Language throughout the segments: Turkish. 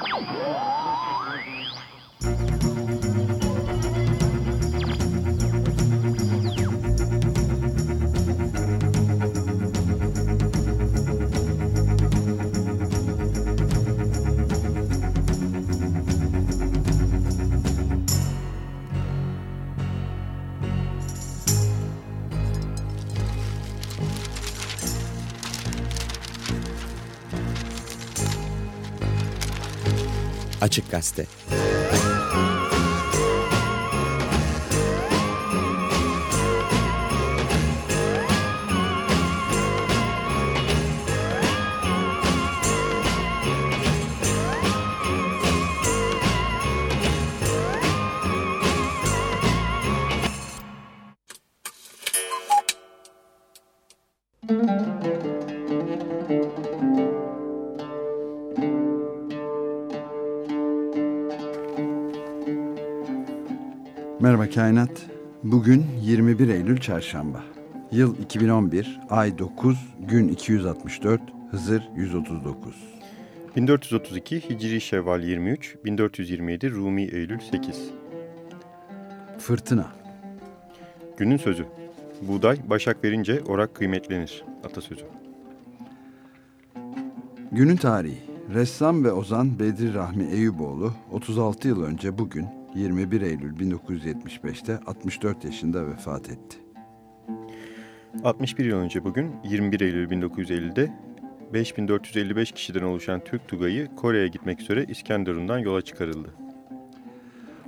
Oh! Açık Gazete. Kainat. Bugün 21 Eylül Çarşamba. Yıl 2011, ay 9, gün 264, Hızır 139. 1432 Hicri Şevval 23, 1427 Rumi Eylül 8. Fırtına. Günün sözü. Buğday başak verince orak kıymetlenir. Atasözü. Günün tarihi. Ressam ve ozan Bedri Rahmi Eyüboğlu 36 yıl önce bugün 21 Eylül 1975'te 64 yaşında vefat etti. 61 yıl önce bugün 21 Eylül 1950'de 5455 kişiden oluşan Türk Tugayı Kore'ye gitmek üzere İskenderun'dan yola çıkarıldı.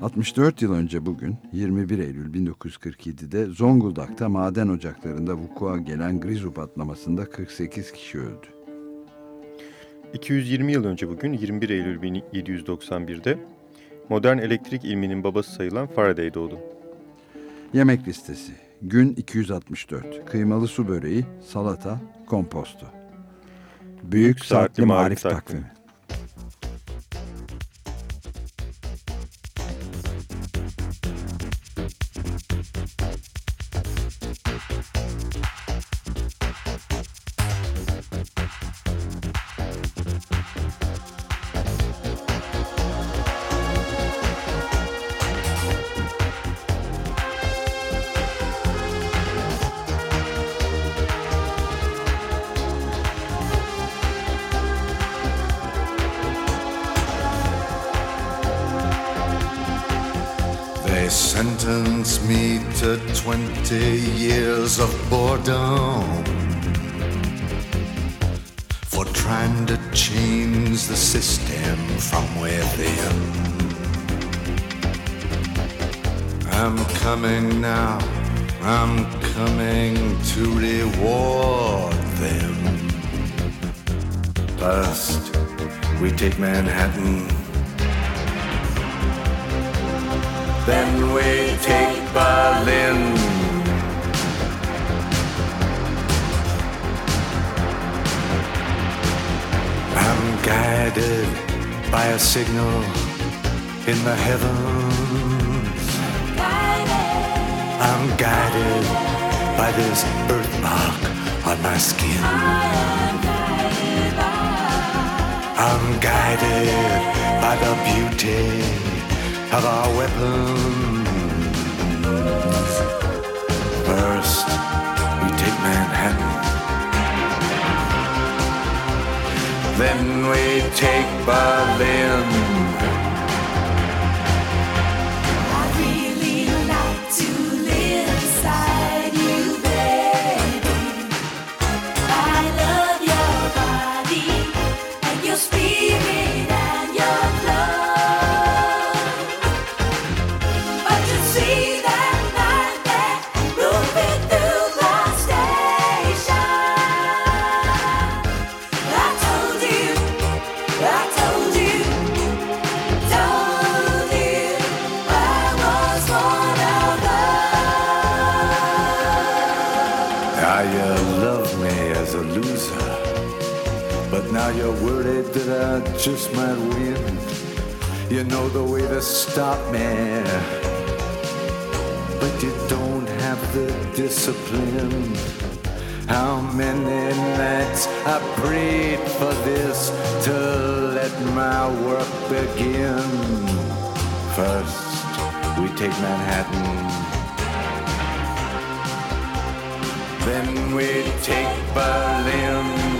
64 yıl önce bugün 21 Eylül 1947'de Zonguldak'ta maden ocaklarında vukua gelen Grizu patlamasında 48 kişi öldü. 220 yıl önce bugün 21 Eylül 1791'de modern elektrik ilminin babası sayılan Faraday doğdu. Yemek listesi. Gün 264. Kıymalı su böreği, salata, komposto. Büyük Saatli Marif Takvimi. They I'm guided by the beauty of our weapons. First, we take Manhattan. Then we take Berlin. Just might win. You know the way to stop me, but you don't have the discipline. How many nights I prayed for this to let my work begin. First, we take Manhattan. Then we take Berlin.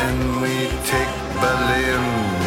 Then we take Berlin.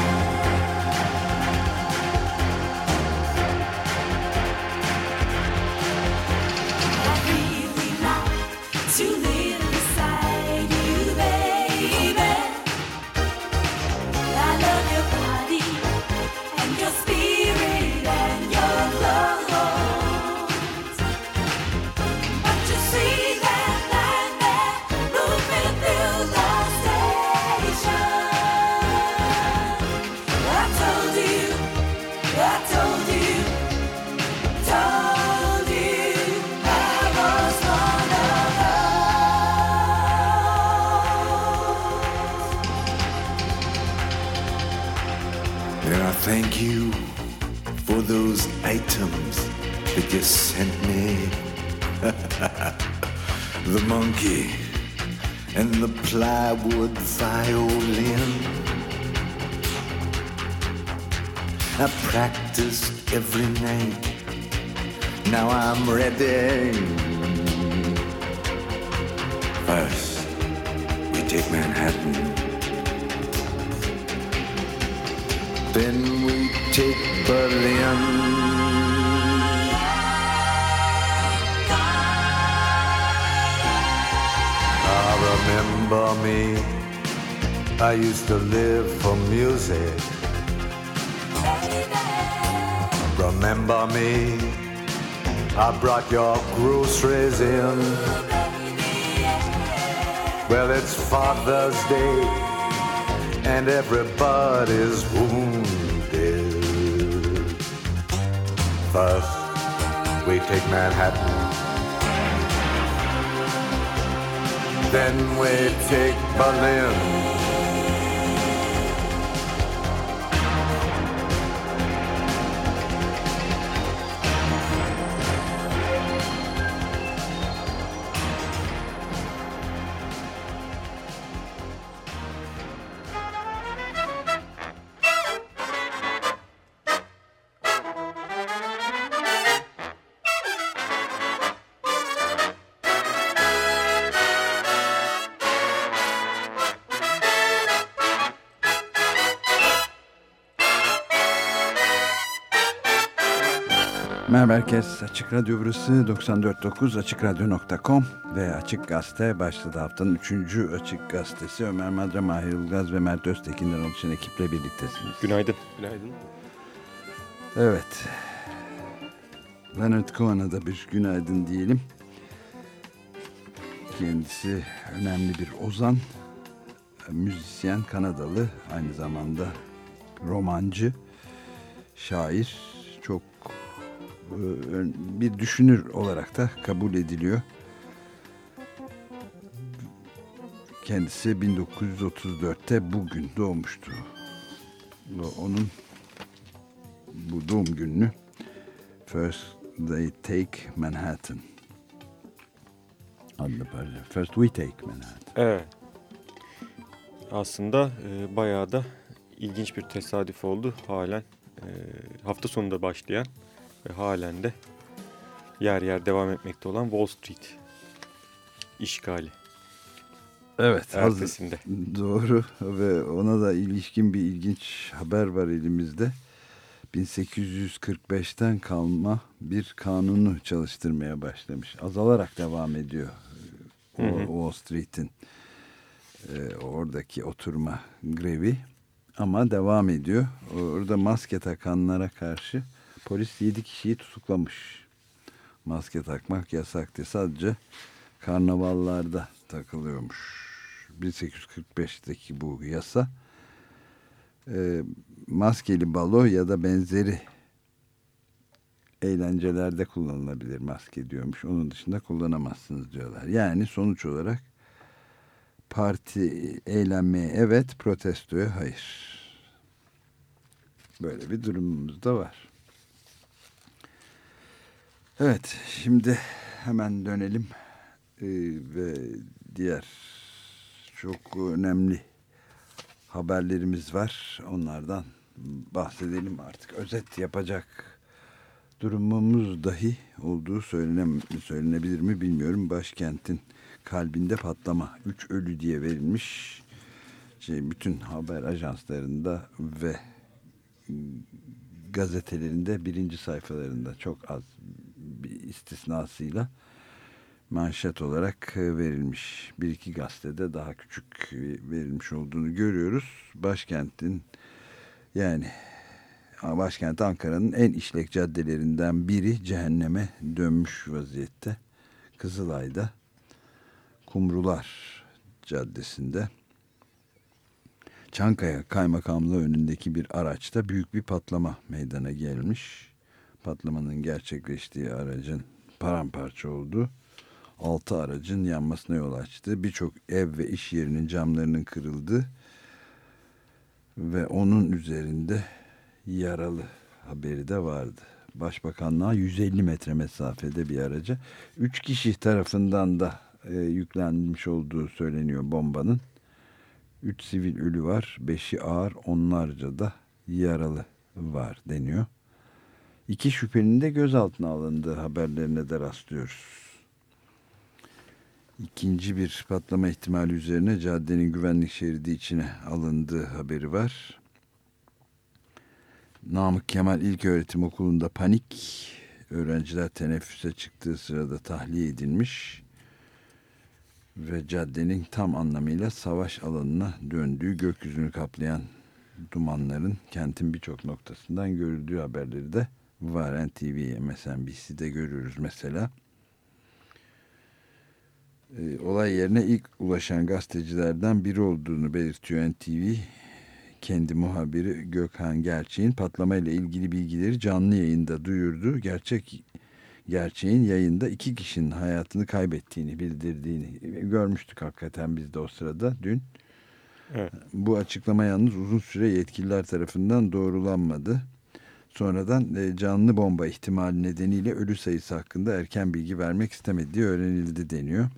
Monkey and the plywood violin. I practiced every night. Now I'm ready. First, we take Manhattan. Then we take Berlin. Remember me. I used to live for music. Remember me. I brought your groceries in. Well, it's Father's Day, and everybody's wounded. First, we take Manhattan. Then we take Berlin. Merhaba herkes. Açık Radyo burası 94.9 AçıkRadyo.com ve Açık Gazete başladı haftanın 3. Açık Gazetesi. Ömer Madra, Mahir Ilgaz ve Mert Öztekin'den oluşan ekiple birliktesiniz. Günaydın. Günaydın. Evet. Leonard Cohen'a da bir günaydın diyelim. Kendisi önemli bir ozan, müzisyen, Kanadalı, aynı zamanda romancı, şair, bir düşünür olarak da kabul ediliyor. Kendisi 1934'te bugün doğmuştu. Onun bu doğum gününü First They Take Manhattan adlı parça. First We Take Manhattan. Evet. Aslında e, bayağı da ilginç bir tesadüf oldu. Halen e, hafta sonunda başlayan ve halen de yer yer devam etmekte olan Wall Street işgali Evet. hazır- ertesinde. Doğru ve ona da ilişkin bir ilginç haber var elimizde. 1845'ten kalma bir kanunu çalıştırmaya başlamış. Azalarak devam ediyor e, Hı hı. o- Wall Street'in e, oradaki oturma grevi. Ama devam ediyor. Orada maske takanlara karşı polis 7 kişiyi tutuklamış. Maske takmak yasak diye sadece karnavallarda takılıyormuş. 1845'teki bu yasa e, maskeli balo ya da benzeri eğlencelerde kullanılabilir maske diyormuş. Onun dışında kullanamazsınız diyorlar. Yani sonuç olarak parti eğlenmeye evet, protestoya hayır. Böyle bir durumumuz da var. Evet, şimdi hemen dönelim Ee, ve diğer çok önemli haberlerimiz var. Onlardan bahsedelim artık. Özet yapacak durumumuz dahi olduğu söylenem söylenebilir mi bilmiyorum. Başkentin kalbinde patlama. Üç ölü diye verilmiş. Şey, bütün haber ajanslarında ve gazetelerinde birinci sayfalarında çok az istisnasıyla manşet olarak verilmiş. Bir iki gazetede daha küçük verilmiş olduğunu görüyoruz. Başkentin yani başkent Ankara'nın en işlek caddelerinden biri cehenneme dönmüş vaziyette. Kızılay'da Kumrular Caddesi'nde Çankaya Kaymakamlığı önündeki bir araçta büyük bir patlama meydana gelmiş. Patlamanın gerçekleştiği aracın paramparça olduğu, altı aracın yanmasına yol açtı. Birçok ev ve iş yerinin camlarının kırıldı ve onun üzerinde yaralı haberi de vardı. Başbakanlığa 150 metre mesafede bir araca 3 kişi tarafından da e, yüklenmiş olduğu söyleniyor bombanın. 3 sivil ölü var, 5'i ağır, onlarca da yaralı var deniyor. İki şüphelinin de gözaltına alındığı haberlerine de rastlıyoruz. İkinci bir patlama ihtimali üzerine caddenin güvenlik şeridi içine alındığı haberi var. Namık Kemal İlköğretim Okulu'nda panik. Öğrenciler teneffüse çıktığı sırada tahliye edilmiş. Ve caddenin tam anlamıyla savaş alanına döndüğü gökyüzünü kaplayan dumanların kentin birçok noktasından görüldüğü haberleri de var. NTV, MSNBC'de görüyoruz mesela. E, olay yerine ilk ulaşan gazetecilerden biri olduğunu belirtiyor NTV kendi muhabiri Gökhan Gerçek'in patlamayla ilgili bilgileri canlı yayında duyurdu. Gerçek gerçeğin yayında iki kişinin hayatını kaybettiğini bildirdiğini görmüştük hakikaten biz de o sırada dün. Evet. Bu açıklama yalnız uzun süre yetkililer tarafından doğrulanmadı. Sonradan e, canlı bomba ihtimali nedeniyle ölü sayısı hakkında erken bilgi vermek istemediği öğrenildi deniyor.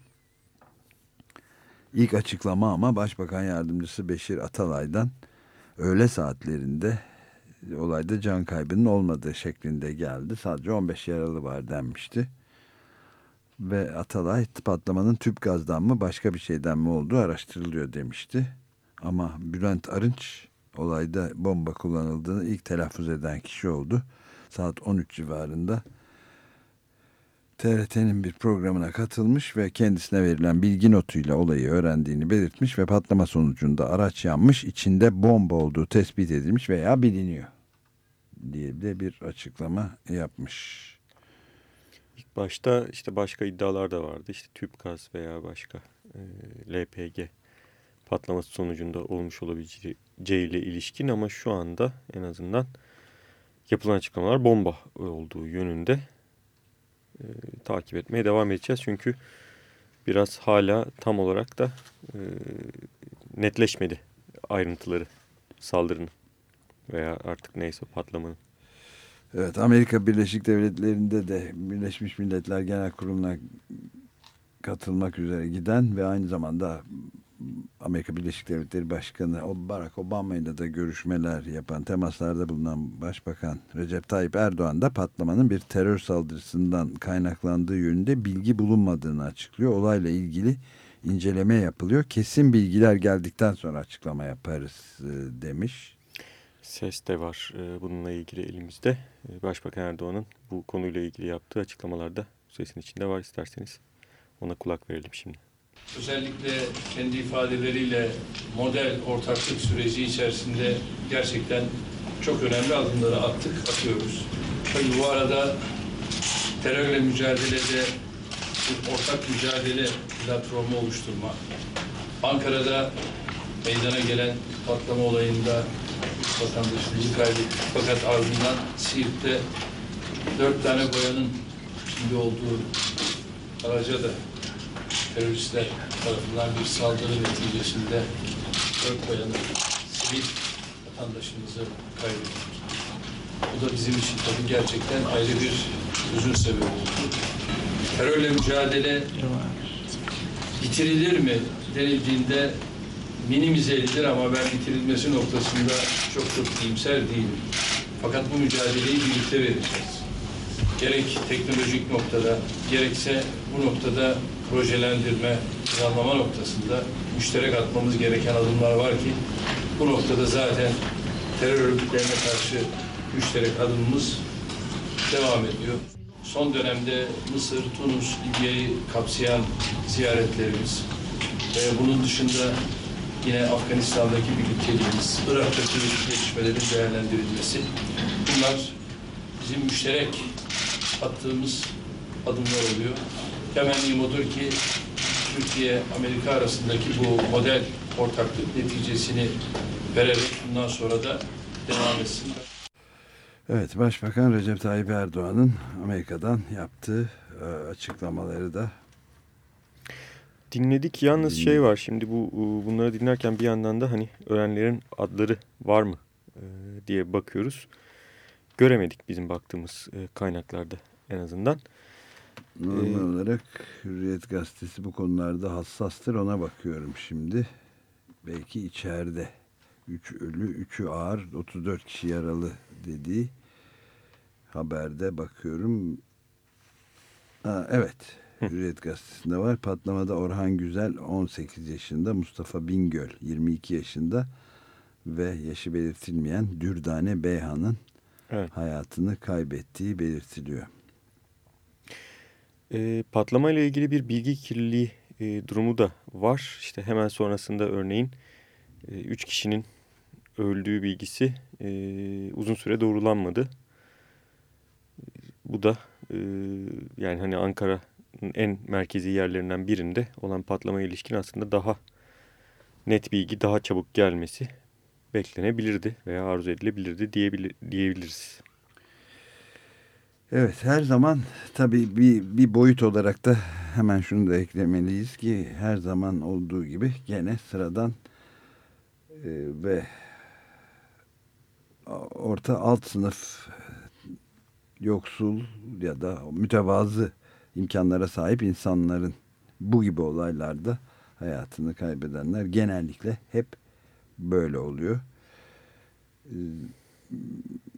İlk açıklama ama Başbakan Yardımcısı Beşir Atalay'dan öğle saatlerinde olayda can kaybının olmadığı şeklinde geldi. Sadece 15 yaralı var denmişti. Ve Atalay patlamanın tüp gazdan mı başka bir şeyden mi olduğu araştırılıyor demişti. Ama Bülent Arınç olayda bomba kullanıldığını ilk telaffuz eden kişi oldu. Saat 13 civarında TRT'nin bir programına katılmış ve kendisine verilen bilgi notuyla olayı öğrendiğini belirtmiş ve patlama sonucunda araç yanmış, içinde bomba olduğu tespit edilmiş veya biliniyor diye de bir açıklama yapmış. İlk başta işte başka iddialar da vardı. İşte tüp gaz veya başka e, LPG patlaması sonucunda olmuş olabileceğiyle ilişkin ama şu anda en azından yapılan açıklamalar bomba olduğu yönünde e, takip etmeye devam edeceğiz. Çünkü biraz hala tam olarak da e, netleşmedi ayrıntıları saldırının veya artık neyse patlamanın. Evet Amerika Birleşik Devletleri'nde de Birleşmiş Milletler Genel Kurulu'na katılmak üzere giden ve aynı zamanda Amerika Birleşik Devletleri Başkanı Barack Obama ile görüşmeler yapan, temaslarda bulunan Başbakan Recep Tayyip Erdoğan da patlamanın bir terör saldırısından kaynaklandığı yönünde bilgi bulunmadığını açıklıyor. Olayla ilgili inceleme yapılıyor. Kesin bilgiler geldikten sonra açıklama yaparız e, demiş. Ses de var e, bununla ilgili elimizde. E, Başbakan Erdoğan'ın bu konuyla ilgili yaptığı açıklamalarda sesin içinde var isterseniz. Ona kulak verelim şimdi. Özellikle kendi ifadeleriyle model ortaklık süreci içerisinde gerçekten çok önemli adımları attık, atıyoruz. Tabii bu arada terörle mücadelede bir ortak mücadele platformu oluşturma, Ankara'da meydana gelen patlama olayında vatandaşımızı kaybettik. Fakat ardından Siirt'te dört tane boyanın içinde olduğu araca da teröristler tarafından bir saldırı neticesinde dört bayanı sivil vatandaşımızı kaybettik. Bu da bizim için tabii gerçekten ayrı bir hüzün sebebi oldu. Terörle mücadele bitirilir mi denildiğinde minimize edilir ama ben bitirilmesi noktasında çok çok iyimser değilim. Fakat bu mücadeleyi birlikte vereceğiz. Gerek teknolojik noktada, gerekse bu noktada projelendirme, planlama noktasında müşterek atmamız gereken adımlar var ki bu noktada zaten terör örgütlerine karşı müşterek adımımız devam ediyor. Son dönemde Mısır, Tunus, Libya'yı kapsayan ziyaretlerimiz ve bunun dışında yine Afganistan'daki birlikteliğimiz, Irak'taki gelişmelerin değerlendirilmesi bunlar bizim müşterek attığımız adımlar oluyor. Temennim odur ki Türkiye, Amerika arasındaki bu model ortaklık neticesini vererek bundan sonra da devam etsin. Evet, Başbakan Recep Tayyip Erdoğan'ın Amerika'dan yaptığı e, açıklamaları da Dinledik yalnız şey var şimdi bu e, bunları dinlerken bir yandan da hani ölenlerin adları var mı e, diye bakıyoruz. Göremedik bizim baktığımız e, kaynaklarda en azından. normal Ee, olarak Hürriyet Gazetesi bu konularda hassastır ona bakıyorum şimdi. Belki içeride 3 ölü, 3'ü ağır, 34 kişi yaralı dediği haberde bakıyorum. Ha, evet. Hürriyet Gazetesi'nde var. Patlamada Orhan Güzel 18 yaşında, Mustafa Bingöl 22 yaşında ve yaşı belirtilmeyen Dürdane Beyhan'ın Evet. hayatını kaybettiği belirtiliyor. E, patlama ile ilgili bir bilgi kirliliği e, durumu da var. İşte hemen sonrasında örneğin 3 kişinin öldüğü bilgisi e, uzun süre doğrulanmadı. Bu da e, yani hani Ankara'nın en merkezi yerlerinden birinde olan patlamaya ilişkin aslında daha net bilgi daha çabuk gelmesi beklenebilirdi veya arzu edilebilirdi diyebilir, diyebiliriz. Evet her zaman tabii bir, bir boyut olarak da hemen şunu da eklemeliyiz ki her zaman olduğu gibi gene sıradan e, ve orta alt sınıf yoksul ya da mütevazı imkanlara sahip insanların bu gibi olaylarda hayatını kaybedenler genellikle hep böyle oluyor. Ee,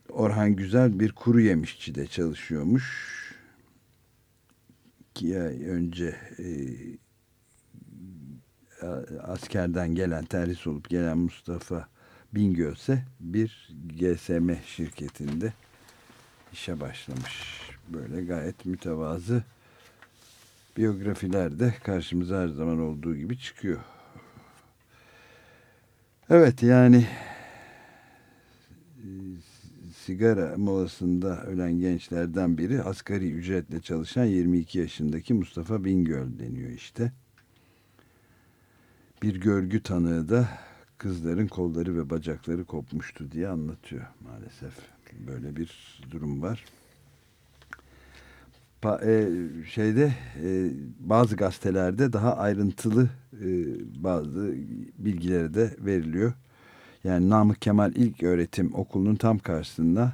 Orhan Güzel bir kuru yemişçide çalışıyormuş. İki ay önce e, askerden gelen, terhis olup gelen Mustafa Bingöl ise bir GSM şirketinde işe başlamış. Böyle gayet mütevazı biyografiler de karşımıza her zaman olduğu gibi çıkıyor. Evet yani sigara molasında ölen gençlerden biri asgari ücretle çalışan 22 yaşındaki Mustafa Bingöl deniyor işte. Bir görgü tanığı da kızların kolları ve bacakları kopmuştu diye anlatıyor maalesef. Böyle bir durum var. E, şeyde e, bazı gazetelerde daha ayrıntılı e, bazı bilgileri de veriliyor. Yani Namık Kemal İlk Öğretim Okulu'nun tam karşısında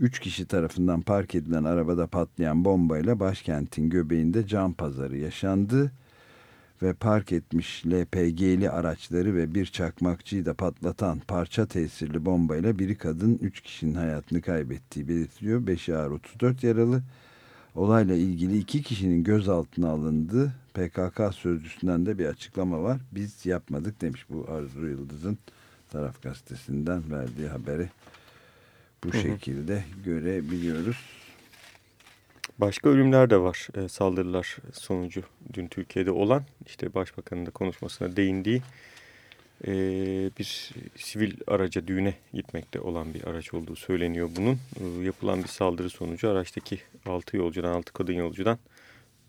3 kişi tarafından park edilen arabada patlayan bombayla başkentin göbeğinde can pazarı yaşandı ve park etmiş LPG'li araçları ve bir çakmakçıyı da patlatan parça tesirli bombayla biri kadın 3 kişinin hayatını kaybettiği belirtiliyor. 5'i ağır 34 yaralı. Olayla ilgili iki kişinin gözaltına alındığı PKK sözcüsünden de bir açıklama var. Biz yapmadık demiş bu Arzu Yıldız'ın taraf gazetesinden verdiği haberi bu Hı hı. şekilde görebiliyoruz. Başka ölümler de var e, saldırılar sonucu dün Türkiye'de olan işte başbakanın da konuşmasına değindiği e, bir sivil araca düğüne gitmekte olan bir araç olduğu söyleniyor bunun. E, yapılan bir saldırı sonucu araçtaki 6 yolcudan 6 kadın yolcudan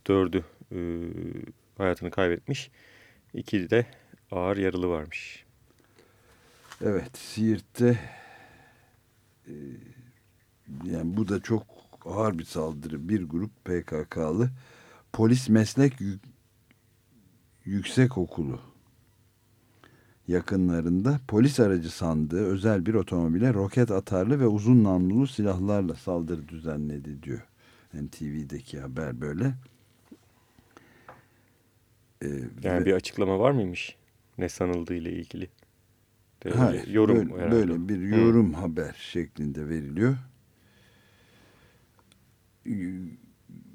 4'ü e, hayatını kaybetmiş. İki de ağır yaralı varmış. Evet, Siirt'te e, yani bu da çok ağır bir saldırı. Bir grup PKK'lı polis meslek yük, yüksek okulu yakınlarında polis aracı sandığı özel bir otomobile roket atarlı ve uzun namlulu silahlarla saldırı düzenledi diyor. NTV'deki haber böyle. Ee, Yani ve- bir açıklama var mıymış? Ne sanıldığı ile ilgili? De öyle Hayır, yorum böyle, herhalde. böyle bir Hı. yorum haber şeklinde veriliyor.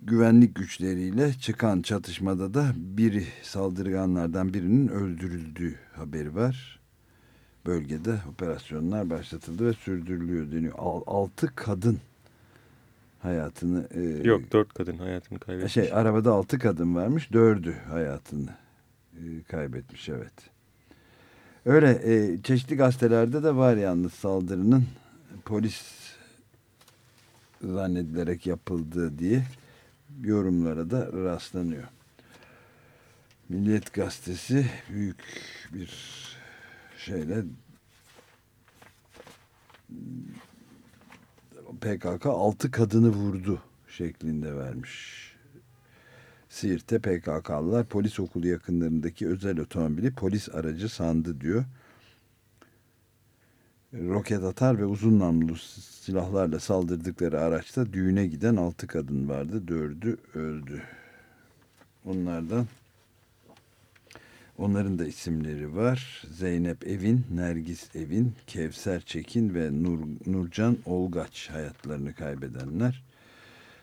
Gü- Güvenlik güçleriyle çıkan çatışmada da biri saldırganlardan birinin öldürüldüğü haberi var. Bölgede operasyonlar başlatıldı ve sürdürülüyor deniyor. Al- altı kadın hayatını e, Yok dört kadın hayatını kaybetmiş. şey arabada altı kadın varmış. Dördü hayatını e, kaybetmiş evet. Öyle e, çeşitli gazetelerde de var yalnız saldırının polis zannedilerek yapıldığı diye yorumlara da rastlanıyor. Milliyet gazetesi büyük bir şeyle PKK altı kadını vurdu şeklinde vermiş. Siirt'te PKK'lılar polis okulu yakınlarındaki özel otomobili polis aracı sandı diyor. Roket atar ve uzun namlulu silahlarla saldırdıkları araçta düğüne giden altı kadın vardı. Dördü öldü. Onlardan onların da isimleri var. Zeynep Evin, Nergis Evin, Kevser Çekin ve Nur, Nurcan Olgaç hayatlarını kaybedenler.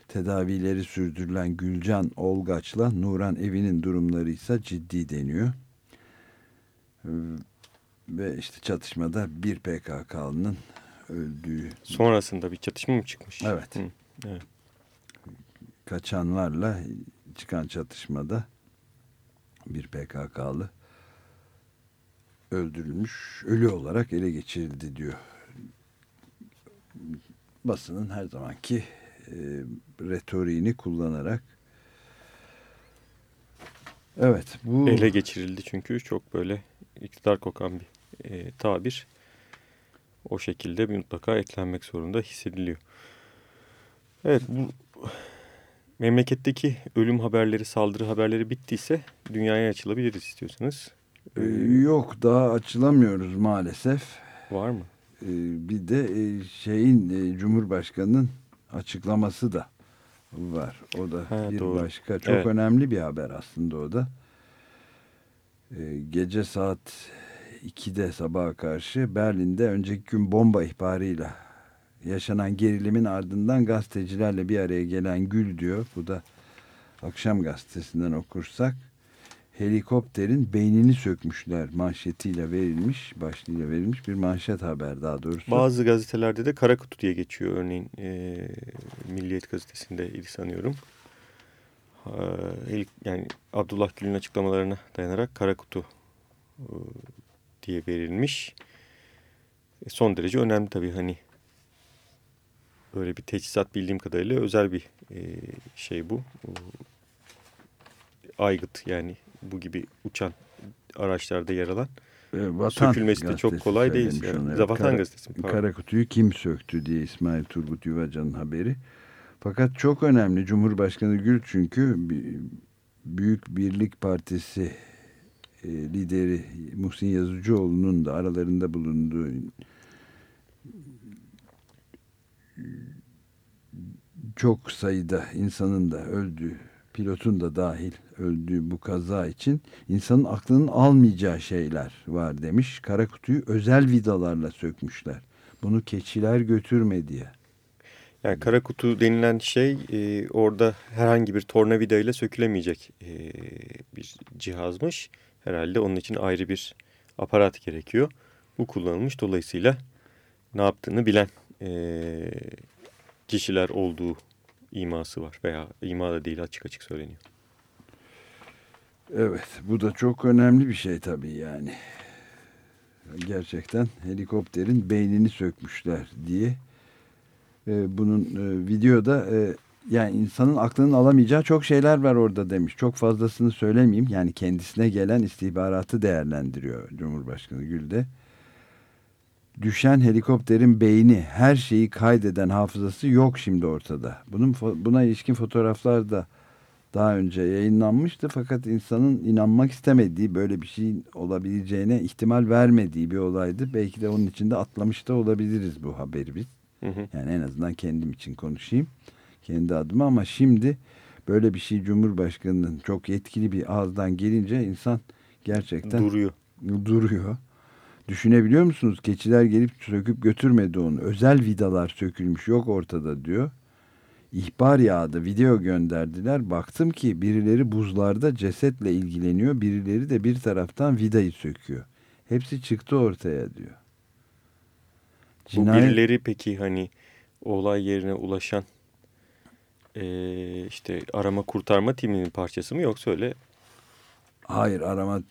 Tedavileri sürdürülen Gülcan Olgaç'la Nuran Evi'nin durumları ise ciddi deniyor. Ve işte çatışmada bir PKK'lının öldüğü Sonrasında bir çatışma mı çıkmış? Evet. Hı, evet. kaçanlarla çıkan çatışmada bir PKK'lı öldürülmüş, ölü olarak ele geçirildi diyor. Basının her zamanki e, retoriğini kullanarak Evet bu Ele geçirildi çünkü çok böyle iktidar kokan bir e, tabir. O şekilde mutlaka eklenmek zorunda hissediliyor. Evet bu memleketteki ölüm haberleri, saldırı haberleri bittiyse dünyaya açılabiliriz istiyorsanız. e, yok daha açılamıyoruz maalesef. Var mı? E, bir de e, şeyin e, Cumhurbaşkanı'nın açıklaması da var. O da Ha, bir doğru. başka çok Evet. önemli bir haber aslında o da. E, gece saat 2'de sabaha karşı Berlin'de önceki gün bomba ihbarıyla yaşanan gerilimin ardından gazetecilerle bir araya gelen Gül diyor. Bu da akşam gazetesinden okursak helikopterin beynini sökmüşler manşetiyle verilmiş, başlığıyla verilmiş bir manşet haber daha doğrusu. Bazı gazetelerde de kara kutu diye geçiyor. Örneğin e, Milliyet gazetesinde idi sanıyorum. İlk- yani Abdullah Gül'ün açıklamalarına dayanarak kara kutu e, diye verilmiş. E, son derece önemli tabii hani böyle bir teçhizat bildiğim kadarıyla özel bir e, şey bu. Aygıt yani bu gibi uçan araçlarda yer alan. E, Vatan sökülmesi de çok kolay değil. Yani. Vatan Kara- gazetesi, pardon. Kara kutuyu kim söktü diye İsmail Turgut Yuvacan'ın haberi. Fakat çok önemli Cumhurbaşkanı Gül çünkü Büyük Birlik Partisi e, lideri Muhsin Yazıcıoğlu'nun da aralarında bulunduğu çok sayıda insanın da öldüğü, pilotun da dahil öldüğü bu kaza için insanın aklının almayacağı şeyler var demiş. Kara kutuyu özel vidalarla sökmüşler. Bunu keçiler götürme diye. Yani kara kutu denilen şey e, orada herhangi bir tornavida ile sökülemeyecek e, bir cihazmış. Herhalde onun için ayrı bir aparat gerekiyor. Bu kullanılmış dolayısıyla ne yaptığını bilen e, kişiler olduğu iması var. Veya ima da değil açık açık söyleniyor. Evet bu da çok önemli bir şey tabii yani. Gerçekten helikopterin beynini sökmüşler diye. Ee, bunun e, videoda e, yani insanın aklının alamayacağı çok şeyler var orada demiş. Çok fazlasını söylemeyeyim. Yani kendisine gelen istihbaratı değerlendiriyor Cumhurbaşkanı Gül de. Düşen helikopterin beyni her şeyi kaydeden hafızası yok şimdi ortada. Bunun buna ilişkin fotoğraflar da daha önce yayınlanmıştı fakat insanın inanmak istemediği böyle bir şeyin olabileceğine ihtimal vermediği bir olaydı. Belki de onun için de atlamış da olabiliriz bu haberi biz. Hı hı. Yani en azından kendim için konuşayım. Kendi adıma ama şimdi böyle bir şey Cumhurbaşkanı'nın çok yetkili bir ağızdan gelince insan gerçekten Duruyor. duruyor. Düşünebiliyor musunuz? Keçiler gelip söküp götürmedi onu. Özel vidalar sökülmüş yok ortada diyor. İhbar yağdı. Video gönderdiler. Baktım ki birileri buzlarda cesetle ilgileniyor. Birileri de bir taraftan vidayı söküyor. Hepsi çıktı ortaya diyor. Bu Cinayet- birileri peki hani olay yerine ulaşan eee, işte arama kurtarma timinin parçası mı yoksa öyle Hayır arama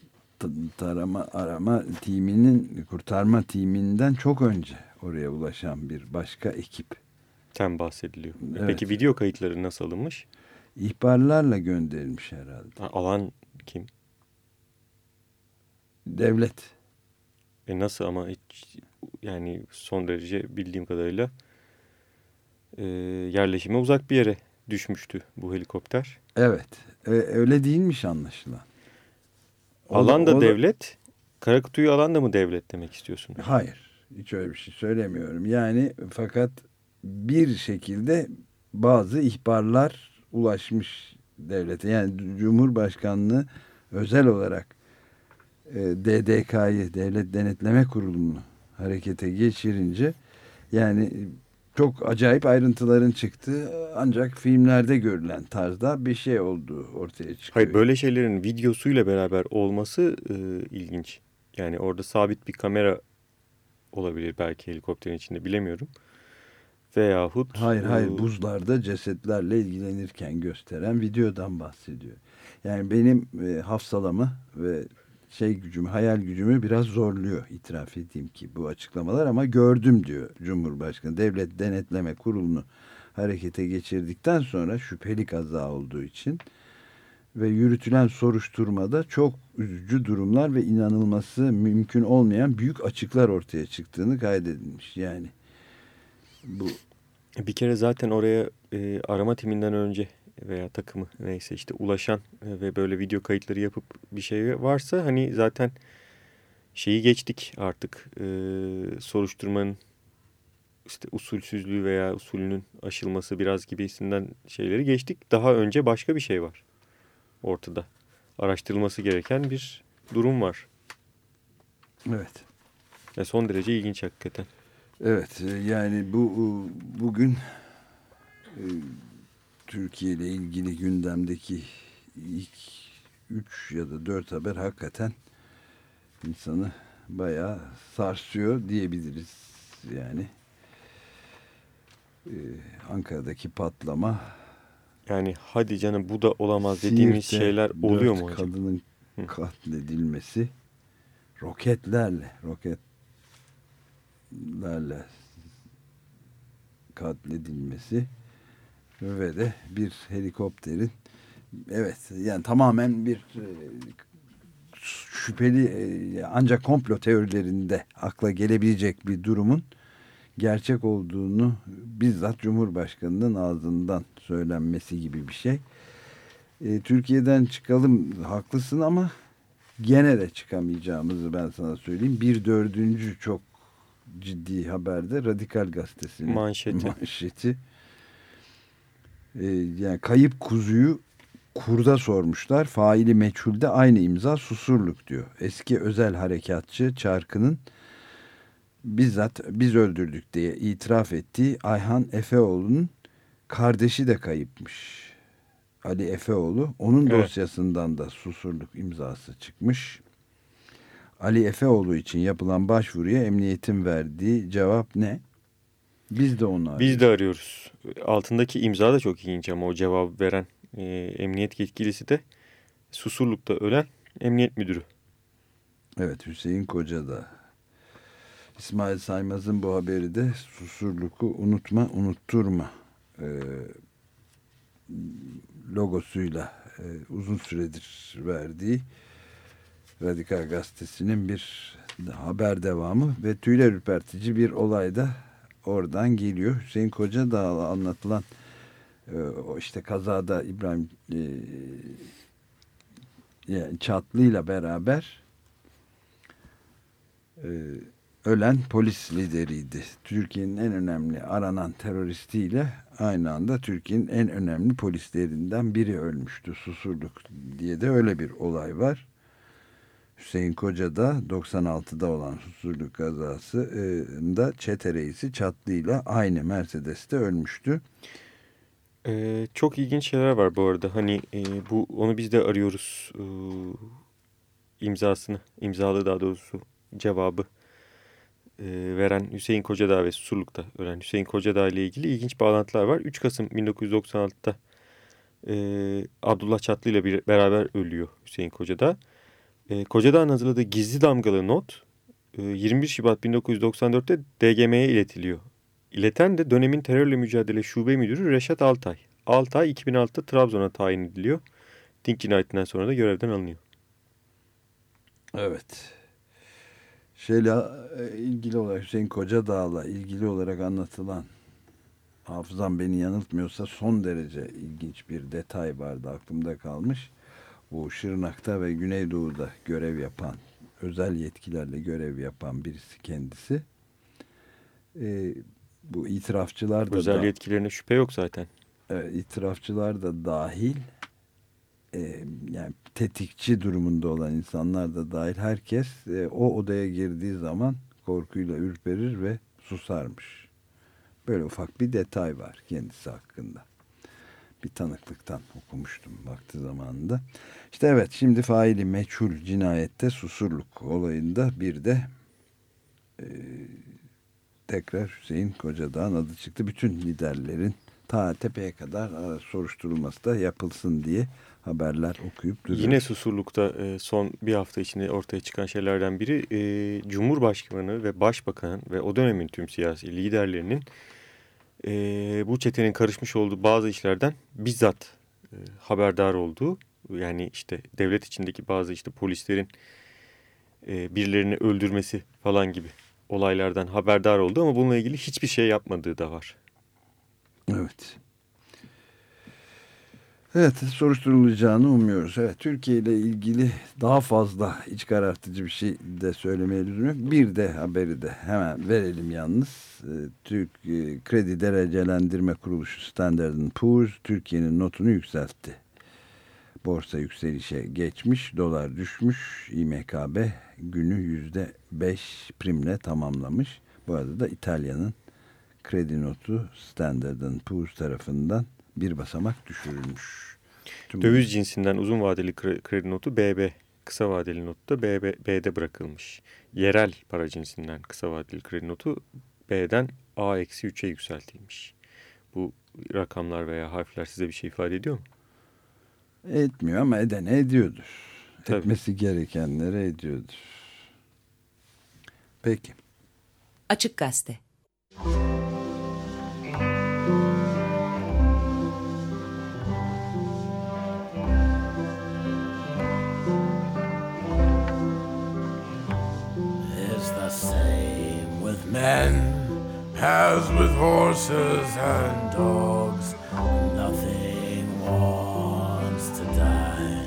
tarama arama timinin kurtarma timinden çok önce oraya ulaşan bir başka ekip ten bahsediliyor. Evet. Peki video kayıtları nasıl alınmış? ihbarlarla gönderilmiş herhalde. Ha, Alan kim? Devlet. E nasıl ama hiç yani son derece bildiğim kadarıyla eee, yerleşime uzak bir yere düşmüştü bu helikopter. Evet. e, öyle değilmiş anlaşılan. O Alan da o devlet. Kara kutuyu alan da mı devlet demek istiyorsun? Hayır. Hiç öyle bir şey söylemiyorum. Yani fakat bir şekilde bazı ihbarlar ulaşmış devlete. Yani Cumhurbaşkanlığı özel olarak e, DDK'yı, Devlet Denetleme Kurulu'nu harekete geçirince yani çok acayip ayrıntıların çıktığı ancak filmlerde görülen tarzda bir şey olduğu ortaya çıkıyor. Hayır böyle şeylerin videosuyla beraber olması e, ilginç. Yani orada sabit bir kamera olabilir belki helikopterin içinde bilemiyorum. Veyahut Hayır hayır e, buzlarda cesetlerle ilgilenirken gösteren videodan bahsediyor. Yani benim e, hafsalamı ve şey gücümü, hayal gücümü biraz zorluyor itiraf edeyim ki bu açıklamalar ama gördüm diyor Cumhurbaşkanı. Devlet Denetleme Kurulu'nu harekete geçirdikten sonra şüpheli kaza olduğu için ve yürütülen soruşturmada çok üzücü durumlar ve inanılması mümkün olmayan büyük açıklar ortaya çıktığını kaydedilmiş. Yani bu Bir kere zaten oraya e, arama timinden önce veya takımı neyse işte ulaşan e, ve böyle video kayıtları yapıp bir şey varsa hani zaten şeyi geçtik artık e, soruşturmanın işte usulsüzlüğü veya usulünün aşılması biraz gibisinden şeyleri geçtik. Daha önce başka bir şey var ortada. Araştırılması gereken bir durum var. evet. Ve son derece ilginç hakikaten. Evet e, yani bu e, bugün Türkiye ile ilgili gündemdeki ilk üç ya da dört haber hakikaten insanı bayağı sarsıyor diyebiliriz yani. E, Ankara'daki patlama Yani hadi canım bu da olamaz dediğimiz Siirt'te şeyler oluyor mu hocam? kadının Hı. katledilmesi roketlerle roketlerle katledilmesi ve de bir helikopterin evet yani tamamen bir e, şüpheli e, ancak komplo teorilerinde akla gelebilecek bir durumun gerçek olduğunu bizzat Cumhurbaşkanı'nın ağzından söylenmesi gibi bir şey. E, Türkiye'den çıkalım haklısın ama gene de çıkamayacağımızı ben sana söyleyeyim. Bir dördüncü çok ciddi haberde Radikal Gazetesi'nin Manşeti. manşeti. E, yani kayıp kuzuyu kurda sormuşlar. Faili meçhulde aynı imza susurluk diyor. Eski özel harekatçı Çarkı'nın bizzat biz öldürdük diye itiraf ettiği Ayhan Efeoğlu'nun kardeşi de kayıpmış. Ali Efeoğlu. Onun Evet. dosyasından da susurluk imzası çıkmış. Ali Efeoğlu için yapılan başvuruya emniyetin verdiği cevap ne? Biz de onu Biz de arıyoruz. Altındaki imza da çok ilginç ama o cevap veren e, emniyet yetkilisi de Susurluk'ta ölen emniyet müdürü. Evet Hüseyin Koca da. İsmail Saymaz'ın bu haberi de Susurluk'u unutma unutturma e, logosuyla e, uzun süredir verdiği Radikal Gazetesi'nin bir haber devamı ve tüyler ürpertici bir olay da oradan geliyor. Hüseyin Koca da anlatılan e, işte kazada İbrahim e, yani Çatlı ile beraber e, ölen polis lideriydi. Türkiye'nin en önemli aranan teröristiyle aynı anda Türkiye'nin en önemli polislerinden biri ölmüştü. Susurluk diye de öyle bir olay var. Hüseyin Koca da 96'da olan Susurluk kazasında çete reisi Çatlı'yla aynı Mercedes'te ölmüştü. Ee, çok ilginç şeyler var bu arada. Hani e, bu onu biz de arıyoruz. Ee, imzasını, imzalı daha doğrusu cevabı e, veren Hüseyin Kocadağ ve Susurluk'ta ölen Hüseyin Kocadağ ile ilgili ilginç bağlantılar var. 3 Kasım 1996'da e, Abdullah Çatlı ile bir, beraber ölüyor Hüseyin Kocadağ. E, Kocadağ'ın hazırladığı gizli damgalı not e, 21 Şubat 1994'te DGM'ye iletiliyor. İleten de dönemin terörle mücadele şube müdürü Reşat Altay. Altay 2006'da Trabzon'a tayin ediliyor. Dink cinayetinden sonra da görevden alınıyor. Evet. Şeyle e, ilgili olarak Hüseyin Kocadağ'la ilgili olarak anlatılan hafızam beni yanıltmıyorsa son derece ilginç bir detay vardı aklımda kalmış. Bu Şırnak'ta ve Güneydoğu'da görev yapan özel yetkilerle görev yapan birisi kendisi. Ee, bu itirafçılar da Özel da- yetkilerine şüphe yok zaten. e, itirafçılar da dahil e, yani tetikçi durumunda olan insanlar da dahil herkes e, o odaya girdiği zaman korkuyla ürperir ve susarmış. Böyle ufak bir detay var kendisi hakkında. Bir tanıklıktan okumuştum vakti zamanında. İşte evet şimdi faili meçhul cinayette susurluk olayında bir de e, tekrar Hüseyin Kocadağ'ın adı çıktı. Bütün liderlerin ta tepeye kadar soruşturulması da yapılsın diye haberler okuyup duruyoruz. Yine Susurluk'ta e, son bir hafta içinde ortaya çıkan şeylerden biri e, Cumhurbaşkanı ve Başbakan ve o dönemin tüm siyasi liderlerinin e, bu çetenin karışmış olduğu bazı işlerden bizzat e, haberdar olduğu yani işte devlet içindeki bazı işte polislerin e, birilerini öldürmesi falan gibi olaylardan haberdar oldu ama bununla ilgili hiçbir şey yapmadığı da var. Evet. Evet soruşturulacağını umuyoruz. Evet Türkiye ile ilgili daha fazla iç karartıcı bir şey de söylemeye lüzum yok. Bir de haberi de hemen verelim yalnız. Ee, Türk e, Kredi Derecelendirme Kuruluşu Standard Poor's Türkiye'nin notunu yükseltti. Borsa yükselişe geçmiş, dolar düşmüş, İMKB günü yüzde beş primle tamamlamış. Bu arada da İtalya'nın kredi notu Standard Poor's tarafından bir basamak düşürülmüş. Tüm Döviz cinsinden uzun vadeli kre- kredi notu BB, kısa vadeli notu da BB, B'de bırakılmış. Yerel para cinsinden kısa vadeli kredi notu B'den A-3'e yükseltilmiş. Bu rakamlar veya harfler size bir şey ifade ediyor mu? etmiyor ama edene ediyordur. Tabii. Etmesi gerekenlere ediyordur. Peki. Açık Gazete. It's as with horses and dogs. Nothing wants to die.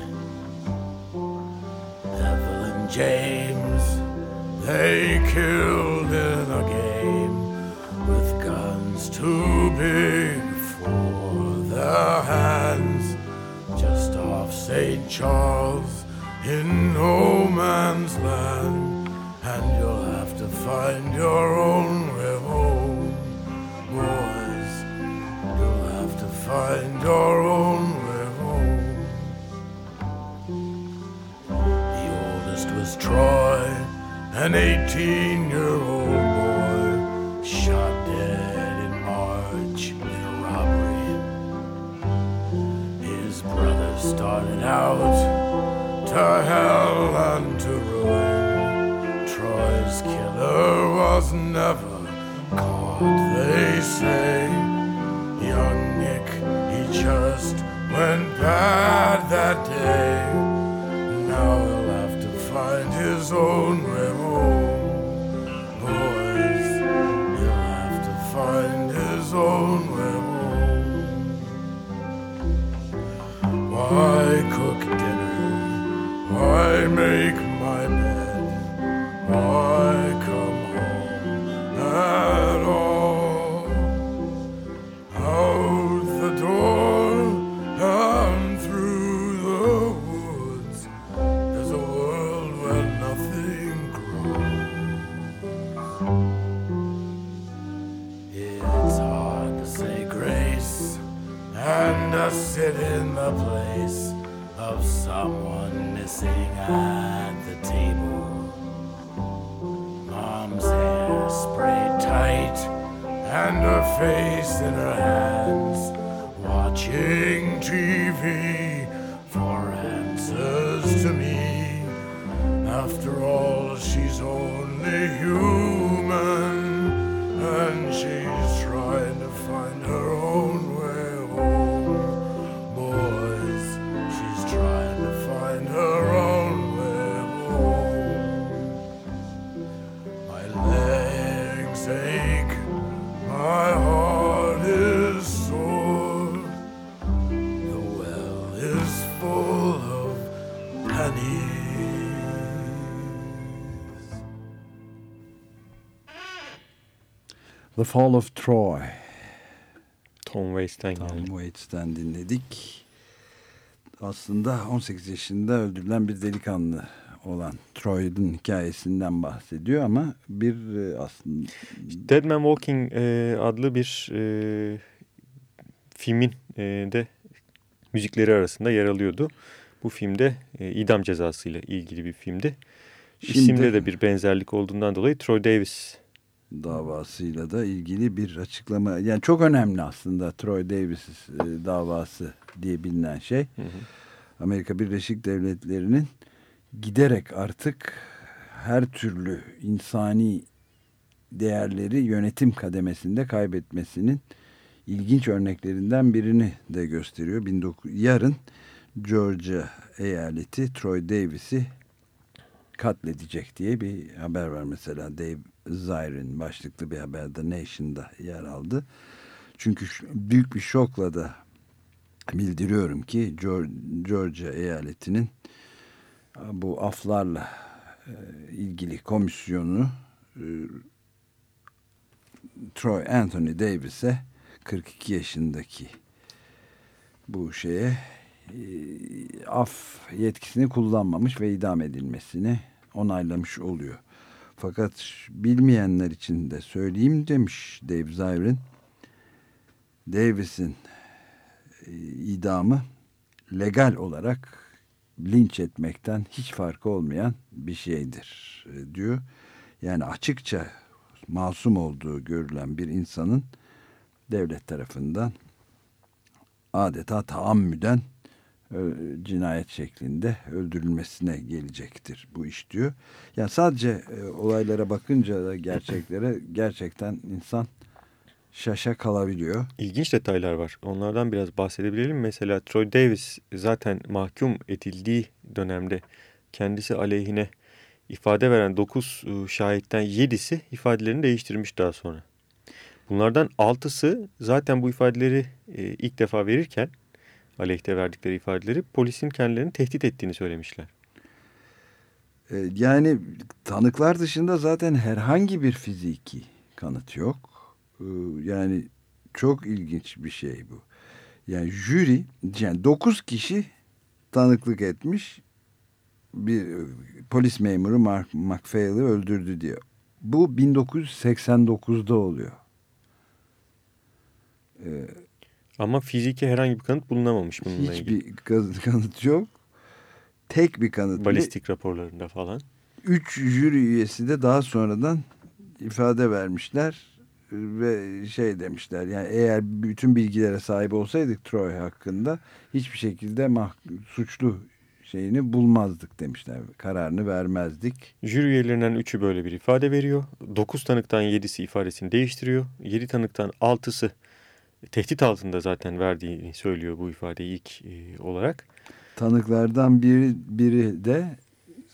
Evelyn James, they killed in a game with guns too big for their hands. Just off St. Charles in no man's land. And you'll have to find your own find your own way home. The oldest was Troy, an 18 year old boy, shot dead in March in a robbery. His brother started out to hell and to ruin. Troy's killer was never caught, they say. Young Nick, just went bad that day. Now he'll have to find his own way home. Boys, he'll have to find his own way home. Why cook dinner? Why make my bed? Why come home at missing at the table. Mom's hair sprayed tight and her face in her hands, watching TV for answers to me. After all, she's only human, The Fall of Troy. Tom Waits'ten Tom geldi. Waits'ten dinledik. Aslında 18 yaşında öldürülen bir delikanlı olan Troy'un hikayesinden bahsediyor ama bir e, aslında Dead Man Walking e, adlı bir e, filmin e, de müzikleri arasında yer alıyordu. Bu filmde e, idam cezasıyla ilgili bir filmdi. Şimdi- İsimde de bir benzerlik olduğundan dolayı Troy Davis davasıyla da ilgili bir açıklama. Yani çok önemli aslında Troy Davis e, davası diye bilinen şey. Amerika Birleşik Devletleri'nin giderek artık her türlü insani değerleri yönetim kademesinde kaybetmesinin ilginç örneklerinden birini de gösteriyor. 19 yarın Georgia eyaleti Troy Davis'i katledecek diye bir haber var mesela Dave Zirin başlıklı bir haberde Nation'da yer aldı. Çünkü büyük bir şokla da bildiriyorum ki Geor- Georgia eyaletinin bu aflarla e, ilgili komisyonu e, Troy Anthony Davis'e 42 yaşındaki bu şeye e, af yetkisini kullanmamış ve idam edilmesini onaylamış oluyor. Fakat bilmeyenler için de söyleyeyim demiş Dave Zirin. Davis'in e, idamı legal olarak linç etmekten hiç farkı olmayan bir şeydir e, diyor. Yani açıkça masum olduğu görülen bir insanın devlet tarafından adeta taammüden cinayet şeklinde öldürülmesine gelecektir bu iş diyor. Yani sadece e, olaylara bakınca da gerçeklere gerçekten insan şaşa kalabiliyor. İlginç detaylar var. Onlardan biraz bahsedebilelim. Mesela Troy Davis zaten mahkum edildiği dönemde kendisi aleyhine ifade veren 9 şahitten 7'si ifadelerini değiştirmiş daha sonra. Bunlardan 6'sı zaten bu ifadeleri e, ilk defa verirken aleyhte verdikleri ifadeleri polisin kendilerini tehdit ettiğini söylemişler. E, Yani tanıklar dışında zaten herhangi bir fiziki kanıt yok. E, Yani çok ilginç bir şey bu. Yani jüri, yani 9 kişi tanıklık etmiş. Bir e, polis memuru Mark McPhail'i öldürdü diye. Bu 1989'da oluyor. Ama fiziki herhangi bir kanıt bulunamamış bununla ilgili. Hiçbir kanıt yok. Tek bir kanıt. bile- Balistik raporlarında falan. üç jüri üyesi de daha sonradan ifade vermişler ve şey demişler yani eğer bütün bilgilere sahip olsaydık Troy hakkında hiçbir şekilde mah suçlu şeyini bulmazdık demişler. Kararını vermezdik. Jüri üyelerinden 3'ü böyle bir ifade veriyor. 9 tanıktan 7'si ifadesini değiştiriyor. 7 tanıktan 6'sı tehdit altında zaten verdiğini söylüyor bu ifadeyi ilk e, olarak. Tanıklardan biri, biri de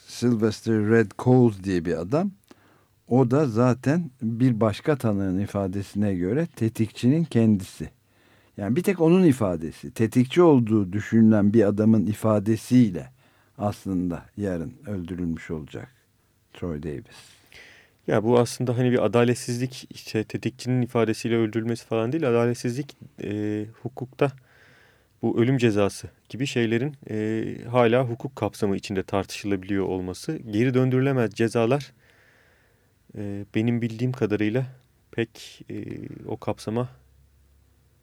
Sylvester Red Coles diye bir adam. O da zaten bir başka tanığın ifadesine göre tetikçinin kendisi. Yani bir tek onun ifadesi. Tetikçi olduğu düşünülen bir adamın ifadesiyle aslında yarın öldürülmüş olacak Troy Davis. Ya bu aslında hani bir adaletsizlik işte tetikçinin ifadesiyle öldürülmesi falan değil. Adaletsizlik e, hukukta bu ölüm cezası gibi şeylerin e, hala hukuk kapsamı içinde tartışılabiliyor olması. Geri döndürülemez cezalar e, benim bildiğim kadarıyla pek e, o kapsama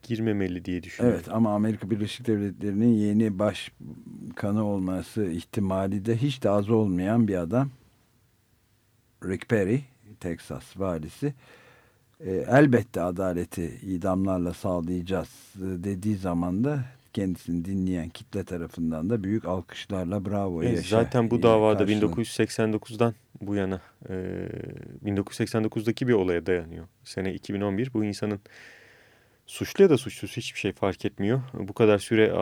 girmemeli diye düşünüyorum. Evet ama Amerika Birleşik Devletleri'nin yeni başkanı olması ihtimali de hiç de az olmayan bir adam. Rick Perry, Texas valisi. E, elbette adaleti idamlarla sağlayacağız e, dediği zaman da kendisini dinleyen kitle tarafından da büyük alkışlarla bravo Evet, yaşa. zaten bu davada karşılanıyor. 1989'dan bu yana e, 1989'daki bir olaya dayanıyor. Sene 2011 bu insanın suçlu ya da suçsuz hiçbir şey fark etmiyor. Bu kadar süre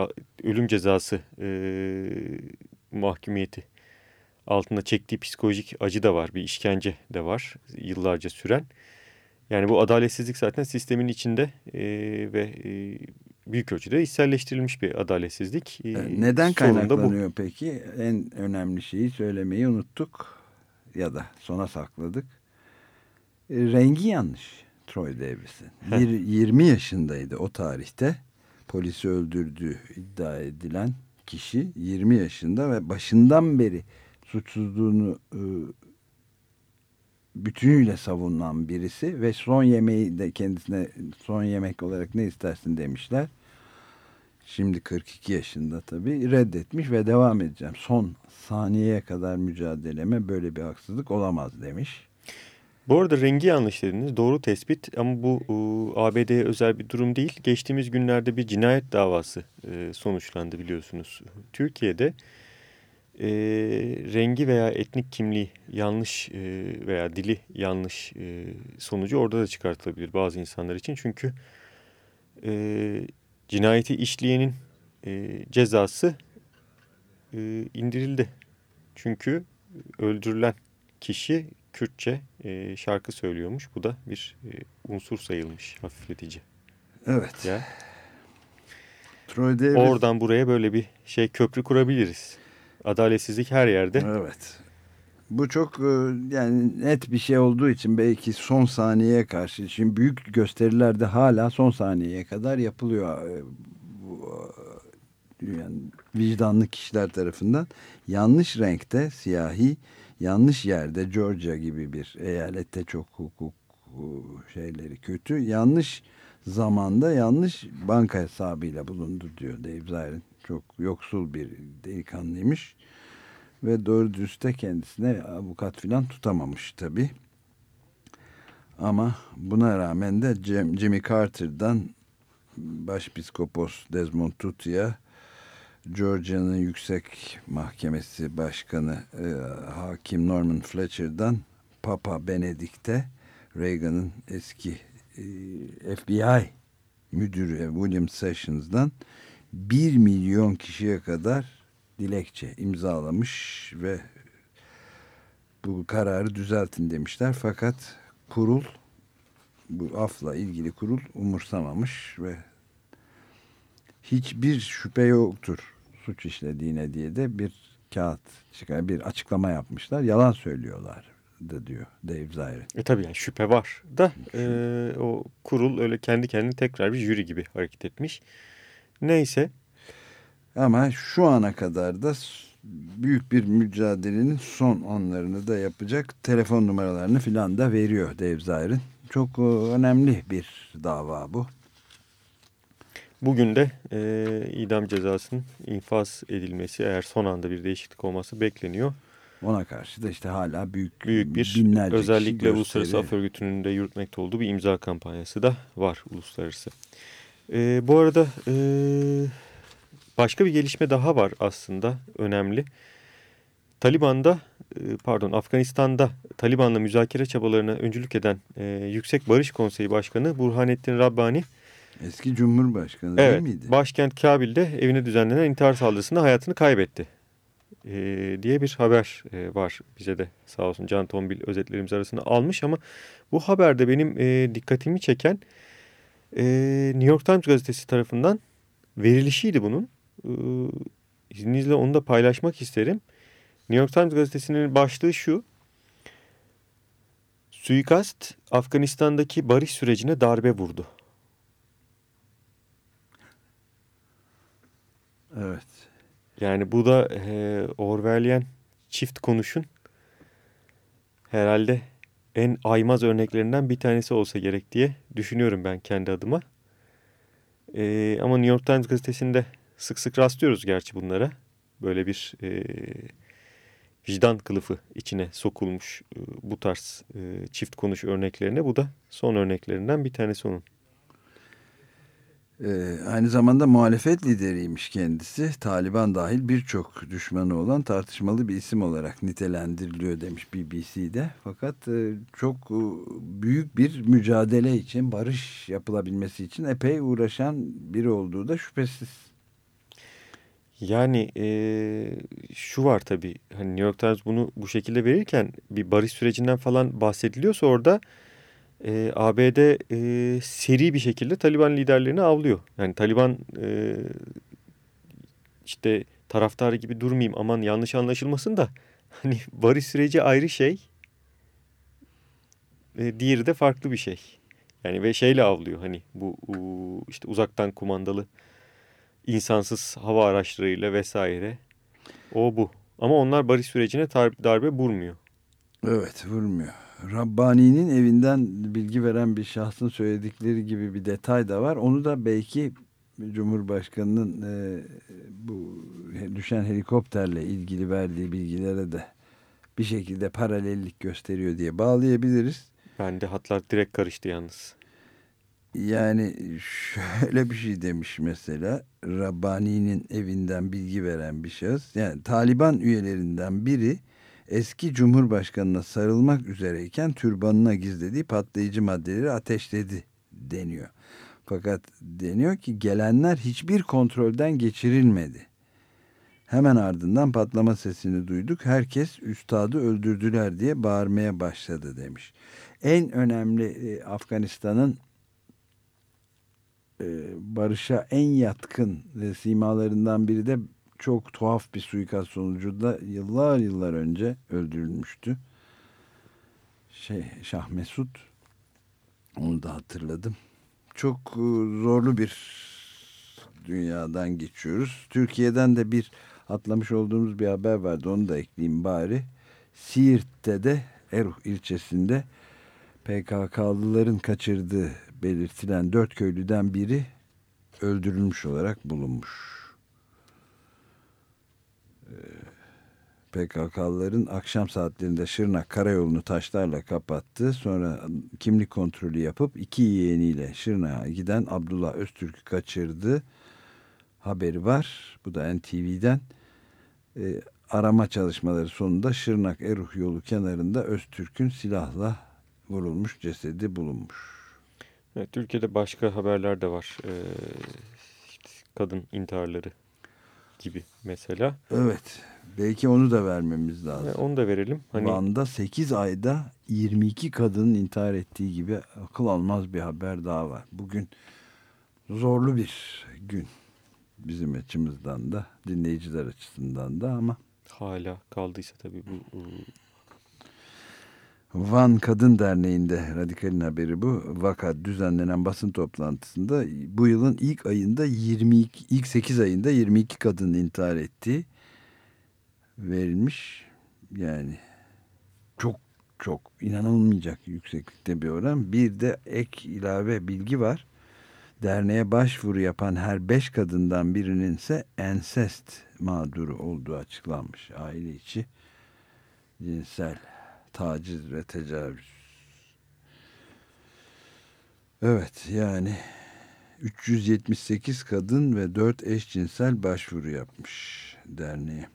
ölüm cezası e, mahkumiyeti altında çektiği psikolojik acı da var. Bir işkence de var yıllarca süren. Yani bu adaletsizlik zaten sistemin içinde e, ve e, büyük ölçüde içselleştirilmiş bir adaletsizlik. E, E, Neden da bu. kaynaklanıyor peki? En önemli şeyi söylemeyi unuttuk ya da sona sakladık. E, rengi yanlış Troy Davis'in. Yir- 20 yaşındaydı o tarihte. Polisi öldürdüğü iddia edilen kişi 20 yaşında ve başından beri suçsuzluğunu e, bütünüyle savunan birisi ve son yemeği de kendisine son yemek olarak ne istersin demişler. Şimdi 42 yaşında tabii reddetmiş ve devam edeceğim. Son saniyeye kadar mücadeleme böyle bir haksızlık olamaz demiş. Bu arada rengi yanlış dediniz. Doğru tespit ama bu e, ABD'ye özel bir durum değil. Geçtiğimiz günlerde bir cinayet davası e, sonuçlandı biliyorsunuz. Türkiye'de e, rengi veya etnik kimliği yanlış e, veya dili yanlış e, sonucu orada da çıkartılabilir bazı insanlar için. Çünkü e, cinayeti işleyenin e, cezası e, indirildi. Çünkü öldürülen kişi Kürtçe e, şarkı söylüyormuş. Bu da bir e, unsur sayılmış hafifletici. Evet. Ya. Troy Davis. Oradan buraya böyle bir şey köprü kurabiliriz. Adaletsizlik her yerde. Evet. Bu çok e, yani net bir şey olduğu için belki son saniyeye karşı şimdi büyük gösterilerde hala son saniyeye kadar yapılıyor e, e, yani vicdanlı kişiler tarafından yanlış renkte siyahi yanlış yerde Georgia gibi bir eyalette çok hukuk şeyleri kötü yanlış zamanda yanlış banka hesabıyla bulundu diyor Dave Zirin çok yoksul bir delikanlıymış ve dürüst kendisine avukat filan tutamamış tabi. Ama buna rağmen de Jim- Jimmy Carter'dan Başpiskopos Desmond Tutu'ya Georgia'nın Yüksek Mahkemesi Başkanı e, Hakim Norman Fletcher'dan Papa Benedikte Reagan'ın eski e, FBI müdürü William Sessions'dan 1 milyon kişiye kadar dilekçe imzalamış ve bu kararı düzeltin demişler. Fakat kurul bu afla ilgili kurul umursamamış ve hiçbir şüphe yoktur suç işlediğine diye de bir kağıt çıkar bir açıklama yapmışlar. Yalan söylüyorlar da diyor Dave Zaire. E tabii yani şüphe var da e, o kurul öyle kendi kendine tekrar bir jüri gibi hareket etmiş. Neyse Ama şu ana kadar da büyük bir mücadelenin son anlarını da yapacak telefon numaralarını filan da veriyor Zaire'in. Çok e, önemli bir dava bu. bugün de e, idam cezasının infaz edilmesi eğer son anda bir değişiklik olması bekleniyor. Ona karşı da işte hala büyük, Büyük bir binlerce özellikle Uluslararası Af Örgütü'nün de yürütmekte olduğu bir imza kampanyası da var uluslararası. E, bu arada e, başka bir gelişme daha var aslında önemli. Taliban'da e, pardon Afganistan'da Taliban'la müzakere çabalarına öncülük eden e, Yüksek Barış Konseyi Başkanı Burhanettin Rabbani Eski Cumhurbaşkanı Evet, değil miydi? başkent Kabil'de evine düzenlenen intihar saldırısında hayatını kaybetti. Ee, diye bir haber e, var bize de sağ olsun Can Tombil özetlerimiz arasında almış ama bu haberde benim e, dikkatimi çeken e, New York Times gazetesi tarafından verilişiydi bunun. E, izninizle onu da paylaşmak isterim. New York Times gazetesinin başlığı şu. Suikast Afganistan'daki barış sürecine darbe vurdu. Evet. Yani bu da e, Orwellian çift konuşun herhalde en aymaz örneklerinden bir tanesi olsa gerek diye düşünüyorum ben kendi adıma. E, ama New York Times gazetesinde sık sık rastlıyoruz gerçi bunlara. Böyle bir e, vicdan kılıfı içine sokulmuş e, bu tarz e, çift konuş örneklerine. Bu da son örneklerinden bir tanesi onun. Ee, aynı zamanda muhalefet lideriymiş kendisi. Taliban dahil birçok düşmanı olan tartışmalı bir isim olarak nitelendiriliyor demiş BBC'de. Fakat e, çok e, büyük bir mücadele için, barış yapılabilmesi için epey uğraşan biri olduğu da şüphesiz. Yani e, şu var tabii hani New York Times bunu bu şekilde verirken bir barış sürecinden falan bahsediliyorsa orada e, ABD e, seri bir şekilde Taliban liderlerini avlıyor. Yani Taliban e, işte taraftarı gibi durmayayım aman yanlış anlaşılmasın da hani barış süreci ayrı şey e, diğeri de farklı bir şey. Yani ve şeyle avlıyor hani bu işte uzaktan kumandalı insansız hava araçlarıyla vesaire. O bu. Ama onlar barış sürecine darbe vurmuyor. Evet vurmuyor. Rabbani'nin evinden bilgi veren bir şahsın söyledikleri gibi bir detay da var. Onu da belki Cumhurbaşkanı'nın e, bu düşen helikopterle ilgili verdiği bilgilere de bir şekilde paralellik gösteriyor diye bağlayabiliriz. Ben de hatlar direkt karıştı yalnız. Yani şöyle bir şey demiş mesela Rabbani'nin evinden bilgi veren bir şahıs. Yani Taliban üyelerinden biri eski Cumhurbaşkanı'na sarılmak üzereyken türbanına gizlediği patlayıcı maddeleri ateşledi deniyor. Fakat deniyor ki gelenler hiçbir kontrolden geçirilmedi. Hemen ardından patlama sesini duyduk. Herkes üstadı öldürdüler diye bağırmaya başladı demiş. En önemli e, Afganistan'ın e, barışa en yatkın e, simalarından biri de çok tuhaf bir suikast sonucu da yıllar yıllar önce öldürülmüştü. Şey Şah Mesut onu da hatırladım. Çok e, zorlu bir dünyadan geçiyoruz. Türkiye'den de bir atlamış olduğumuz bir haber vardı. Onu da ekleyeyim bari. Siirt'te de Eruh ilçesinde PKK'lıların kaçırdığı belirtilen dört köylüden biri öldürülmüş olarak bulunmuş. PKK'lıların akşam saatlerinde Şırnak karayolunu taşlarla kapattı. Sonra kimlik kontrolü yapıp iki yeğeniyle Şırnak'a giden Abdullah Öztürk'ü kaçırdı. Haberi var. Bu da NTV'den. E, arama çalışmaları sonunda Şırnak Eruh yolu kenarında Öztürk'ün silahla vurulmuş cesedi bulunmuş. Evet, Türkiye'de başka haberler de var. Ee, işte kadın intiharları gibi mesela. Evet. Belki onu da vermemiz lazım. Yani onu da verelim. Hani... Van'da 8 ayda 22 kadının intihar ettiği gibi akıl almaz bir haber daha var. Bugün zorlu bir gün bizim açımızdan da dinleyiciler açısından da ama hala kaldıysa tabii bu Van Kadın Derneği'nde Radikal'in haberi bu. Vaka düzenlenen basın toplantısında bu yılın ilk ayında 22 ilk 8 ayında 22 kadın intihar ettiği verilmiş. Yani çok çok inanılmayacak yükseklikte bir oran. Bir de ek ilave bilgi var. Derneğe başvuru yapan her beş kadından birinin ise ensest mağduru olduğu açıklanmış. Aile içi cinsel taciz ve tecavüz. Evet yani 378 kadın ve 4 eşcinsel başvuru yapmış derneğe.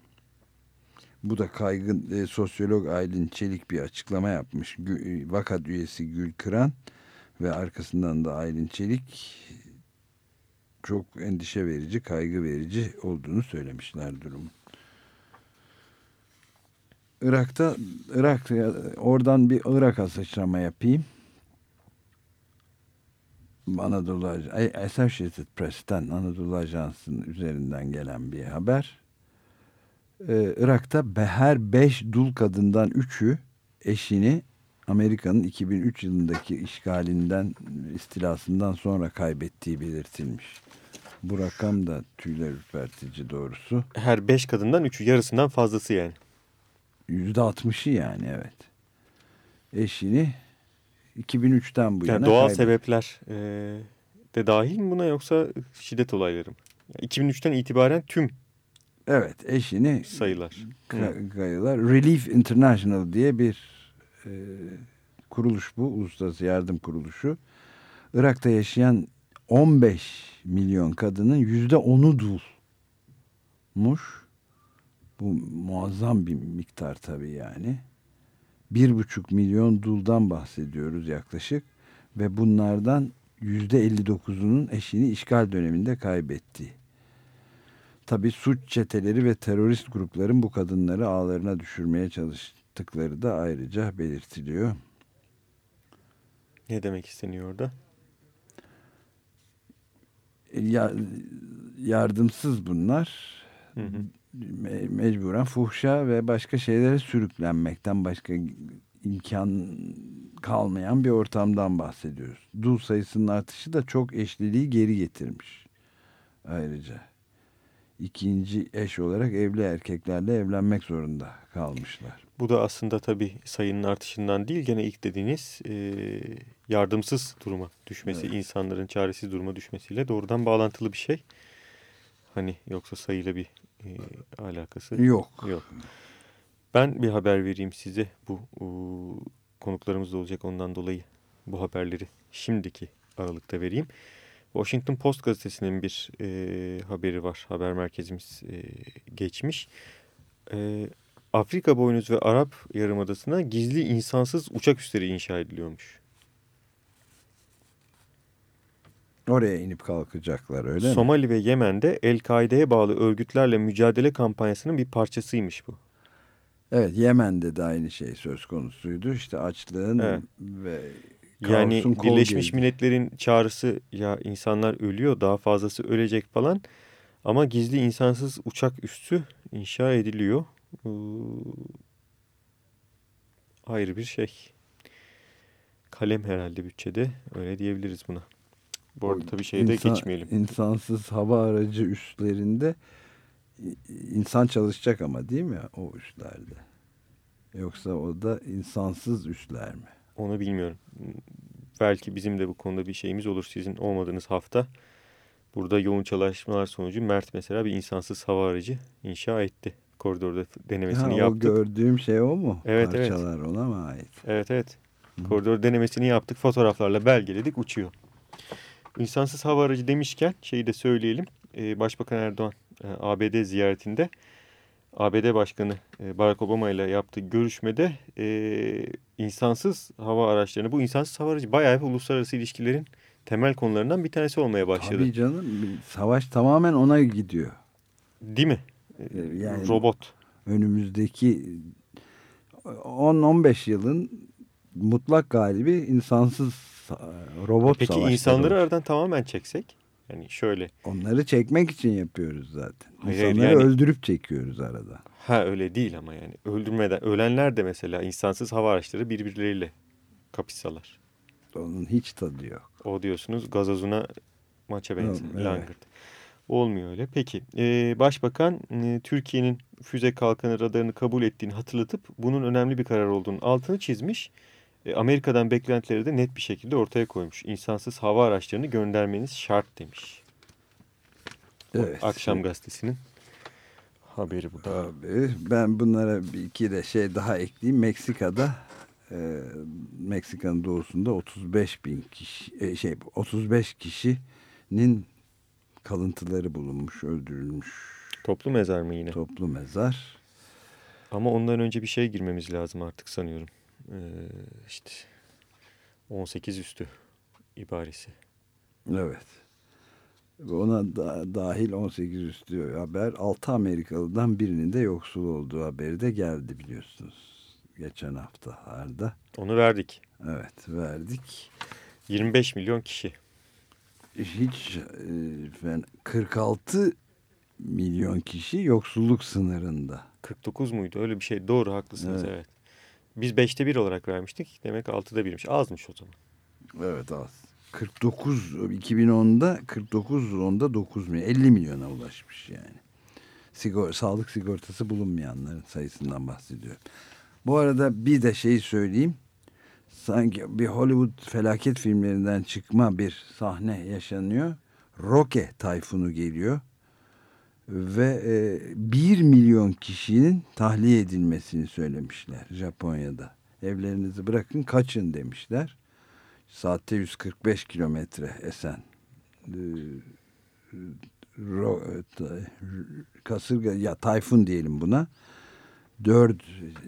Bu da kaygın e, sosyolog Aylin Çelik bir açıklama yapmış. Gü, e, vakat üyesi Gül Kıran ve arkasından da Aylin Çelik çok endişe verici, kaygı verici olduğunu söylemişler durumun. Irak'ta Irak oradan bir Irak'a sıçrama yapayım. Anadolu Associated Press'ten Anadolu Ajansı'nın üzerinden gelen bir haber. Ee, Irak'ta her 5 dul kadından 3'ü eşini Amerika'nın 2003 yılındaki işgalinden, istilasından sonra kaybettiği belirtilmiş. Bu rakam da tüyler ürpertici doğrusu. Her beş kadından üçü yarısından fazlası yani. Yüzde altmışı yani evet. Eşini 2003'ten bu yana Yani doğal kaybet- sebepler e, de dahil mi buna yoksa şiddet olayları mı? Yani 2003'ten itibaren tüm Evet eşini sayılar. Kayılar. Relief International diye bir e, kuruluş bu. Uluslararası Yardım Kuruluşu. Irak'ta yaşayan 15 milyon kadının yüzde 10'u dulmuş. Bu muazzam bir miktar tabii yani. Bir buçuk milyon duldan bahsediyoruz yaklaşık. Ve bunlardan yüzde 59'unun eşini işgal döneminde kaybetti. Tabii suç çeteleri ve terörist grupların bu kadınları ağlarına düşürmeye çalıştıkları da ayrıca belirtiliyor. Ne demek isteniyor orada? Ya, yardımsız bunlar. Hı hı. Me- mecburen fuhşa ve başka şeylere sürüklenmekten başka imkan kalmayan bir ortamdan bahsediyoruz. Dul sayısının artışı da çok eşliliği geri getirmiş. Ayrıca ikinci eş olarak evli erkeklerle evlenmek zorunda kalmışlar. Bu da aslında tabii sayının artışından değil gene ilk dediğiniz e, yardımsız duruma düşmesi, insanların çaresiz duruma düşmesiyle doğrudan bağlantılı bir şey. Hani yoksa sayıyla bir e, alakası Yok. yok. Ben bir haber vereyim size bu e, konuklarımız da olacak ondan dolayı bu haberleri şimdiki aralıkta vereyim. Washington Post gazetesinin bir e, haberi var. Haber merkezimiz e, geçmiş. E, Afrika boynuz ve Arap Yarımadası'na gizli insansız uçak üsleri inşa ediliyormuş. Oraya inip kalkacaklar öyle mi? Somali ve Yemen'de El-Kaide'ye bağlı örgütlerle mücadele kampanyasının bir parçasıymış bu. Evet Yemen'de de aynı şey söz konusuydu. İşte açlığın Evet. ve Yani Birleşmiş. Milletler'in çağrısı ya insanlar ölüyor daha fazlası ölecek falan. Ama gizli insansız uçak üssü inşa ediliyor. Ee, ayrı bir şey. Kalem herhalde bütçede öyle diyebiliriz buna. Bu arada tabii şeyde İnsan- geçmeyelim. İnsansız hava aracı üstlerinde insan çalışacak ama değil mi o üstlerde? Yoksa o da insansız üsler mi? Onu bilmiyorum. Belki bizim de bu konuda bir şeyimiz olur sizin olmadığınız hafta. Burada yoğun çalışmalar sonucu Mert mesela bir insansız hava aracı inşa etti. Koridorda denemesini Ha, o yaptık. gördüğüm şey o mu? Evet, evet. Parçalar ona mı ait? Evet evet. Koridor denemesini yaptık. Fotoğraflarla belgeledik. Uçuyor. İnsansız hava aracı demişken şeyi de söyleyelim. Ee, Başbakan Erdoğan e, ABD ziyaretinde ABD Başkanı e, Barack Obama ile yaptığı görüşmede e, insansız hava araçlarını bu insansız hava aracı bayağı bir uluslararası ilişkilerin temel konularından bir tanesi olmaya başladı. Tabii canım savaş tamamen ona gidiyor. Değil mi? Yani- Robot. Önümüzdeki 10-15 yılın mutlak galibi insansız robot Peki savaşları insanları olacak. aradan tamamen çeksek? Yani şöyle. Onları çekmek için yapıyoruz zaten. Hayır, İnsanları yani- öldürüp çekiyoruz arada. Ha öyle değil ama yani öldürmeden ölenler de mesela insansız hava araçları birbirleriyle kapışsalar. Onun hiç tadı yok. O diyorsunuz gazozuna maça benzer. Evet. Langırt. Olmuyor öyle. Peki e, Başbakan e, Türkiye'nin füze kalkanı radarını kabul ettiğini hatırlatıp bunun önemli bir karar olduğunu altını çizmiş. E, Amerika'dan beklentileri de net bir şekilde ortaya koymuş. İnsansız hava araçlarını göndermeniz şart demiş. Evet. Akşam gazetesinin haberi bu da. Tabii. Ben bunlara bir iki de şey daha ekleyeyim. Meksika'da e, Meksika'nın doğusunda 35 bin kişi e, şey 35 kişinin kalıntıları bulunmuş, öldürülmüş Toplu mezar mı yine? toplu mezar. Ama ondan önce bir şey girmemiz lazım artık sanıyorum. Ee, işte 18 üstü ibaresi. Evet. Ona da, dahil 18 üstü haber 6 Amerikalı'dan birinin de yoksul olduğu haberi de geldi biliyorsunuz. Geçen haftalarda. Onu verdik. Evet verdik. 25 milyon kişi. Hiç e, fen- 46 milyon kişi yoksulluk sınırında. 49 muydu? Öyle bir şey. Doğru haklısınız Evet. evet. Biz 5'te 1 olarak vermiştik. Demek 6'da 1'miş. Azmış o zaman. Evet az. 49 2010'da 49 onda 9 milyon 50 milyona ulaşmış yani. Sigor, sağlık sigortası bulunmayanların sayısından bahsediyorum. Bu arada bir de şeyi söyleyeyim. Sanki bir Hollywood felaket filmlerinden çıkma bir sahne yaşanıyor. Roke tayfunu geliyor. Ve e, 1 milyon kişinin tahliye edilmesini söylemişler Japonya'da. Evlerinizi bırakın kaçın demişler. Saatte 145 kilometre esen. Ro, ta- kasırga ya tayfun diyelim buna. 4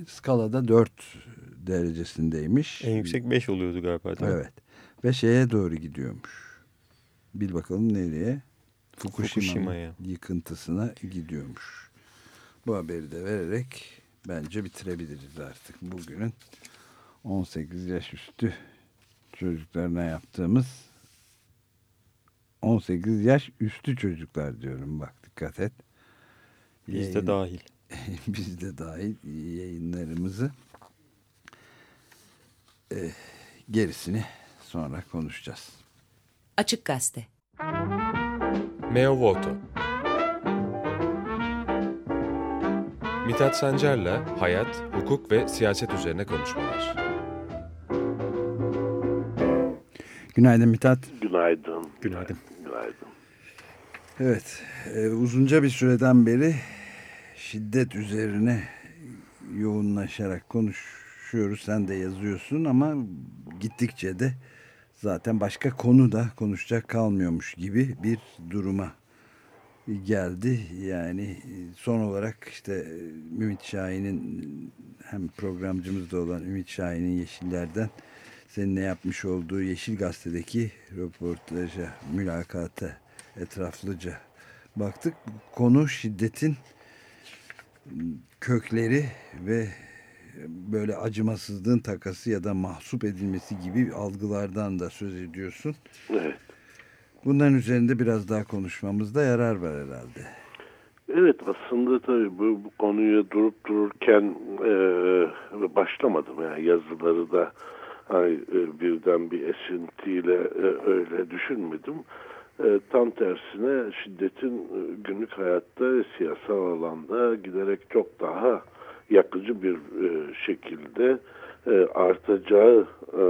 skalada 4 derecesindeymiş. En yüksek 5 oluyordu galiba değil mi? Evet. Ve şeye doğru gidiyormuş. Bil bakalım nereye? Fukushima Fukushima'ya. yıkıntısına gidiyormuş. Bu haberi de vererek bence bitirebiliriz artık bugünün 18 yaş üstü çocuklarına yaptığımız 18 yaş üstü çocuklar diyorum bak dikkat et. Biz de Yayın- dahil. biz de dahil yayınlarımızı eh, gerisini sonra konuşacağız. Açık Gazete. Meo Voto Mithat Sancar'la hayat, hukuk ve siyaset üzerine konuşmalar. Günaydın Mithat. Günaydın. Günaydın. Günaydın. Evet, e, uzunca bir süreden beri şiddet üzerine yoğunlaşarak konuşuyoruz. Sen de yazıyorsun ama gittikçe de zaten başka konu da konuşacak kalmıyormuş gibi bir duruma geldi. Yani son olarak işte e, Ümit Şahin'in hem programcımız da olan Ümit Şahin'in Yeşiller'den seninle yapmış olduğu Yeşil Gazete'deki röportaja, mülakata etraflıca baktık. Konu şiddetin kökleri ve böyle acımasızlığın takası ya da mahsup edilmesi gibi algılardan da söz ediyorsun. Evet. Bunların üzerinde biraz daha konuşmamızda yarar var herhalde. Evet aslında tabii bu, bu konuya durup dururken e, başlamadım. Yani yazıları da hani, e, birden bir esintiyle e, öyle düşünmedim. E, tam tersine şiddetin e, günlük hayatta siyasal alanda giderek çok daha yakıcı bir e, şekilde e, artacağı e,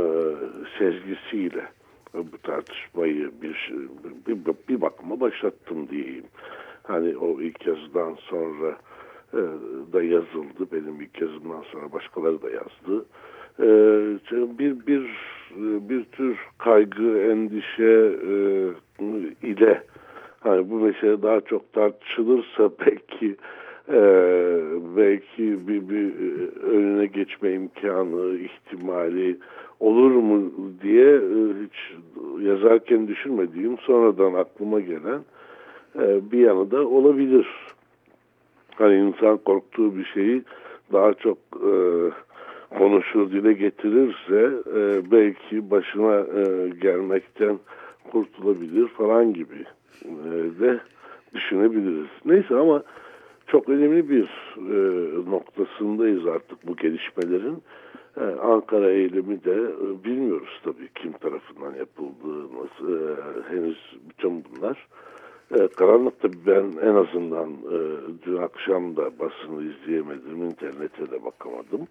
sezgisiyle e, bu tartışmayı bir, bir, bir bakıma başlattım diyeyim. Hani o ilk yazıdan sonra e, da yazıldı. Benim ilk yazımdan sonra başkaları da yazdı. E, bir bir bir tür kaygı, endişe e, ile hani bu mesele daha çok tartışılırsa belki e, belki bir, bir e, önüne geçme imkanı, ihtimali olur mu diye e, hiç yazarken düşünmediğim sonradan aklıma gelen e, bir yanı da olabilir. Hani insan korktuğu bir şeyi daha çok e, konuşur, dile getirirse e, belki başına e, gelmekten kurtulabilir falan gibi e, de düşünebiliriz. Neyse ama çok önemli bir e, noktasındayız artık bu gelişmelerin. E, Ankara eylemi de e, bilmiyoruz tabii kim tarafından yapıldığı, nasıl, e, henüz bütün bunlar. E, karanlık tabii ben en azından e, dün akşam da basını izleyemedim, internete de bakamadım.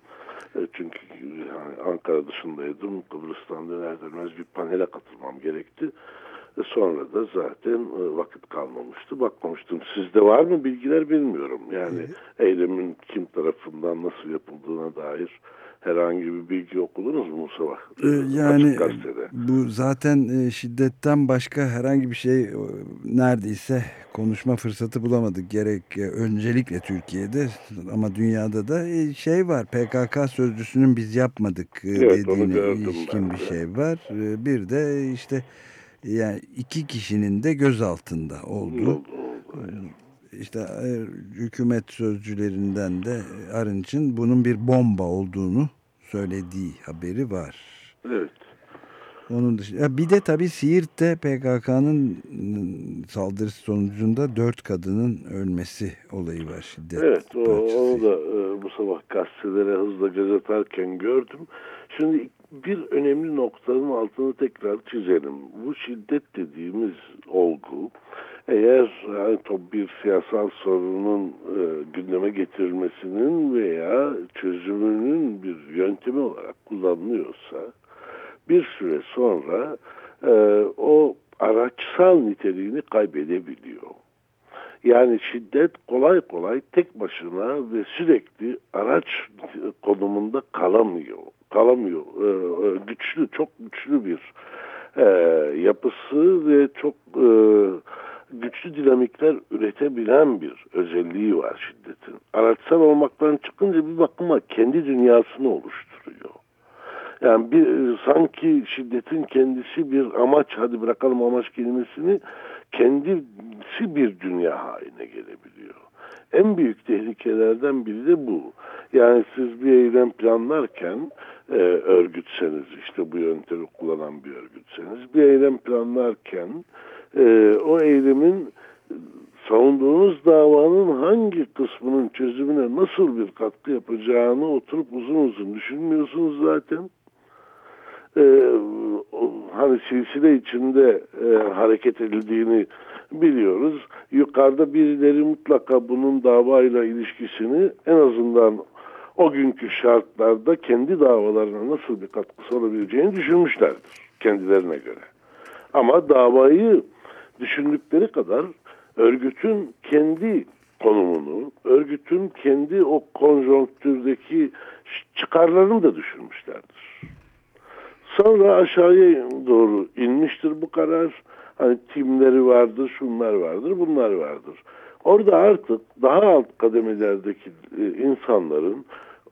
E, çünkü yani Ankara dışındaydım, Kıbrıs'tan döner dönmez bir panele katılmam gerekti. E, sonra da zaten e, vakit kalmamıştı, bakmamıştım. Sizde var mı bilgiler bilmiyorum. Yani eylemin kim tarafından nasıl yapıldığına dair herhangi bir bilgi okudunuz mu bu sabah? Ee, yani bu zaten e, şiddetten başka herhangi bir şey e, neredeyse konuşma fırsatı bulamadık. Gerek e, öncelikle Türkiye'de ama dünyada da e, şey var. PKK sözcüsünün biz yapmadık e, Evet, dediğine ilişkin ben bir şey var. E, Bir de işte Yani iki kişinin de gözaltında olduğu. Oldu, oldu. İşte e, hükümet sözcülerinden de Arınç'ın bunun bir bomba olduğunu söylediği haberi var. Evet. Onun dışında bir de tabii Siirt'te PKK'nın saldırısı sonucunda dört kadının ölmesi olayı var şiddet. Evet o, parçası. onu da e, bu sabah gazetelere hızla göz atarken gördüm. Şimdi bir önemli noktanın altını tekrar çizelim. Bu şiddet dediğimiz olgu eğer yani bir siyasal sorunun e, gündeme getirilmesinin veya çözümünün bir yöntemi olarak kullanılıyorsa bir süre sonra e, o araçsal niteliğini kaybedebiliyor. Yani şiddet kolay kolay tek başına ve sürekli araç konumunda kalamıyor. Kalamıyor. Ee, e, güçlü, çok güçlü bir e, yapısı ve çok e, güçlü dinamikler üretebilen bir özelliği var şiddetin. Araçsal olmaktan çıkınca bir bakıma kendi dünyasını oluşturuyor. Yani bir sanki şiddetin kendisi bir amaç, hadi bırakalım amaç kelimesini, kendisi bir dünya haline gelebiliyor. En büyük tehlikelerden biri de bu. Yani siz bir eylem planlarken e, örgütseniz, işte bu yöntemi kullanan bir örgütseniz, bir eylem planlarken e, o eylemin savunduğunuz davanın hangi kısmının çözümüne nasıl bir katkı yapacağını oturup uzun uzun düşünmüyorsunuz zaten. Ee, hani silsile içinde e, hareket edildiğini biliyoruz. Yukarıda birileri mutlaka bunun davayla ilişkisini en azından o günkü şartlarda kendi davalarına nasıl bir katkısı olabileceğini düşünmüşlerdir kendilerine göre. Ama davayı düşündükleri kadar örgütün kendi konumunu, örgütün kendi o konjonktürdeki çıkarlarını da düşünmüşlerdir. Sonra aşağıya doğru inmiştir bu karar. Hani timleri vardır, şunlar vardır, bunlar vardır. Orada artık daha alt kademelerdeki e, insanların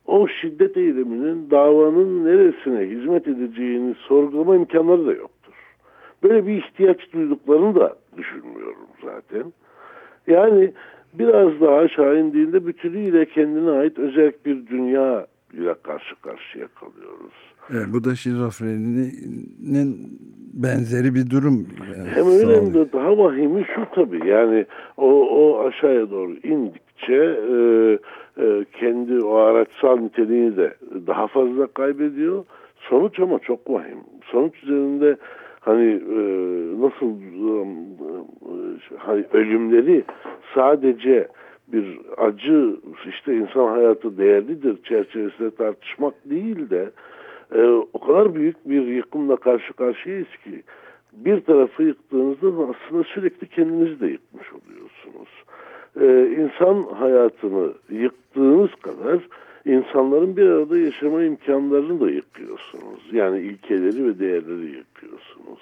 o şiddet eyleminin davanın neresine hizmet edeceğini sorgulama imkanları da yoktur. Böyle bir ihtiyaç duyduklarını da düşünmüyorum zaten. Yani biraz daha aşağı indiğinde bütünüyle kendine ait özel bir dünya ile karşı karşıya kalıyoruz. Evet, bu da şizofreninin benzeri bir durum. yani Hem öyle hem de daha vahimi şu tabii yani o, o aşağıya doğru indikçe e, e, kendi o araçsal niteliğini de daha fazla kaybediyor. Sonuç ama çok vahim. Sonuç üzerinde hani e, nasıl e, hani ölümleri sadece bir acı işte insan hayatı değerlidir çerçevesinde tartışmak değil de e, o kadar büyük bir yıkımla karşı karşıyayız ki bir tarafı yıktığınızda aslında sürekli kendinizi de yıkmış oluyorsunuz. E, insan hayatını yıktığınız kadar insanların bir arada yaşama imkanlarını da yıkıyorsunuz. Yani ilkeleri ve değerleri yıkıyorsunuz.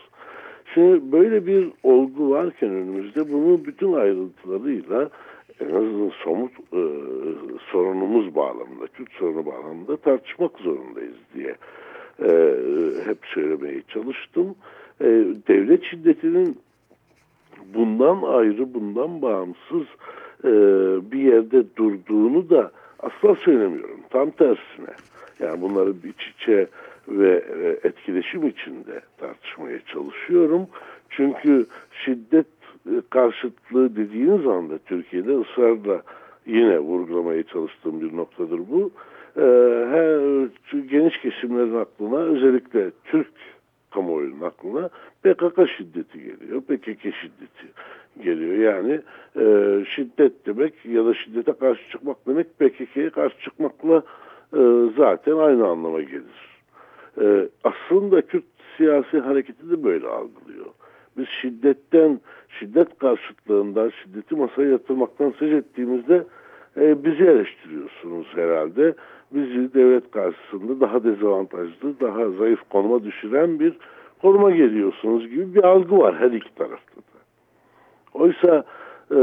Şimdi böyle bir olgu varken önümüzde bunu bütün ayrıntılarıyla en azından somut e, sorunumuz bağlamında, Kürt sorunu bağlamında tartışmak zorundayız diye e, hep söylemeye çalıştım. E, devlet şiddetinin bundan ayrı, bundan bağımsız e, bir yerde durduğunu da asla söylemiyorum. Tam tersine. Yani bunları iç içe ve e, etkileşim içinde tartışmaya çalışıyorum. Çünkü şiddet karşıtlığı dediğiniz anda Türkiye'de ısrarla yine vurgulamaya çalıştığım bir noktadır bu. E, her, geniş kesimlerin aklına özellikle Türk kamuoyunun aklına PKK şiddeti geliyor, PKK şiddeti geliyor. Yani e, şiddet demek ya da şiddete karşı çıkmak demek PKK'ye karşı çıkmakla e, zaten aynı anlama gelir. E, aslında Kürt siyasi hareketi de böyle algılıyor. Biz şiddetten, şiddet karşıtlığından, şiddeti masaya yatırmaktan söz ettiğimizde e, bizi eleştiriyorsunuz herhalde. Bizi devlet karşısında daha dezavantajlı, daha zayıf konuma düşüren bir konuma geliyorsunuz gibi bir algı var her iki tarafta da. Oysa e,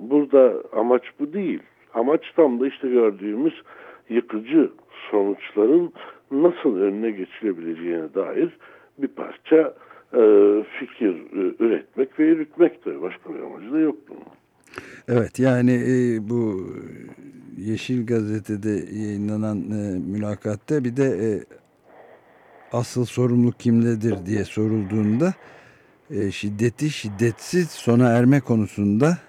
burada amaç bu değil. Amaç tam da işte gördüğümüz yıkıcı sonuçların nasıl önüne geçilebileceğine dair bir parça fikir e, üretmek ve yürütmektir. Başka bir amacı da yok bunun. Evet yani e, bu Yeşil Gazete'de yayınlanan e, mülakatta bir de e, asıl sorumluluk kimdedir diye sorulduğunda e, şiddeti şiddetsiz sona erme konusunda e,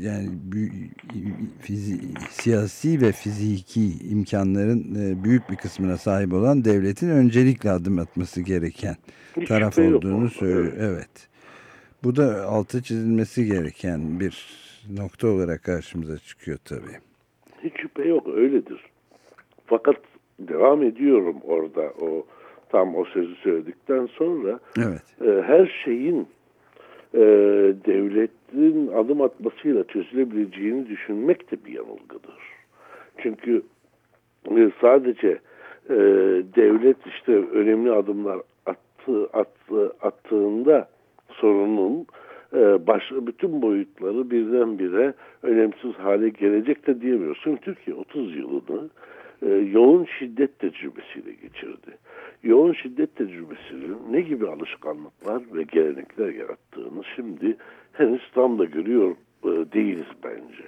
yani bü- fizi, siyasi ve fiziki imkanların e, büyük bir kısmına sahip olan devletin öncelikle adım atması gereken Hiç taraf olduğunu söylüyor. evet. Evet. Bu da altı çizilmesi gereken bir nokta olarak karşımıza çıkıyor tabii. Hiç şüphe yok öyledir. Fakat devam ediyorum orada o tam o sözü söyledikten sonra Evet. e, her şeyin e, devletin adım atmasıyla çözülebileceğini düşünmek de bir yanılgıdır. Çünkü e, sadece e, devlet işte önemli adımlar attı, attı, attığında sorunun e, baş, bütün boyutları birdenbire önemsiz hale gelecek de diyemiyorsun. Türkiye 30 yılını e, yoğun şiddet tecrübesiyle geçirdi. Yoğun şiddet tecrübesinin ne gibi alışkanlıklar ve gelenekler yarattığını şimdi henüz tam da görüyor e, değiliz bence.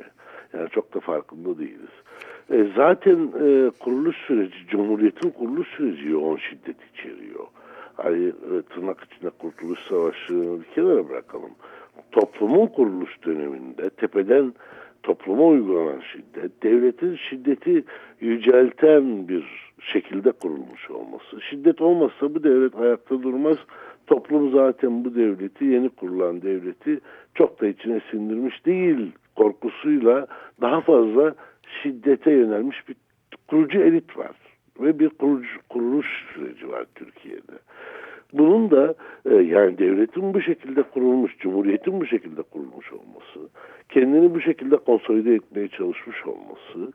Yani çok da farkında değiliz. E, zaten e, kuruluş süreci, Cumhuriyet'in kuruluş süreci yoğun şiddet içeriyor. Hani e, tırnak içinde Kurtuluş Savaşı'nı bir kenara bırakalım. Toplumun kuruluş döneminde tepeden topluma uygulanan şiddet, devletin şiddeti yücelten bir şekilde kurulmuş olması. Şiddet olmazsa bu devlet ayakta durmaz. Toplum zaten bu devleti, yeni kurulan devleti çok da içine sindirmiş değil korkusuyla daha fazla şiddete yönelmiş bir kurucu elit var. Ve bir kurucu, kuruluş süreci var Türkiye'de. Bunun da e, yani devletin bu şekilde kurulmuş, cumhuriyetin bu şekilde kurulmuş olması, kendini bu şekilde konsolide etmeye çalışmış olması,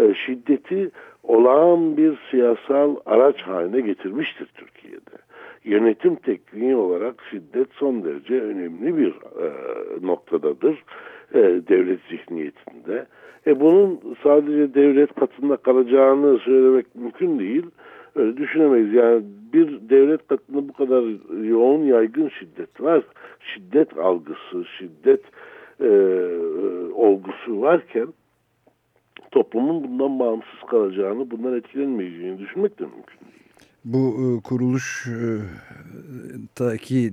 e, şiddeti olağan bir siyasal araç haline getirmiştir Türkiye'de. Yönetim tekniği olarak şiddet son derece önemli bir e, noktadadır e, devlet zihniyetinde. E bunun sadece devlet katında kalacağını söylemek mümkün değil. Öyle düşünemeyiz. Yani bir devlet katında bu kadar yoğun yaygın şiddet var. Şiddet algısı, şiddet e, olgusu varken toplumun bundan bağımsız kalacağını, bundan etkilenmeyeceğini düşünmek de mümkün değil. Bu e, kuruluş e, taki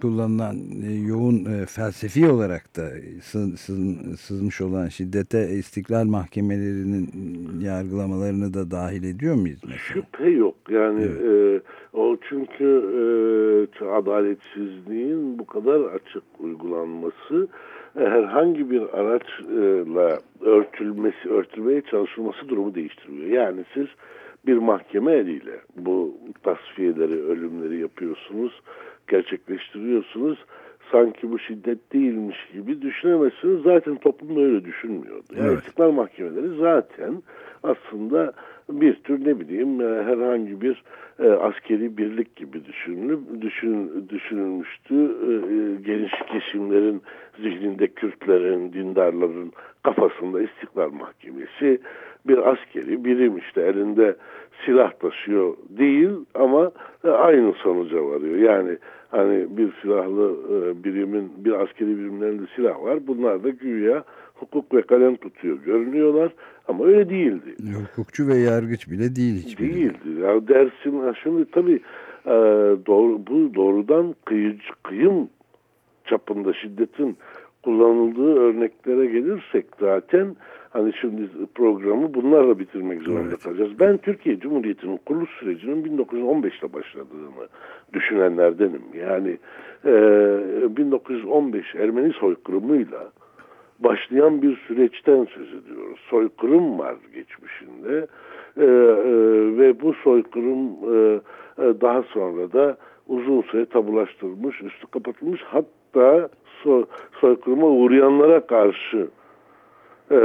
kullanılan e, yoğun e, felsefi olarak da sı- sı- sızmış olan şiddete istiklal mahkemelerinin yargılamalarını da dahil ediyor muyuz mesela? Şüphe yok. Yani e, o çünkü e, adaletsizliğin bu kadar açık uygulanması herhangi bir araçla örtülmesi, örtülmeye çalışılması durumu değiştiriyor. Yani siz bir mahkeme eliyle bu tasfiyeleri, ölümleri yapıyorsunuz, gerçekleştiriyorsunuz. Sanki bu şiddet değilmiş gibi düşünemezsiniz. Zaten toplum da öyle düşünmüyordu. Yani Evet. istiklal mahkemeleri zaten aslında bir tür ne bileyim e, herhangi bir e, askeri birlik gibi düşünülüp düşün, düşünülmüştü. E, e, geniş kesimlerin zihninde Kürtlerin, dindarların kafasında istiklal mahkemesi bir askeri birim işte elinde silah taşıyor değil ama e, aynı sonuca varıyor. Yani hani bir silahlı e, birimin bir askeri birimlerinde silah var. Bunlar da güya hukuk ve kalem tutuyor görünüyorlar ama öyle değildi. Hukukçu ve yargıç bile değil hiçbiri. Değildi. Ya dersin şimdi tabii e, doğru, bu doğrudan kıyıcı, kıyım çapında şiddetin kullanıldığı örneklere gelirsek zaten hani şimdi programı bunlarla bitirmek zorunda Evet. kalacağız. Ben Türkiye Cumhuriyeti'nin kuruluş sürecinin 1915'te başladığını düşünenlerdenim. Yani e, 1915 Ermeni soykırımıyla başlayan bir süreçten söz ediyoruz. Soykırım var geçmişinde Ee, e, ve bu soykırım e, e, daha sonra da uzun süre tabulaştırılmış, üstü kapatılmış hatta so, soykırıma uğrayanlara karşı e,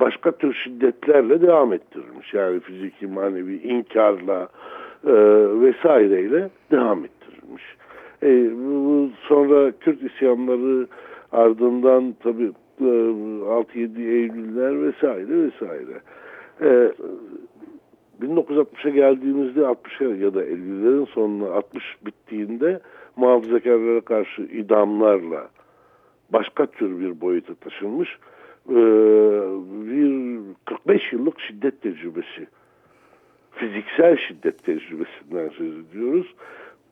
başka tür şiddetlerle devam ettirilmiş. Yani fiziki, manevi inkarla e, vesaireyle devam ettirilmiş. E, sonra Kürt isyanları ardından tabii e, 6-7 Eylüller vesaire vesaire. E, 1960'a geldiğimizde 60'a ya da 50'lerin sonuna 60 bittiğinde muhafazakarlara karşı idamlarla başka tür bir boyuta taşınmış e, bir 45 yıllık şiddet tecrübesi fiziksel şiddet tecrübesinden söz ediyoruz.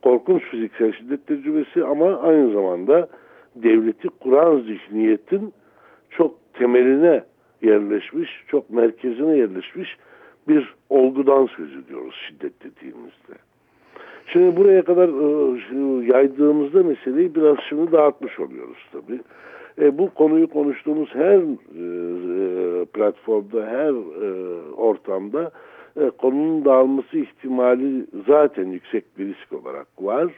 Korkunç fiziksel şiddet tecrübesi ama aynı zamanda devleti kuran zihniyetin çok temeline yerleşmiş, çok merkezine yerleşmiş bir olgudan söz ediyoruz şiddet dediğimizde. Şimdi buraya kadar e, yaydığımızda meseleyi biraz şimdi dağıtmış oluyoruz tabii. E, bu konuyu konuştuğumuz her e, platformda, her e, ortamda e, konunun dağılması ihtimali zaten yüksek bir risk olarak var.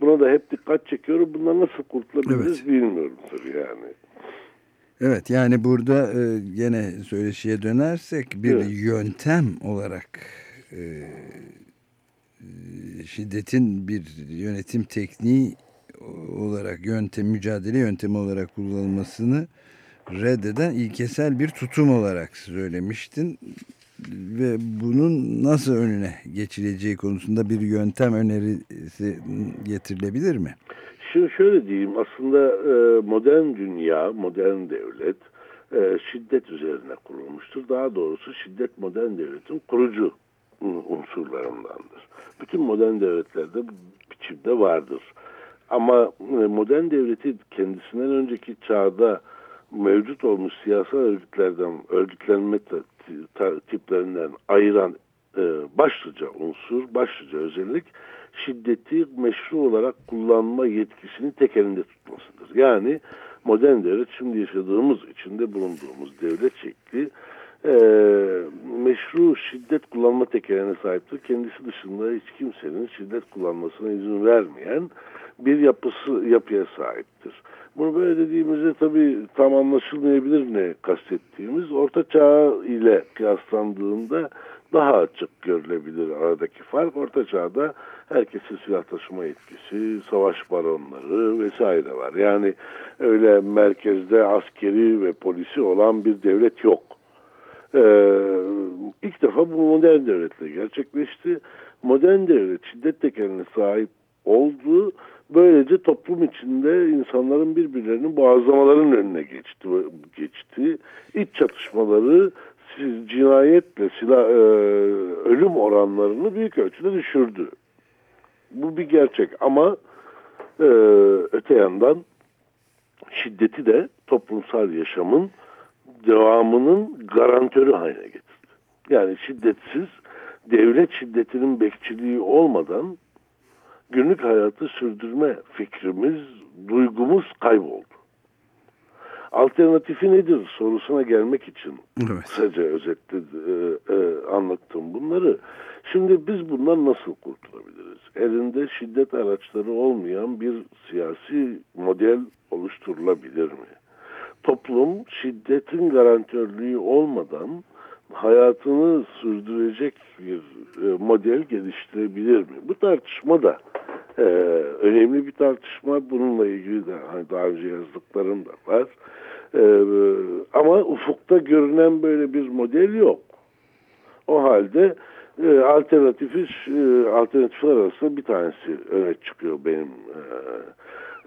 Buna da hep dikkat çekiyorum. Bundan nasıl kurtulabiliriz Evet. bilmiyorum tabii yani. Evet yani burada e, gene söyleşiye dönersek bir Evet. yöntem olarak e, e, şiddetin bir yönetim tekniği olarak yöntem mücadele yöntemi olarak kullanılmasını reddeden ilkesel bir tutum olarak söylemiştin ve bunun nasıl önüne geçileceği konusunda bir yöntem önerisi getirilebilir mi? Şimdi şöyle diyeyim aslında e, modern dünya, modern devlet e, şiddet üzerine kurulmuştur. Daha doğrusu şiddet modern devletin kurucu unsurlarındandır. Bütün modern devletlerde bu biçimde vardır. Ama e, modern devleti kendisinden önceki çağda mevcut olmuş siyasal örgütlerden, örgütlenme tiplerinden ayıran e, başlıca unsur, başlıca özellik şiddeti meşru olarak kullanma yetkisini tek elinde tutmasıdır. Yani modern devlet şimdi yaşadığımız, içinde bulunduğumuz devlet şekli e, meşru şiddet kullanma tekeline sahiptir. Kendisi dışında hiç kimsenin şiddet kullanmasına izin vermeyen bir yapısı yapıya sahiptir. Bunu böyle dediğimizde tabii tam anlaşılmayabilir ne kastettiğimiz. Orta çağ ile kıyaslandığında daha açık görülebilir aradaki fark. Orta çağda herkesin silah taşıma yetkisi, savaş baronları vesaire var. Yani öyle merkezde askeri ve polisi olan bir devlet yok. Ee, ilk defa bu modern devletle gerçekleşti. Modern devlet şiddet tekeline sahip oldu. Böylece toplum içinde insanların birbirlerinin boğazlamaların önüne geçti. geçti. İç çatışmaları cinayetle silah e, ölüm oranlarını büyük ölçüde düşürdü. Bu bir gerçek ama e, öte yandan şiddeti de toplumsal yaşamın devamının garantörü haline getirdi. Yani şiddetsiz devlet şiddetinin bekçiliği olmadan günlük hayatı sürdürme fikrimiz, duygumuz kayboldu. Alternatifi nedir sorusuna gelmek için Evet. kısaca özetle e, e, anlattım bunları. Şimdi biz bundan nasıl kurtulabiliriz? Elinde şiddet araçları olmayan bir siyasi model oluşturulabilir mi? Toplum şiddetin garantörlüğü olmadan hayatını sürdürecek bir e, model geliştirebilir mi? Bu tartışma da e, önemli bir tartışma. Bununla ilgili de hani daha önce yazdıklarım da var. E, ama ufukta görünen böyle bir model yok. O halde e, alternatifi e, alternatifler arasında bir tanesi öne çıkıyor benim e,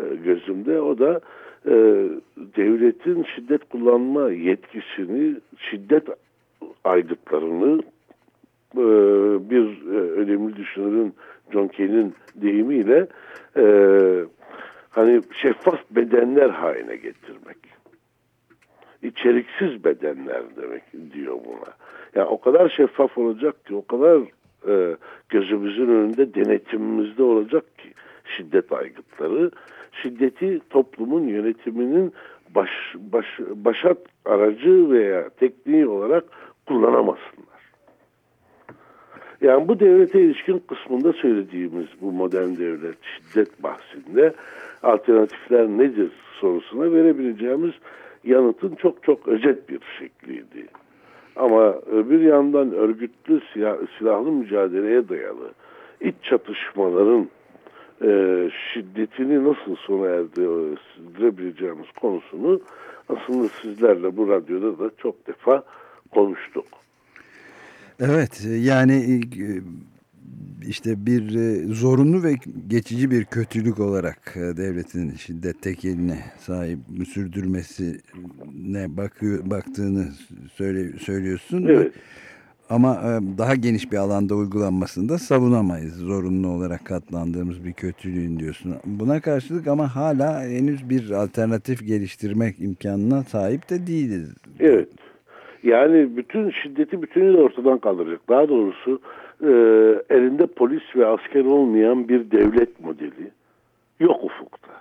e, gözümde. O da e, devletin şiddet kullanma yetkisini, şiddet aygıtlarını e, bir e, önemli düşünürün John Kay'nin deyimiyle e, hani şeffaf bedenler haline getirmek. İçeriksiz bedenler demek diyor buna. Yani o kadar şeffaf olacak ki, o kadar e, gözümüzün önünde denetimimizde olacak ki şiddet aygıtları, şiddeti toplumun yönetiminin baş, baş, başat aracı veya tekniği olarak kullanamasınlar. Yani bu devlete ilişkin kısmında söylediğimiz bu modern devlet şiddet bahsinde alternatifler nedir sorusuna verebileceğimiz yanıtın çok çok özet bir şekliydi. Ama öbür yandan örgütlü silah, silahlı mücadeleye dayalı iç çatışmaların e, şiddetini nasıl sona erdirebileceğimiz konusunu aslında sizlerle bu radyoda da çok defa konuştuk. Evet yani e, işte bir e, zorunlu ve geçici bir kötülük olarak e, devletin şiddet tekeline sahip sürdürmesine bakıyor, baktığını söyle, söylüyorsun. Evet. Ama e, daha geniş bir alanda uygulanmasını da savunamayız. Zorunlu olarak katlandığımız bir kötülüğün diyorsun. Buna karşılık ama hala henüz bir alternatif geliştirmek imkanına sahip de değiliz. Evet. Yani bütün şiddeti bütünüyle ortadan kaldıracak. Daha doğrusu e, elinde polis ve asker olmayan bir devlet modeli yok ufukta.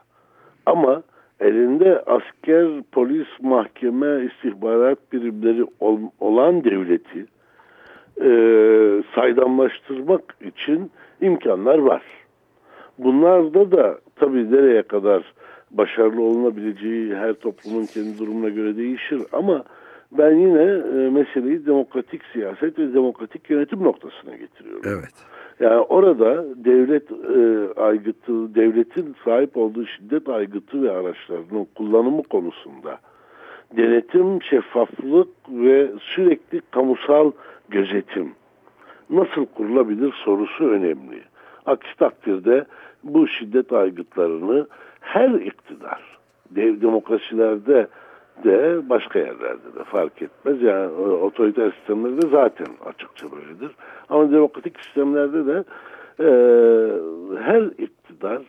Ama elinde asker, polis, mahkeme, istihbarat birimleri ol- olan devleti e, saydamlaştırmak için imkanlar var. Bunlarda da tabii nereye kadar başarılı olunabileceği her toplumun kendi durumuna göre değişir ama ben yine e, meseleyi demokratik siyaset ve demokratik yönetim noktasına getiriyorum. Evet. Yani orada devlet e, aygıtı, devletin sahip olduğu şiddet aygıtı ve araçlarının kullanımı konusunda denetim, şeffaflık ve sürekli kamusal gözetim nasıl kurulabilir sorusu önemli. Aksi takdirde bu şiddet aygıtlarını her iktidar, dev demokrasilerde de başka yerlerde de fark etmez. Yani e, otoriter sistemlerde zaten açıkça böyledir. Ama demokratik sistemlerde de e, her iktidar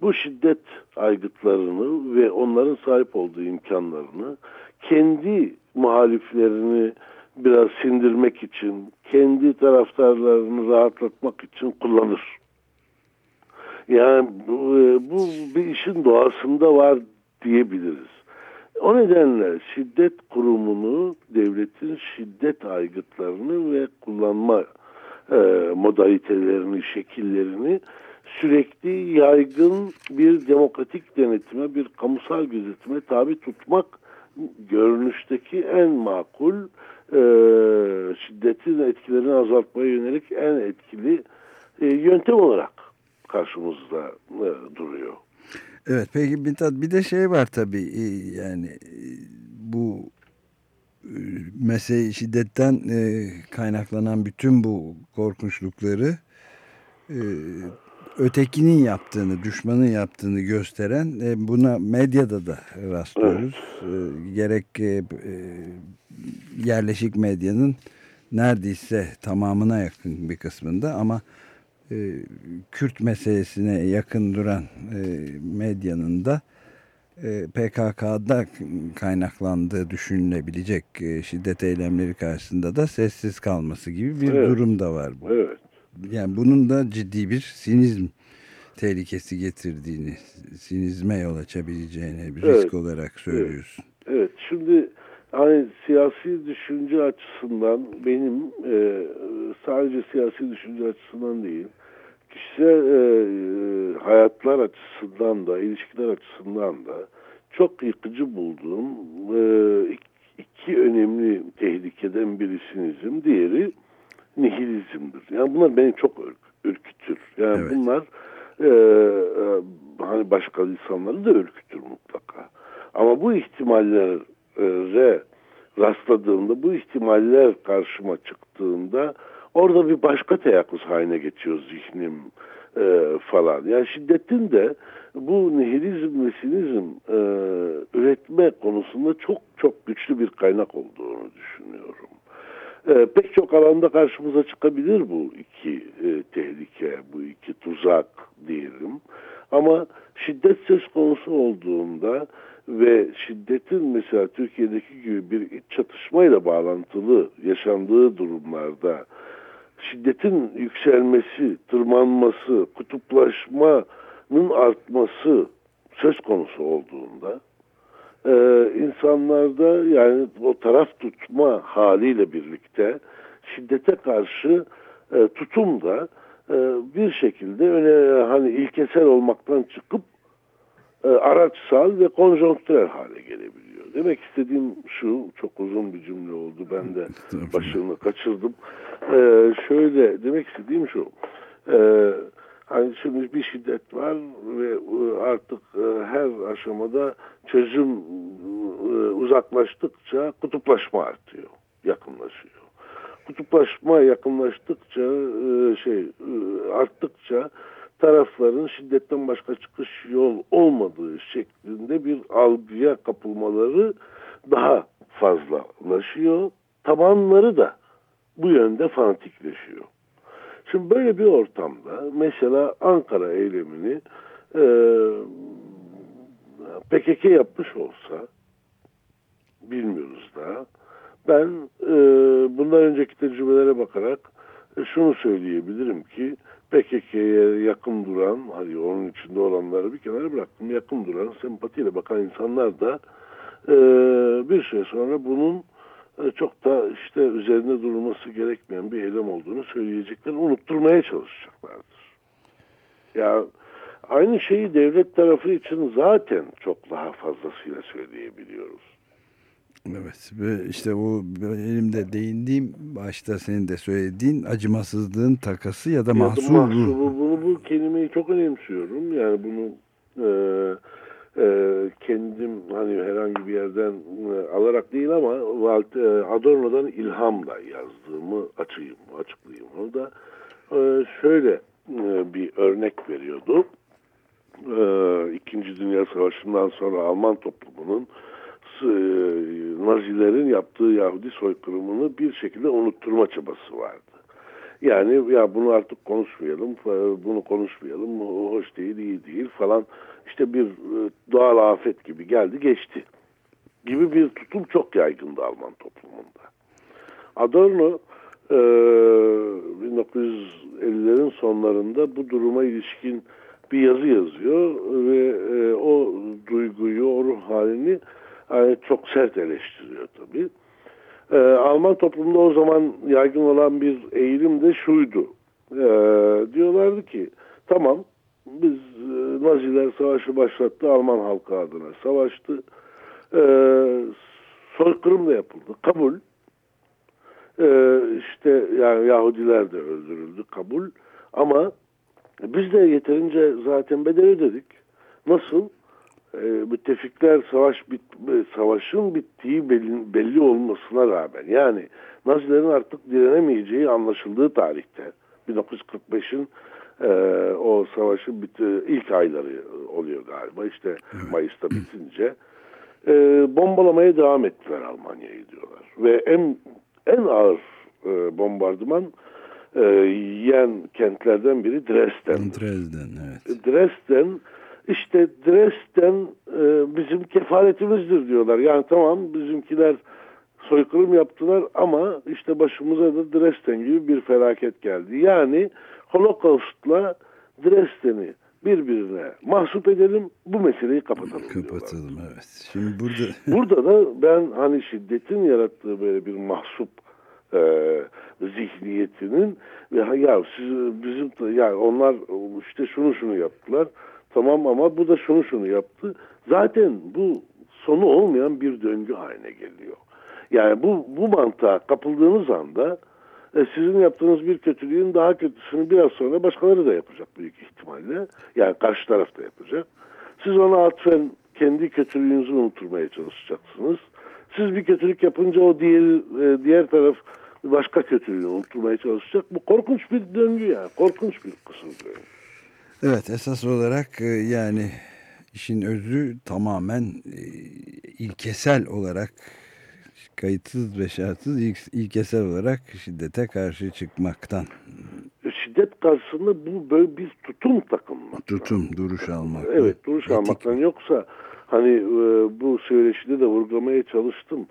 bu şiddet aygıtlarını ve onların sahip olduğu imkanlarını kendi muhaliflerini biraz sindirmek için, kendi taraftarlarını rahatlatmak için kullanır. Yani bu, bu bir işin doğasında var diyebiliriz. O nedenle şiddet kurumunu, devletin şiddet aygıtlarını ve kullanma e, modalitelerini, şekillerini sürekli yaygın bir demokratik denetime, bir kamusal gözetime tabi tutmak görünüşteki en makul e, şiddetin etkilerini azaltmaya yönelik en etkili e, yöntem olarak karşımızda e, duruyor. Evet peki Mithat bir de şey var tabii e, yani e, bu e, mesele şiddetten kaynaklanan bütün bu korkunçlukları ötekinin yaptığını, düşmanın yaptığını gösteren buna medyada da rastlıyoruz. E, gerek yerleşik medyanın neredeyse tamamına yakın bir kısmında ama Kürt meselesine yakın duran e, medyanın da e, PKK'da kaynaklandığı düşünülebilecek e, şiddet eylemleri karşısında da sessiz kalması gibi bir Evet. durum da var. Bu. Evet. Yani bunun da ciddi bir sinizm tehlikesi getirdiğini, sinizme yol açabileceğini bir Evet. risk olarak söylüyorsun. Evet, şimdi hani siyasi düşünce açısından benim e, sadece siyasi düşünce açısından değil, kişisel e, hayatlar açısından da, ilişkiler açısından da çok yıkıcı bulduğum e, iki, önemli tehlikeden biri sinizm, diğeri nihilizmdir. Yani bunlar beni çok ürk- ürkütür. Yani Evet. bunlar e, e, hani başka insanları da ürkütür mutlaka. Ama bu ihtimallere rastladığımda, bu ihtimaller karşıma çıktığında orada bir başka teyakkuz haline geçiyor zihnim e, falan. Yani şiddetin de bu nihilizm ve sinizm e, üretme konusunda çok çok güçlü bir kaynak olduğunu düşünüyorum. E, pek çok alanda karşımıza çıkabilir bu iki e, tehlike, bu iki tuzak diyelim. Ama şiddet söz konusu olduğunda ve şiddetin mesela Türkiye'deki gibi bir iç çatışmayla bağlantılı yaşandığı durumlarda şiddetin yükselmesi, tırmanması, kutuplaşmanın artması söz konusu olduğunda e, insanlarda yani o taraf tutma haliyle birlikte şiddete karşı e, tutum da e, bir şekilde öne hani ilkesel olmaktan çıkıp e, araçsal ve konjonktürel hale gelebiliyor. Demek istediğim şu, çok uzun bir cümle oldu. Ben de başını kaçırdım. E, şöyle demek istediğim şu. E, hani şimdi bir şiddet var ve e, artık e, her aşamada çözüm e, uzaklaştıkça kutuplaşma artıyor, yakınlaşıyor. kutuplaşma yakınlaştıkça e, şey arttıkça tarafların şiddetten başka çıkış yol olmadığı şeklinde bir algıya kapılmaları daha fazlalaşıyor. Tabanları da bu yönde fanatikleşiyor. Şimdi böyle bir ortamda mesela Ankara eylemini e, PKK yapmış olsa bilmiyoruz daha. Ben e, bundan önceki tecrübelere bakarak e, şunu söyleyebilirim ki PKK'ye yakın duran, hadi onun içinde olanları bir kenara bıraktım, yakın duran, sempatiyle bakan insanlar da e, bir süre sonra bunun e, çok da işte üzerinde durulması gerekmeyen bir eylem olduğunu söyleyecekler, unutturmaya çalışacaklardır. Ya aynı şeyi devlet tarafı için zaten çok daha fazlasıyla söyleyebiliyoruz. Evet ve işte o elimde değindiğim başta senin de söylediğin acımasızlığın takası ya da Ya da mahsuru. mahsuru, bunu bu kelimeyi çok önemsiyorum. Yani bunu e, e, kendim hani herhangi bir yerden e, alarak değil ama e, Adorno'dan ilhamla yazdığımı açayım, açıklayayım. O da e, şöyle e, bir örnek veriyordu. E, İkinci Dünya Savaşı'ndan sonra Alman toplumunun e, Nazilerin yaptığı Yahudi soykırımını bir şekilde unutturma çabası vardı. Yani ya bunu artık konuşmayalım, e, bunu konuşmayalım, hoş değil, iyi değil falan. İşte bir e, doğal afet gibi geldi geçti. Gibi bir tutum çok yaygındı Alman toplumunda. Adorno e, 1950'lerin sonlarında bu duruma ilişkin bir yazı yazıyor ve e, o duyguyu, o ruh halini e, çok sert eleştiriyor tabii. E, Alman toplumunda o zaman yaygın olan bir eğilim de şuydu. E, diyorlardı ki tamam biz e, Naziler savaşı başlattı Alman halkı adına savaştı. E, soykırım da yapıldı. Kabul. E, işte yani Yahudiler de öldürüldü. Kabul. Ama biz de yeterince zaten bedel ödedik. Nasıl? E, müttefikler savaş bit, savaşın bittiği belli, belli olmasına rağmen yani Nazilerin artık direnemeyeceği anlaşıldığı tarihte 1945'in e, o savaşın bit, ilk ayları oluyor galiba işte Mayıs'ta bitince e, bombalamaya devam ettiler Almanya'yı diyorlar ve en en ağır e, bombardıman e, yiyen kentlerden biri Dresden. Dresden evet. Dresden işte Dresden e, bizim kefaretimizdir diyorlar. Yani tamam bizimkiler soykırım yaptılar ama işte başımıza da Dresden gibi bir felaket geldi. Yani Holocaust'la Dresden'i birbirine mahsup edelim bu meseleyi kapatalım. Kapatalım diyorlar. evet. Şimdi burada Burada da ben hani şiddetin yarattığı böyle bir mahsup e, zihniyetinin ve ya siz bizim yani onlar işte şunu şunu yaptılar tamam ama bu da şunu şunu yaptı. Zaten bu sonu olmayan bir döngü haline geliyor. Yani bu bu mantığa kapıldığınız anda e, sizin yaptığınız bir kötülüğün daha kötüsünü biraz sonra başkaları da yapacak büyük ihtimalle. Yani karşı taraf da yapacak. Siz ona atfen kendi kötülüğünüzü unutturmaya çalışacaksınız. Siz bir kötülük yapınca o diğer e, diğer taraf başka kötülüğünü unutturmaya çalışacak. Bu korkunç bir döngü ya. Korkunç bir kısır döngü. Evet esas olarak e, yani işin özü tamamen e, ilkesel olarak kayıtsız ve şartsız ilk- ilkesel olarak şiddete karşı çıkmaktan Şiddet karşısında bu böyle bir tutum takınmak. tutum duruş almak. Evet duruş Etik. almaktan yoksa hani e, bu söyleşide de vurgulamaya çalıştım.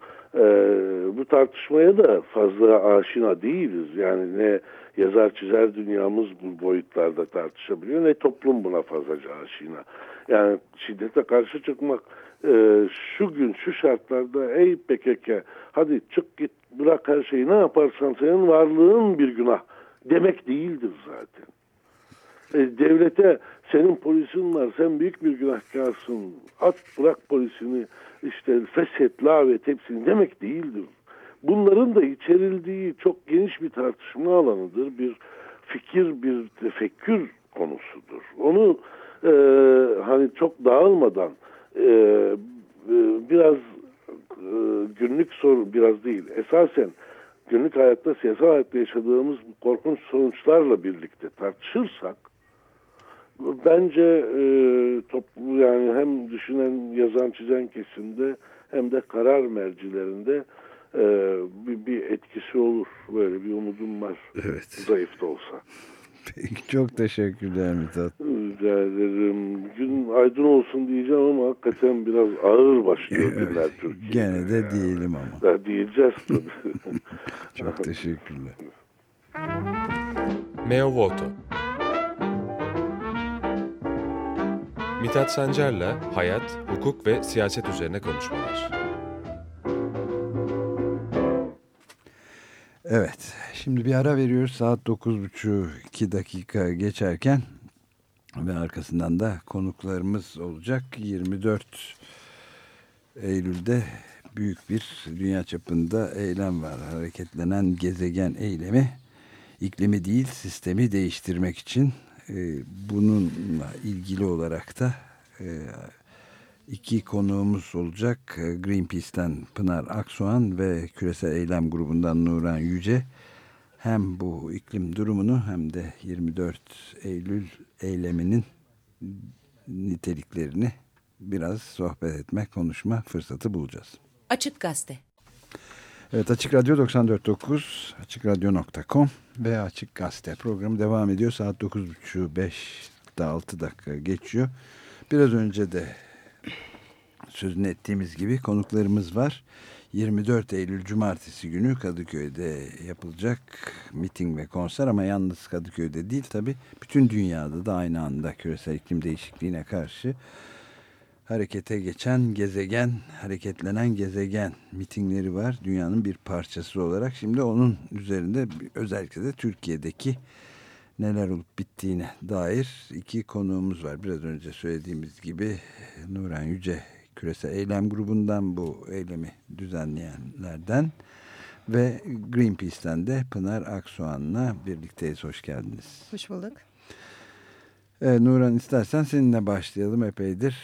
Bu tartışmaya da fazla aşina değiliz. Yani ne yazar çizer dünyamız bu boyutlarda tartışabiliyor ne toplum buna fazlaca aşina. Yani şiddete karşı çıkmak e, şu gün şu şartlarda ey PKK hadi çık git bırak her şeyi ne yaparsan senin varlığın bir günah demek değildir zaten. E, devlete senin polisin var sen büyük bir günahkarsın at bırak polisini işte feshet lavet hepsini demek değildir. Bunların da içerildiği çok geniş bir tartışma alanıdır. Bir fikir bir tefekkür konusudur. Onu e, hani çok dağılmadan e, e, biraz e, günlük soru biraz değil esasen günlük hayatta, siyasal hayatta yaşadığımız bu korkunç sonuçlarla birlikte tartışırsak bence e, toplu yani hem düşünen, yazan, çizen kesimde hem de karar mercilerinde e, bir, bir etkisi olur. Böyle bir umudum var. Evet. Zayıf da olsa. Peki, çok teşekkürler Mithat. Rica ederim. Gün aydın olsun diyeceğim ama hakikaten biraz ağır başlıyor Evet, günler Türkiye'de. Gene de diyelim ama. Ya diyeceğiz tabii. Çok teşekkürler. Meo Voto Mithat Sancar'la hayat, hukuk ve siyaset üzerine konuşmalar. Evet, şimdi bir ara veriyoruz. Saat 9.30 2 dakika geçerken ve arkasından da konuklarımız olacak. 24 Eylül'de büyük bir dünya çapında eylem var. Hareketlenen gezegen eylemi iklimi değil sistemi değiştirmek için e, bununla ilgili olarak da e, iki konuğumuz olacak. E, Greenpeace'ten Pınar Aksoğan ve Küresel Eylem Grubu'ndan Nuran Yüce hem bu iklim durumunu hem de 24 Eylül eyleminin niteliklerini biraz sohbet etme, konuşma fırsatı bulacağız. Açık Gazete. Evet Açık Radyo 94.9 AçıkRadyo.com ve Açık Gazete programı devam ediyor. Saat 9.30 5'te 6 dakika geçiyor. Biraz önce de sözünü ettiğimiz gibi konuklarımız var. 24 Eylül Cumartesi günü Kadıköy'de yapılacak miting ve konser ama yalnız Kadıköy'de değil tabi bütün dünyada da aynı anda küresel iklim değişikliğine karşı harekete geçen gezegen, hareketlenen gezegen mitingleri var. Dünyanın bir parçası olarak. Şimdi onun üzerinde özellikle de Türkiye'deki neler olup bittiğine dair iki konuğumuz var. Biraz önce söylediğimiz gibi Nuran Yüce Küresel Eylem Grubu'ndan bu eylemi düzenleyenlerden ve Greenpeace'ten de Pınar Aksoğan'la birlikteyiz. Hoş geldiniz. Hoş bulduk. Ee, Nuran istersen seninle başlayalım. Epeydir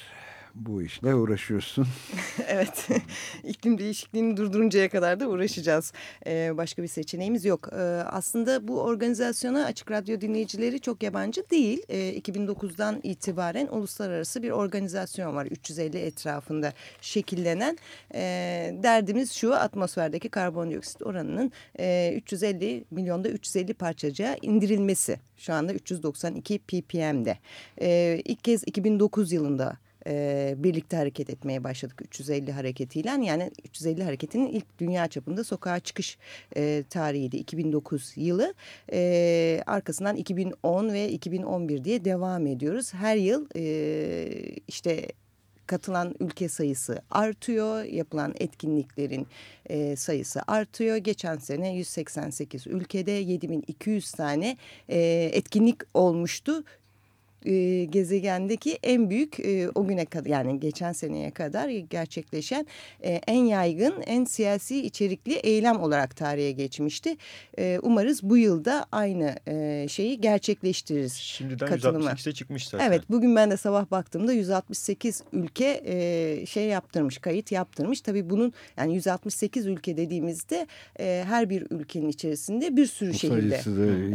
bu işle uğraşıyorsun. evet. İklim değişikliğini durduruncaya kadar da uğraşacağız. Ee, başka bir seçeneğimiz yok. Ee, aslında bu organizasyona Açık Radyo dinleyicileri çok yabancı değil. Ee, 2009'dan itibaren uluslararası bir organizasyon var. 350 etrafında şekillenen. Ee, derdimiz şu atmosferdeki karbondioksit oranının e, 350 milyonda 350 parçacığa indirilmesi. Şu anda 392 ppm'de. Ee, ilk kez 2009 yılında e, birlikte hareket etmeye başladık 350 hareketiyle. Yani 350 hareketinin ilk dünya çapında sokağa çıkış e, tarihiydi 2009 yılı. E, arkasından 2010 ve 2011 diye devam ediyoruz. Her yıl e, işte katılan ülke sayısı artıyor. Yapılan etkinliklerin e, sayısı artıyor. Geçen sene 188 ülkede 7200 tane e, etkinlik olmuştu e, gezegendeki en büyük e, o güne kadar yani geçen seneye kadar gerçekleşen e, en yaygın en siyasi içerikli eylem olarak tarihe geçmişti. E, umarız bu yılda aynı e, şeyi gerçekleştiririz. Şimdiden katılımı. 168'e çıkmış zaten. Evet bugün ben de sabah baktığımda 168 ülke e, şey yaptırmış kayıt yaptırmış. Tabii bunun yani 168 ülke dediğimizde e, her bir ülkenin içerisinde bir sürü Bu şehirde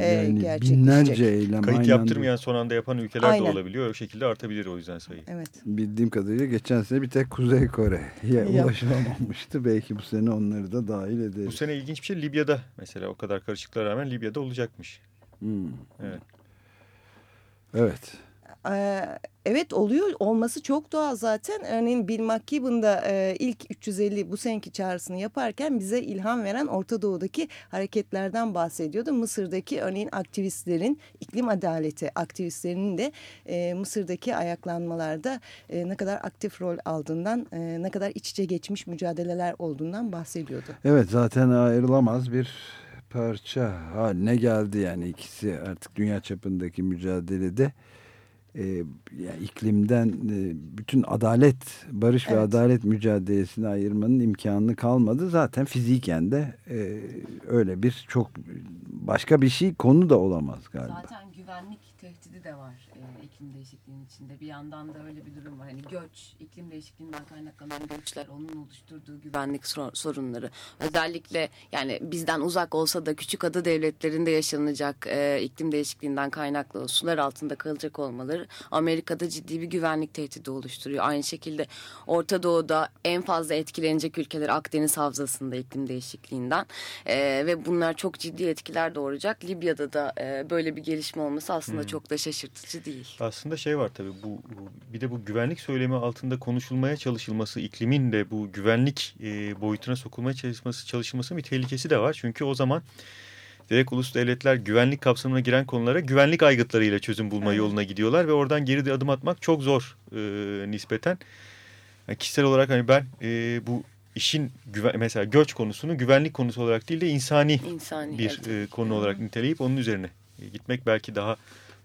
e, yani gerçekleşecek. binlerce eylem Kayıt yaptırmayan son anda yapan ülkeler Aynen. de olabiliyor. O şekilde artabilir o yüzden sayı. Evet. Bildiğim kadarıyla geçen sene bir tek Kuzey Kore'ye ulaşılamamıştı. Belki bu sene onları da dahil ederiz. Bu sene ilginç bir şey Libya'da mesela o kadar karışıklığa rağmen Libya'da olacakmış. Hmm. Evet. Evet. Evet oluyor olması çok doğal zaten. Örneğin Bill McKibben da e, ilk 350 bu seneki çağrısını yaparken bize ilham veren Orta Doğu'daki hareketlerden bahsediyordu. Mısır'daki örneğin aktivistlerin iklim adaleti aktivistlerinin de Mısır'daki ayaklanmalarda ne kadar aktif rol aldığından ne kadar iç içe geçmiş mücadeleler olduğundan bahsediyordu. Evet zaten ayrılamaz bir parça haline geldi yani ikisi artık dünya çapındaki mücadelede e, yani iklimden e, bütün adalet, barış ve Evet. adalet mücadelesini ayırmanın imkanı kalmadı. Zaten fiziken de e, öyle bir çok başka bir şey konu da olamaz galiba. Zaten güvenlik tehdidi de var e, iklim değişikliğinin içinde. Bir yandan da öyle bir durum var. Hani göç, iklim değişikliğinden kaynaklanan göçler, onun oluşturduğu güvenlik sor- sorunları. Özellikle yani bizden uzak olsa da küçük ada devletlerinde yaşanacak e, iklim değişikliğinden kaynaklı sular altında kalacak olmaları Amerika'da ciddi bir güvenlik tehdidi oluşturuyor. Aynı şekilde Orta Doğu'da en fazla etkilenecek ülkeler Akdeniz Havzası'nda iklim değişikliğinden E, ve bunlar çok ciddi etkiler doğuracak. Libya'da da e, böyle bir gelişme olması aslında Hmm. çok da şaşırtıcı değil. Aslında şey var tabii bu, bir de bu güvenlik söylemi altında konuşulmaya çalışılması, iklimin de bu güvenlik e, boyutuna sokulmaya çalışması, çalışılması bir tehlikesi de var. Çünkü o zaman direkt ulus devletler güvenlik kapsamına giren konulara güvenlik aygıtlarıyla çözüm bulma Evet. yoluna gidiyorlar ve oradan geri de adım atmak çok zor e, nispeten. Yani kişisel olarak hani ben e, bu işin güven, mesela göç konusunu güvenlik konusu olarak değil de insani, İnsani, bir evet. e, konu olarak niteleyip onun üzerine gitmek belki daha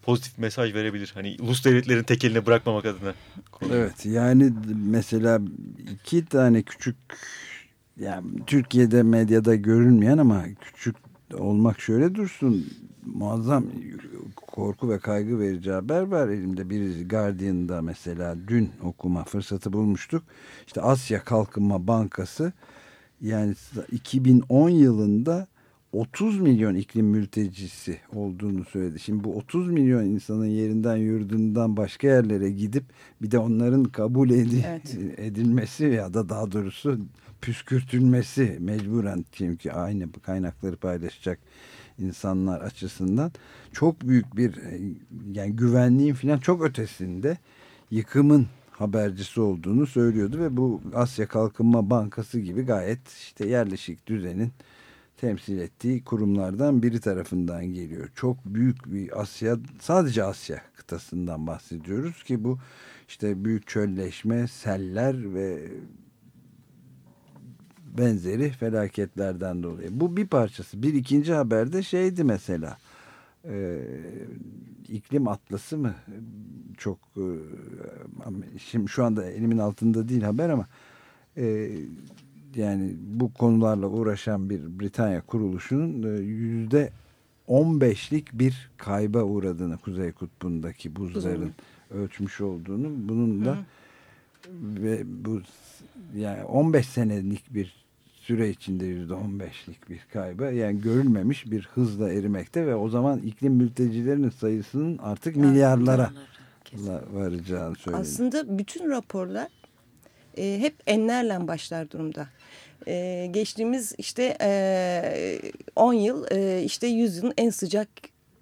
pozitif mesaj verebilir. Hani ulus devletlerin tek eline bırakmamak adına. Evet yani mesela iki tane küçük yani Türkiye'de medyada görünmeyen ama küçük olmak şöyle dursun muazzam korku ve kaygı verici haber var elimde bir Guardian'da mesela dün okuma fırsatı bulmuştuk işte Asya Kalkınma Bankası yani 2010 yılında 30 milyon iklim mültecisi olduğunu söyledi. Şimdi bu 30 milyon insanın yerinden yurdundan başka yerlere gidip bir de onların kabul edi- Evet. edilmesi ya da daha doğrusu püskürtülmesi mecburen çünkü aynı kaynakları paylaşacak insanlar açısından çok büyük bir e, yani güvenliğin falan çok ötesinde yıkımın habercisi olduğunu söylüyordu ve bu Asya Kalkınma Bankası gibi gayet işte yerleşik düzenin temsil ettiği kurumlardan biri tarafından geliyor. Çok büyük bir Asya, sadece Asya kıtasından bahsediyoruz ki bu işte büyük çölleşme, seller ve benzeri felaketlerden dolayı. Bu bir parçası. Bir ikinci haberde şeydi mesela e, iklim atlası mı çok e, şimdi şu anda elimin altında değil haber ama e, yani bu konularla uğraşan bir Britanya kuruluşunun e, yüzde 15'lik bir kayba uğradığını Kuzey Kutbu'ndaki buzların ölçmüş olduğunu bunun da ve bu yani 15 senelik bir süre içinde yüzde 15'lik bir kayba yani görülmemiş bir hızla erimekte ve o zaman iklim mültecilerinin sayısının artık milyarlara la- varacağını söyledi. Aslında bütün raporlar e, hep enlerle başlar durumda. E, geçtiğimiz işte e, 10 yıl e, işte 100 yılın en sıcak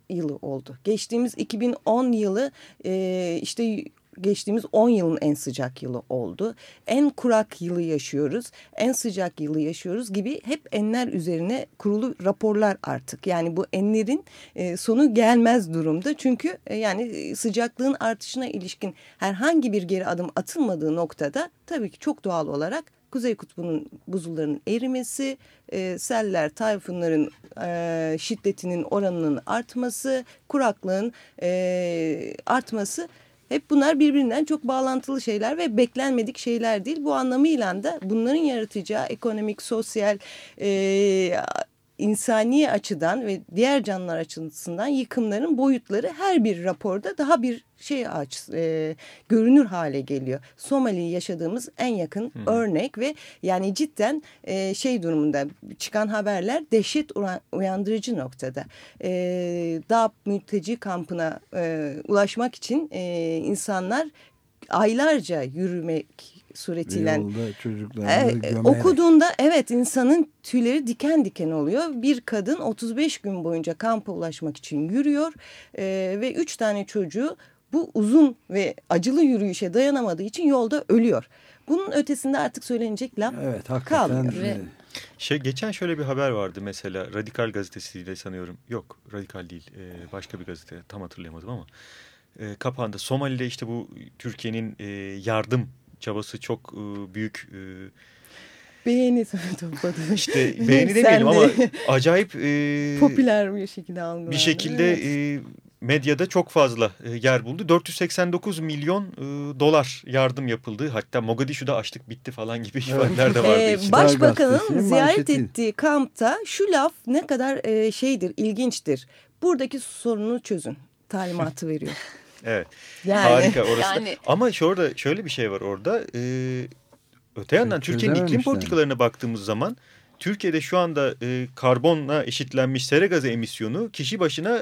yılı oldu. Geçtiğimiz 2010 yılı e, işte geçtiğimiz 10 yılın en sıcak yılı oldu. En kurak yılı yaşıyoruz, en sıcak yılı yaşıyoruz gibi hep enler üzerine kurulu raporlar artık. Yani bu enlerin e, sonu gelmez durumda. Çünkü e, yani sıcaklığın artışına ilişkin herhangi bir geri adım atılmadığı noktada tabii ki çok doğal olarak Kuzey Kutbu'nun buzullarının erimesi, e, seller, tayfunların e, şiddetinin oranının artması, kuraklığın e, artması hep bunlar birbirinden çok bağlantılı şeyler ve beklenmedik şeyler değil. Bu anlamıyla da bunların yaratacağı ekonomik, sosyal, e, insani açıdan ve diğer canlılar açısından yıkımların boyutları her bir raporda daha bir şey aç, e, görünür hale geliyor. Somali yaşadığımız en yakın örnek ve yani cidden e, şey durumunda çıkan haberler dehşet uyan- uyandırıcı noktada. E, Dağ mülteci kampına e, ulaşmak için e, insanlar aylarca yürümek suretiyle Yolda çocuklarını e, gömerek. okuduğunda evet insanın tüyleri diken diken oluyor. Bir kadın 35 gün boyunca kampa ulaşmak için yürüyor e, ve 3 tane çocuğu bu uzun ve acılı yürüyüşe dayanamadığı için yolda ölüyor. Bunun ötesinde artık söylenecek laf Evet hakikaten. kalmıyor. e, Şey geçen şöyle bir haber vardı mesela Radikal gazetesiyle sanıyorum. Yok Radikal değil e, başka bir gazete tam hatırlayamadım ama. E, kapağında Somali'de işte bu Türkiye'nin e, yardım çabası çok e, büyük e, Beğeni topladı. işte beğeni demeyelim ama acayip e, popüler bir şekilde algılandı. bir şekilde Evet. e, medyada çok fazla e, yer buldu. 489 milyon e, dolar yardım yapıldı. Hatta Mogadishu'da açlık bitti falan gibi ifadeler de vardı. Ee, başbakanın ziyaret ettiği kampta şu laf ne kadar e, şeydir, ilginçtir. Buradaki sorunu çözün. talimatı veriyor. Evet. Yani- Harika orası. Yani- Ama şurada şöyle bir şey var orada. Ee, öte yandan Türkiye'nin iklim politikalarına baktığımız zaman Türkiye'de şu anda e, karbonla eşitlenmiş sera gazı emisyonu kişi başına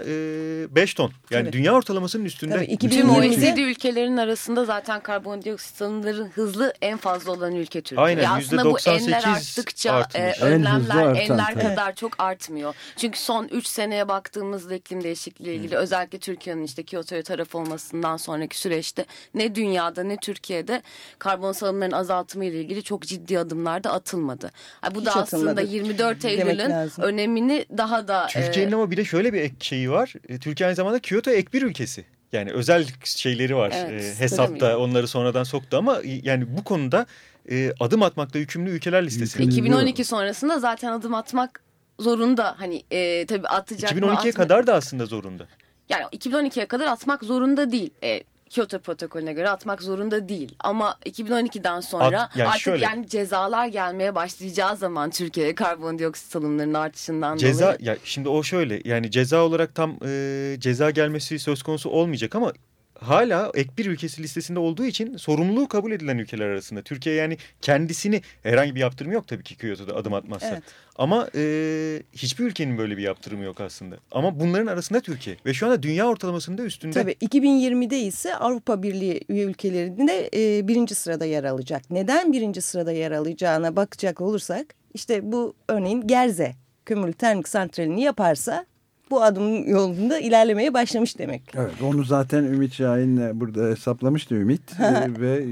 5 ton. Yani Tabii. dünya ortalamasının üstünde. Tüm OECD ülkelerin arasında zaten karbondioksit salımları hızlı en fazla olan ülke Türkiye. Aynen, Ya aslında bu %98 enler arttıkça e, artmış. En önlemler artan enler tabii. kadar çok artmıyor. Çünkü son 3 seneye baktığımızda iklim değişikliği ile ilgili özellikle Türkiye'nin işte Kyoto'ya taraf olmasından sonraki süreçte ne dünyada ne Türkiye'de karbon salımlarının azaltımı ile ilgili çok ciddi adımlar da atılmadı. Ha, bu Hiç da aslında atılmadı 24 demek Eylül'ün önemini daha da Türkiye'nin e, ama bir de şöyle bir ek şeyi var. E, Türkiye aynı zamanda Kyoto ek bir ülkesi. Yani özel şeyleri var Evet, e, hesapta onları sonradan soktu ama yani bu konuda e, adım atmakta yükümlü ülkeler listesinde. 2012 sonrasında zaten adım atmak zorunda hani e, tabii atacak mı, 2012'ye atma- kadar da aslında zorunda. yani 2012'ye kadar atmak zorunda değil. E, Kyoto protokolüne göre atmak zorunda değil. Ama 2012'den sonra At- yani artık şöyle- yani cezalar gelmeye başlayacağı zaman Türkiye'ye karbondioksit salımlarının artışından Ceza dolayı. ya şimdi o şöyle yani ceza olarak tam e, ceza gelmesi söz konusu olmayacak ama hala ek bir ülkesi listesinde olduğu için sorumluluğu kabul edilen ülkeler arasında. Türkiye yani kendisini herhangi bir yaptırım yok tabii ki Kyoto'da adım atmazsa. Evet. Ama e, hiçbir ülkenin böyle bir yaptırımı yok aslında. Ama bunların arasında Türkiye ve şu anda dünya ortalamasında üstünde. Tabii 2020'de ise Avrupa Birliği üye ülkelerinde e, birinci sırada yer alacak. Neden birinci sırada yer alacağına bakacak olursak işte bu örneğin Gerze kömürlü termik santralini yaparsa bu adım yolunda ilerlemeye başlamış demek. Evet onu zaten Ümit Şahin'le burada hesaplamıştı Ümit Ee, ve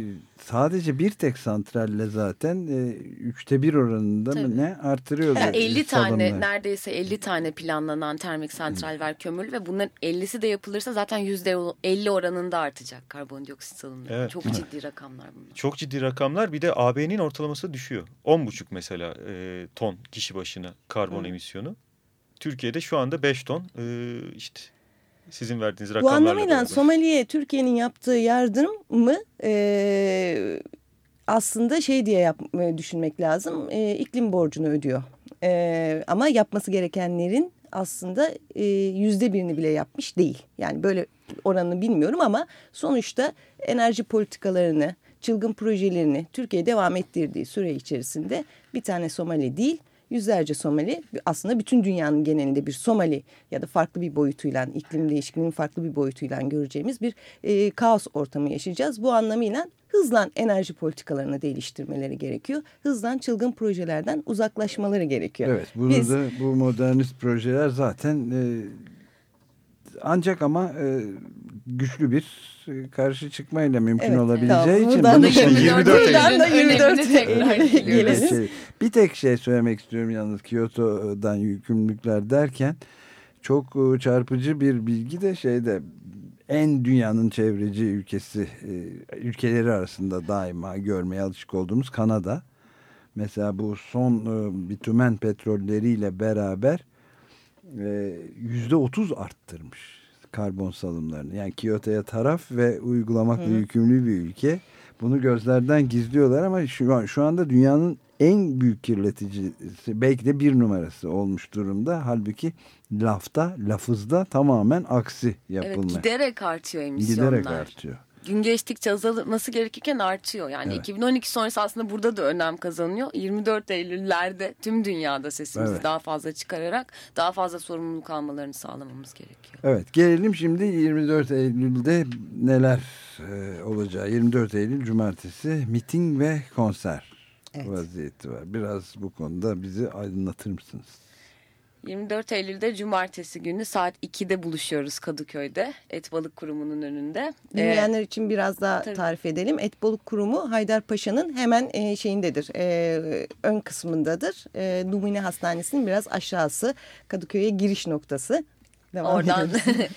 sadece bir tek santralle zaten e, üçte bir oranında mı Tabii. ne artırıyordu. Yani 50 tane salımları. neredeyse 50 tane planlanan termik santral var kömürlü ve bunların 50'si de yapılırsa zaten %50 oranında artacak karbondioksit salımları. Evet. Çok ciddi rakamlar bunlar. Çok ciddi rakamlar. Bir de AB'nin ortalaması düşüyor. 10,5 mesela e, ton kişi başına karbon Hı. emisyonu. Türkiye'de şu anda 5 ton. E, işte sizin verdiğiniz Bu rakamlarla anlamıyla beraber. Somali'ye Türkiye'nin yaptığı yardımı e, aslında şey diye yap, e, düşünmek lazım. E, iklim borcunu ödüyor. E, ama yapması gerekenlerin aslında e, yüzde birini bile yapmış değil. Yani böyle oranını bilmiyorum ama sonuçta enerji politikalarını, çılgın projelerini Türkiye devam ettirdiği süre içerisinde bir tane Somali değil yüzlerce Somali aslında bütün dünyanın genelinde bir Somali ya da farklı bir boyutuyla iklim değişikliğinin farklı bir boyutuyla göreceğimiz bir e, kaos ortamı yaşayacağız. Bu anlamıyla hızlan enerji politikalarını değiştirmeleri gerekiyor. Hızlan çılgın projelerden uzaklaşmaları gerekiyor. Evet bunu Biz- da bu modernist projeler zaten e, ancak ama e, güçlü bir e, karşı çıkmayla mümkün Evet, olabileceği için Buradan bunu da 24 Buradan da 24 bir tek, gelelim. şey, bir tek şey söylemek istiyorum yalnız Kyoto'dan yükümlülükler derken çok e, çarpıcı bir bilgi de şeyde en dünyanın çevreci ülkesi e, ülkeleri arasında daima görmeye alışık olduğumuz Kanada. Mesela bu son bitumen petrolleriyle beraber yüzde otuz arttırmış karbon salımlarını. Yani Kyoto'ya taraf ve uygulamakla Hı yükümlü bir ülke. Bunu gözlerden gizliyorlar ama şu, an, şu anda dünyanın en büyük kirleticisi belki de bir numarası olmuş durumda. Halbuki lafta, lafızda tamamen aksi Evet, yapılmaya. giderek artıyor emisyonlar. Giderek artıyor. Gün geçtikçe azalması gerekirken artıyor. Yani Evet. 2012 sonrası aslında burada da önem kazanıyor. 24 Eylül'lerde tüm dünyada sesimizi Evet. daha fazla çıkararak daha fazla sorumluluk almalarını sağlamamız gerekiyor. Evet gelelim şimdi 24 Eylül'de neler e, olacağı. 24 Eylül Cumartesi miting ve konser vaziyeti var. Biraz bu konuda bizi aydınlatır mısınız? 24 Eylül'de cumartesi günü saat 2'de buluşuyoruz Kadıköy'de Et Balık Kurumu'nun önünde. Ee, Dinleyenler için biraz daha tabii. tarif edelim. Etboluk Kurumu Haydarpaşa'nın hemen e, şeyindedir. e, ön kısmındadır. E, Numune Hastanesi'nin biraz aşağısı. Kadıköy'e giriş noktası. Devam Oradan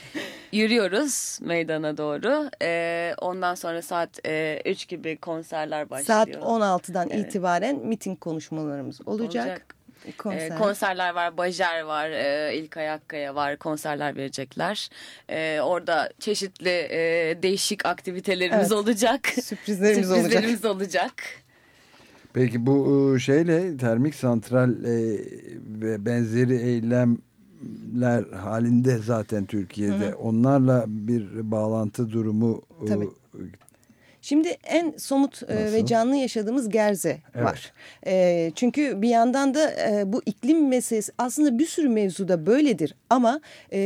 yürüyoruz meydana doğru. Ee, ondan sonra saat e, 3 gibi konserler başlıyor. Saat 16'dan Evet. itibaren miting konuşmalarımız olacak. Olacak. Konser. Ee, konserler var, Bajer var, e, İlkay Akkaya var, konserler verecekler. Ee, orada çeşitli e, değişik aktivitelerimiz Evet. olacak. Sürprizlerimiz olacak. Sürprizlerimiz olacak. Peki bu e, şeyle termik santral e, ve benzeri eylem depremler halinde zaten Türkiye'de. Hı hı. Onlarla bir bağlantı durumu e, Tabii. Şimdi en somut e, ve canlı yaşadığımız Gerze Evet. var. E, çünkü bir yandan da e, bu iklim meselesi aslında bir sürü mevzuda böyledir. Ama e,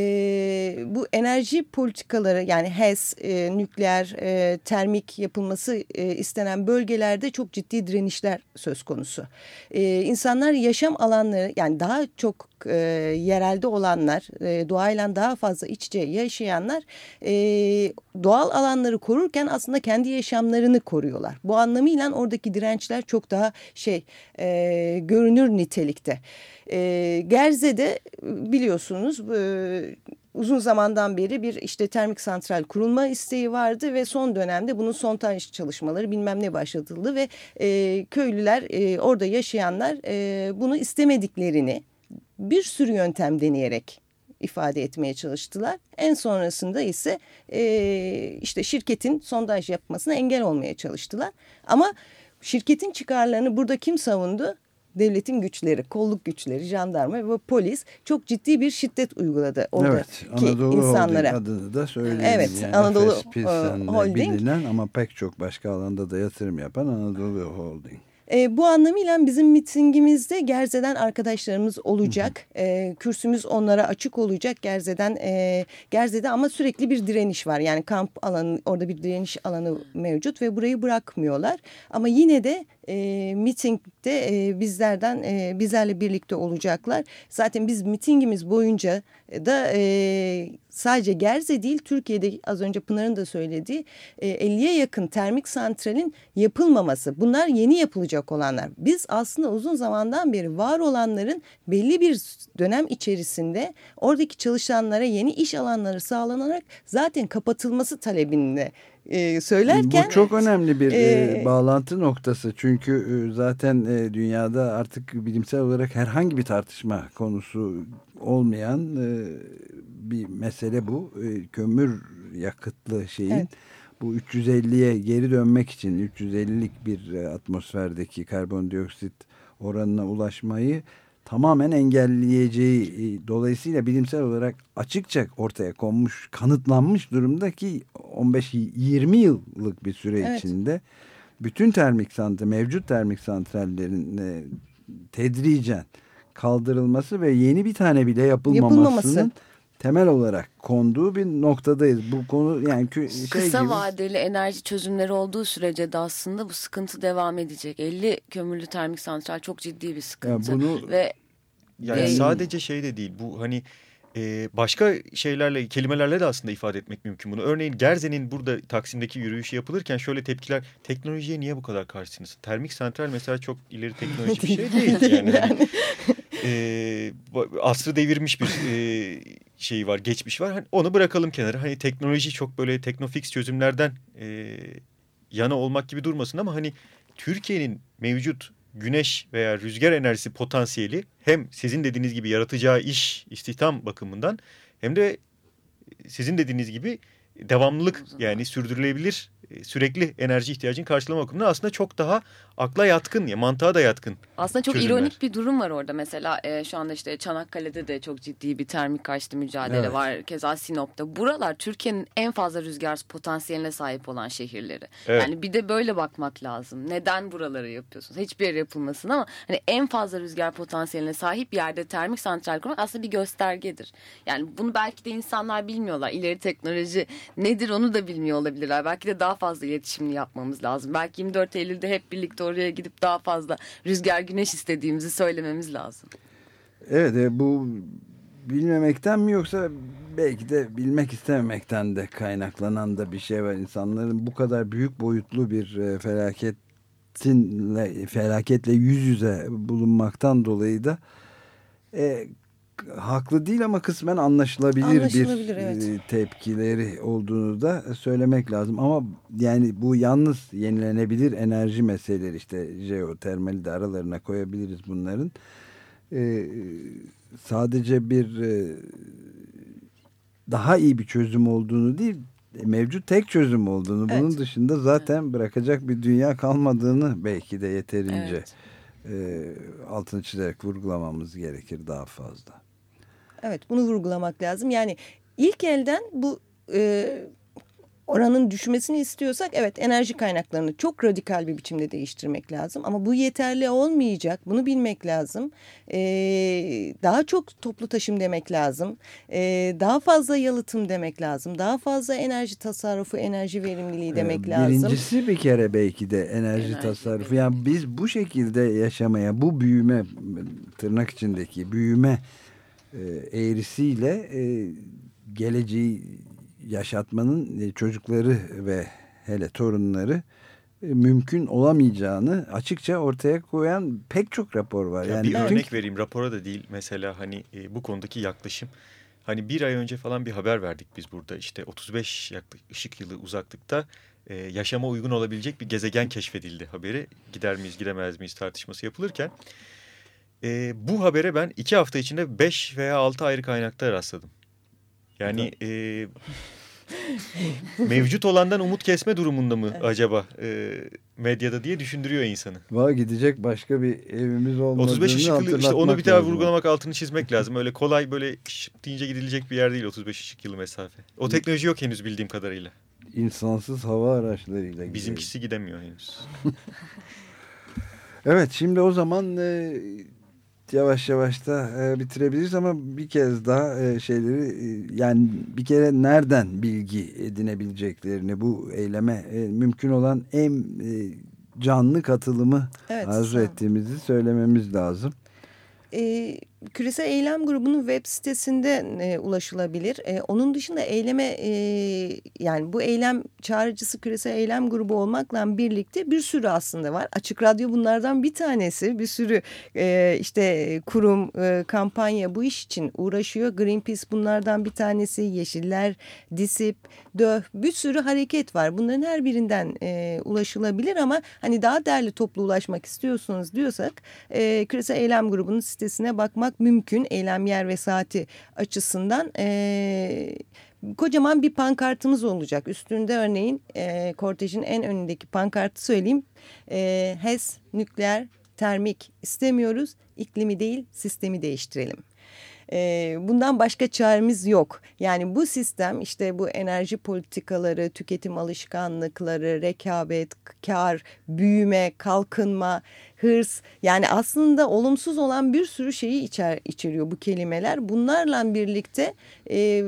bu enerji politikaları yani HES, e, nükleer, e, termik yapılması e, istenen bölgelerde çok ciddi direnişler söz konusu. E, insanlar yaşam alanları yani daha çok e, yerelde olanlar, e, doğayla daha fazla iç içe yaşayanlar e, doğal alanları korurken aslında kendi yaşamlarını koruyorlar. Bu anlamıyla oradaki dirençler çok daha şey e, görünür nitelikte. E, Gerze'de biliyorsunuz e, uzun zamandan beri bir işte termik santral kurulma isteği vardı ve son dönemde bunun sontaj çalışmaları bilmem ne başlatıldı ve e, köylüler e, orada yaşayanlar e, bunu istemediklerini bir sürü yöntem deneyerek ifade etmeye çalıştılar. En sonrasında ise e, işte şirketin sondaj yapmasına engel olmaya çalıştılar. Ama şirketin çıkarlarını burada kim savundu? Devletin güçleri, kolluk güçleri, jandarma ve polis çok ciddi bir şiddet uyguladı oradaki Evet, Anadolu insanlara. Holding adını da söyleyelim. Evet, yani Anadolu, e, Holding. bilinen ama pek çok başka alanda da yatırım yapan Anadolu Holding. E, bu anlamıyla bizim mitingimizde Gerze'den arkadaşlarımız olacak. E, kürsümüz onlara açık olacak Gerze'den. E, Gerze'de ama sürekli bir direniş var. Yani kamp alanı orada bir direniş alanı mevcut ve burayı bırakmıyorlar. Ama yine de e, mitingde e, bizlerden e, bizlerle birlikte olacaklar. Zaten biz mitingimiz boyunca da e, sadece Gerze değil Türkiye'de az önce Pınar'ın da söylediği e, 50'ye yakın termik santralin yapılmaması. Bunlar yeni yapılacak olanlar. Biz aslında uzun zamandan beri var olanların belli bir dönem içerisinde oradaki çalışanlara yeni iş alanları sağlanarak zaten kapatılması talebinde e, söylerken... Bu çok önemli bir e, e, bağlantı noktası. Çünkü e, zaten e, dünyada artık bilimsel olarak herhangi bir tartışma konusu olmayan e, bir mesele bu. E, kömür yakıtlı şeyin Evet. bu 350'ye geri dönmek için 350'lik bir atmosferdeki karbondioksit oranına ulaşmayı tamamen engelleyeceği e, dolayısıyla bilimsel olarak açıkça ortaya konmuş, kanıtlanmış durumda ki 15-20 yıllık bir süre Evet. içinde bütün termik santral, mevcut termik santrallerin e, tedricen kaldırılması ve yeni bir tane bile yapılmamasının Yapılmaması. Temel olarak konduğu bir noktadayız. Bu konu yani şey Kısa gibi, vadeli enerji çözümleri olduğu sürece de aslında bu sıkıntı devam edecek. 50 kömürlü termik santral çok ciddi bir sıkıntı. bunu- Ve Yani Ee, sadece şey de değil bu hani e, başka şeylerle kelimelerle de aslında ifade etmek mümkün bunu. Örneğin Gerze'nin burada Taksim'deki yürüyüşü yapılırken şöyle tepkiler teknolojiye niye bu kadar karşısınız? Termik santral mesela çok ileri teknolojik bir şey değil. Yani, hani, e, bu- asrı devirmiş bir e, şey var, geçmiş var. Hani onu bırakalım kenara. Hani teknoloji çok böyle teknofix çözümlerden e, yana olmak gibi durmasın ama hani Türkiye'nin mevcut güneş veya rüzgar enerjisi potansiyeli hem sizin dediğiniz gibi yaratacağı iş, istihdam bakımından hem de sizin dediğiniz gibi devamlılık yani sürdürülebilir sürekli enerji ihtiyacını karşılama bakımından aslında çok daha akla yatkın ya mantığa da yatkın. Aslında çok çözümler. ironik bir durum var orada. Mesela e, şu anda işte Çanakkale'de de çok ciddi bir termik karşıtı mücadele Evet. var. Keza Sinop'ta. Buralar Türkiye'nin en fazla rüzgar potansiyeline sahip olan şehirleri. Evet. Yani bir de böyle bakmak lazım. Neden buraları yapıyorsunuz? Hiçbir yer yapılmasın ama hani en fazla rüzgar potansiyeline sahip yerde termik santral kurmak aslında bir göstergedir. Yani bunu belki de insanlar bilmiyorlar. İleri teknoloji nedir onu da bilmiyor olabilirler. Belki de daha fazla iletişimli yapmamız lazım. Belki 24 Eylül'de hep birlikte oraya gidip daha fazla rüzgar güneş istediğimizi söylememiz lazım. Evet e, bu bilmemekten mi yoksa belki de bilmek istememekten de kaynaklanan da bir şey var. İnsanların bu kadar büyük boyutlu bir e, felaketinle, felaketle yüz yüze bulunmaktan dolayı da e, haklı değil ama kısmen anlaşılabilir, Anlaşılabilir, bir evet. e, tepkileri olduğunu da söylemek lazım. Ama yani bu yalnız yenilenebilir enerji meseleleri işte jeotermali de aralarına koyabiliriz bunların. E, sadece bir e, daha iyi bir çözüm olduğunu değil mevcut tek çözüm olduğunu bunun Evet. dışında zaten bırakacak bir dünya kalmadığını belki de yeterince Evet. e, altını çizerek vurgulamamız gerekir daha fazla. Evet bunu vurgulamak lazım. Yani ilk elden bu e, oranın düşmesini istiyorsak evet enerji kaynaklarını çok radikal bir biçimde değiştirmek lazım. Ama bu yeterli olmayacak. Bunu bilmek lazım. E, daha çok toplu taşım demek lazım. E, daha fazla yalıtım demek lazım. Daha fazla enerji tasarrufu, enerji verimliliği demek Ee, lazım. Birincisi bir kere belki de enerji, Enerji tasarrufu. Yani biz bu şekilde yaşamaya, bu büyüme tırnak içindeki büyüme eğrisiyle e, geleceği yaşatmanın e, çocukları ve hele torunları e, mümkün olamayacağını açıkça ortaya koyan pek çok rapor var. Ya Yani bir bütün- örnek vereyim rapora da değil mesela hani e, bu konudaki yaklaşım. Hani bir ay önce falan bir haber verdik biz burada işte 35 yaklaşık ışık yılı uzaklıkta e, yaşama uygun olabilecek bir gezegen keşfedildi haberi. Gider miyiz gidemez miyiz tartışması yapılırken e, bu habere ben iki hafta içinde 5 veya 6 ayrı kaynakta rastladım. Yani e, mevcut olandan umut kesme durumunda mı acaba e, medyada diye düşündürüyor insanı. Var gidecek başka bir evimiz olmadığını 35 ışık yılı işte onu bir daha vurgulamak altını çizmek lazım. Öyle kolay böyle şıp deyince gidilecek bir yer değil 35 ışık yılı mesafe. O teknoloji yok henüz bildiğim kadarıyla. İnsansız hava araçlarıyla. gidiyor. Bizimkisi gidemiyor henüz. Evet şimdi o zaman e, yavaş yavaş da e, bitirebiliriz ama bir kez daha e, şeyleri e, yani bir kere nereden bilgi edinebileceklerini bu eyleme e, mümkün olan en e, canlı katılımı Evet, arzu ol. ettiğimizi söylememiz lazım. E, Küresel Eylem Grubu'nun web sitesinde e, ulaşılabilir. E, onun dışında eyleme e, yani bu eylem çağrıcısı Küresel Eylem Grubu olmakla birlikte bir sürü aslında var. Açık Radyo bunlardan bir tanesi. Bir sürü e, işte kurum, e, kampanya bu iş için uğraşıyor. Greenpeace bunlardan bir tanesi. Yeşiller, DİSİP, DÖH bir sürü hareket var. Bunların her birinden e, ulaşılabilir ama hani daha değerli toplu ulaşmak istiyorsunuz diyorsak e, Küresel Eylem Grubu'nun sitesine bakmak mümkün. Eylem yer ve saati açısından e, kocaman bir pankartımız olacak. Üstünde örneğin e, kortejin en önündeki pankartı söyleyeyim. E, HES nükleer termik istemiyoruz. İklimi değil sistemi değiştirelim. E, bundan başka çaremiz yok. Yani bu sistem işte bu enerji politikaları, tüketim alışkanlıkları, rekabet, kar, büyüme, kalkınma, hırs yani aslında olumsuz olan bir sürü şeyi içer, içeriyor bu kelimeler. Bunlarla birlikte e,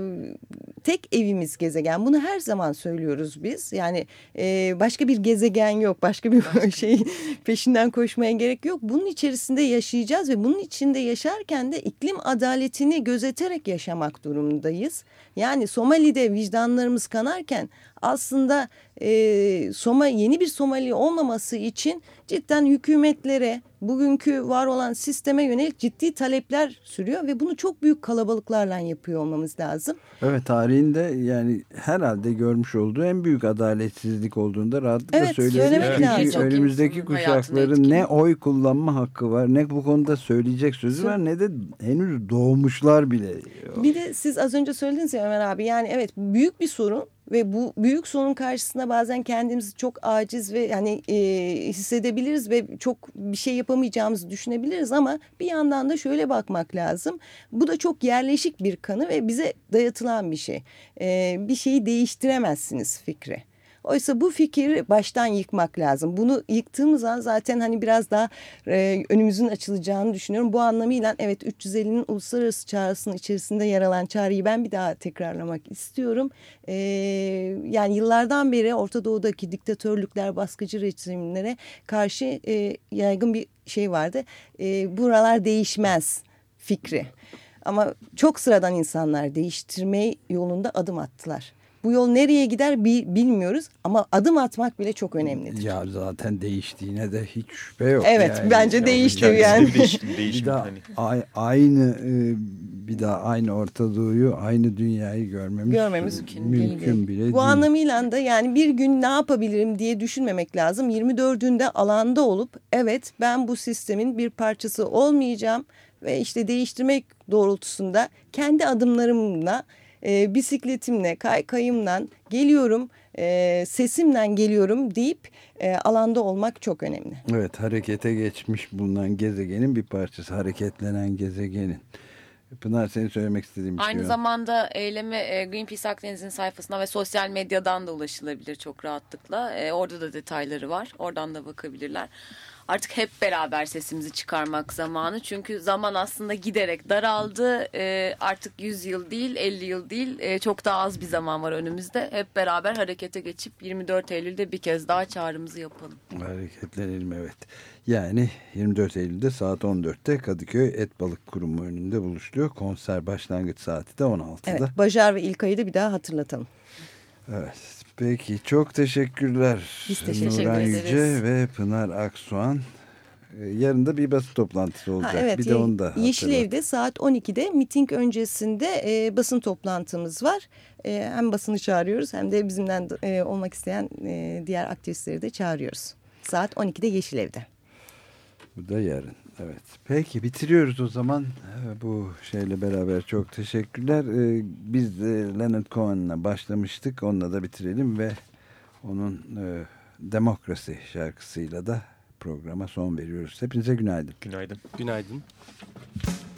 tek evimiz gezegen. Bunu her zaman söylüyoruz biz. Yani e, başka bir gezegen yok. Başka bir şey peşinden koşmaya gerek yok. Bunun içerisinde yaşayacağız ve bunun içinde yaşarken de iklim adaletini gözeterek yaşamak durumundayız. Yani Somali'de vicdanlarımız kanarken aslında e, Soma yeni bir Somali olmaması için cidden hükümetlere bugünkü var olan sisteme yönelik ciddi talepler sürüyor ve bunu çok büyük kalabalıklarla yapıyor olmamız lazım. Evet tarihinde yani herhalde görmüş olduğu en büyük adaletsizlik olduğunu da rahatlıkla Evet, söyleyebiliriz. Çok önümüzdeki kuşakların ne oy kullanma hakkı var ne bu konuda söyleyecek sözü var ne de henüz doğmuşlar bile. Bir de siz az önce söylediniz ya Ömer abi yani evet büyük bir sorun ve bu büyük sorun karşısında bazen kendimizi çok aciz ve yani e, hissedebiliriz ve çok bir şey yapamayacağımızı düşünebiliriz ama bir yandan da şöyle bakmak lazım. Bu da çok yerleşik bir kanı ve bize dayatılan bir şey. E, bir şeyi değiştiremezsiniz fikri. Oysa bu fikri baştan yıkmak lazım. Bunu yıktığımız an zaten hani biraz daha e, önümüzün açılacağını düşünüyorum. Bu anlamıyla evet 350'nin uluslararası çağrısının içerisinde yer alan çağrıyı ben bir daha tekrarlamak istiyorum. E, yani yıllardan beri Orta Doğu'daki diktatörlükler, baskıcı rejimlere karşı e, yaygın bir şey vardı. E, buralar değişmez fikri. Ama çok sıradan insanlar değiştirme yolunda adım attılar. Bu yol nereye gider bi- bilmiyoruz ama adım atmak bile çok önemlidir. Ya zaten değiştiğine de hiç şüphe yok. Evet, bence değişti yani. Bir değişim, değişim Bir daha hani. ay- aynı e, bir daha aynı Orta Doğu'yu aynı dünyayı görmemiz, Görmemiz mümkün, bile değil. Bu anlamıyla da yani bir gün ne yapabilirim diye düşünmemek lazım. 24'ünde alanda olup evet ben bu sistemin bir parçası olmayacağım ve işte değiştirmek doğrultusunda kendi adımlarımla e, bisikletimle, kaykayımla geliyorum, e, sesimle geliyorum deyip e, alanda olmak çok önemli. Evet harekete geçmiş bulunan gezegenin bir parçası. Hareketlenen gezegenin. Pınar senin söylemek istediğin bir Aynı şey var. zamanda eyleme e, Greenpeace Akdeniz'in sayfasına ve sosyal medyadan da ulaşılabilir çok rahatlıkla. E, orada da detayları var. Oradan da bakabilirler. Artık hep beraber sesimizi çıkarmak zamanı. Çünkü zaman aslında giderek daraldı. E, artık 100 yıl değil, 50 yıl değil. e, çok daha az bir zaman var önümüzde. Hep beraber harekete geçip 24 Eylül'de bir kez daha çağrımızı yapalım. Hareketlenelim evet. Yani 24 Eylül'de saat 14'te Kadıköy Et Balık Kurumu önünde buluşuluyor. Konser başlangıç saati de 16'da. Evet, Bajar ve İlkay'ı da bir daha hatırlatalım. Evet. Peki çok teşekkürler. Biz teşekkür Nuran ederiz. Yüce ve Pınar Aksoğan. Ee, Yarın da bir basın toplantısı olacak. Ha, evet, bir de onu da Yeşil hatırlat. Ev'de saat 12'de miting öncesinde e, basın toplantımız var. E, hem basını çağırıyoruz hem de bizimle e, olmak isteyen e, diğer aktivistleri de çağırıyoruz. Saat 12'de Yeşil Ev'de. Bu da yarın. Evet. Peki bitiriyoruz o zaman. Ee, Bu şeyle beraber çok teşekkürler. Ee, Biz de Leonard Cohen'la başlamıştık. Onunla da bitirelim ve onun e, Demokrasi şarkısıyla da programa son veriyoruz. Hepinize günaydın. Günaydın. Günaydın. It's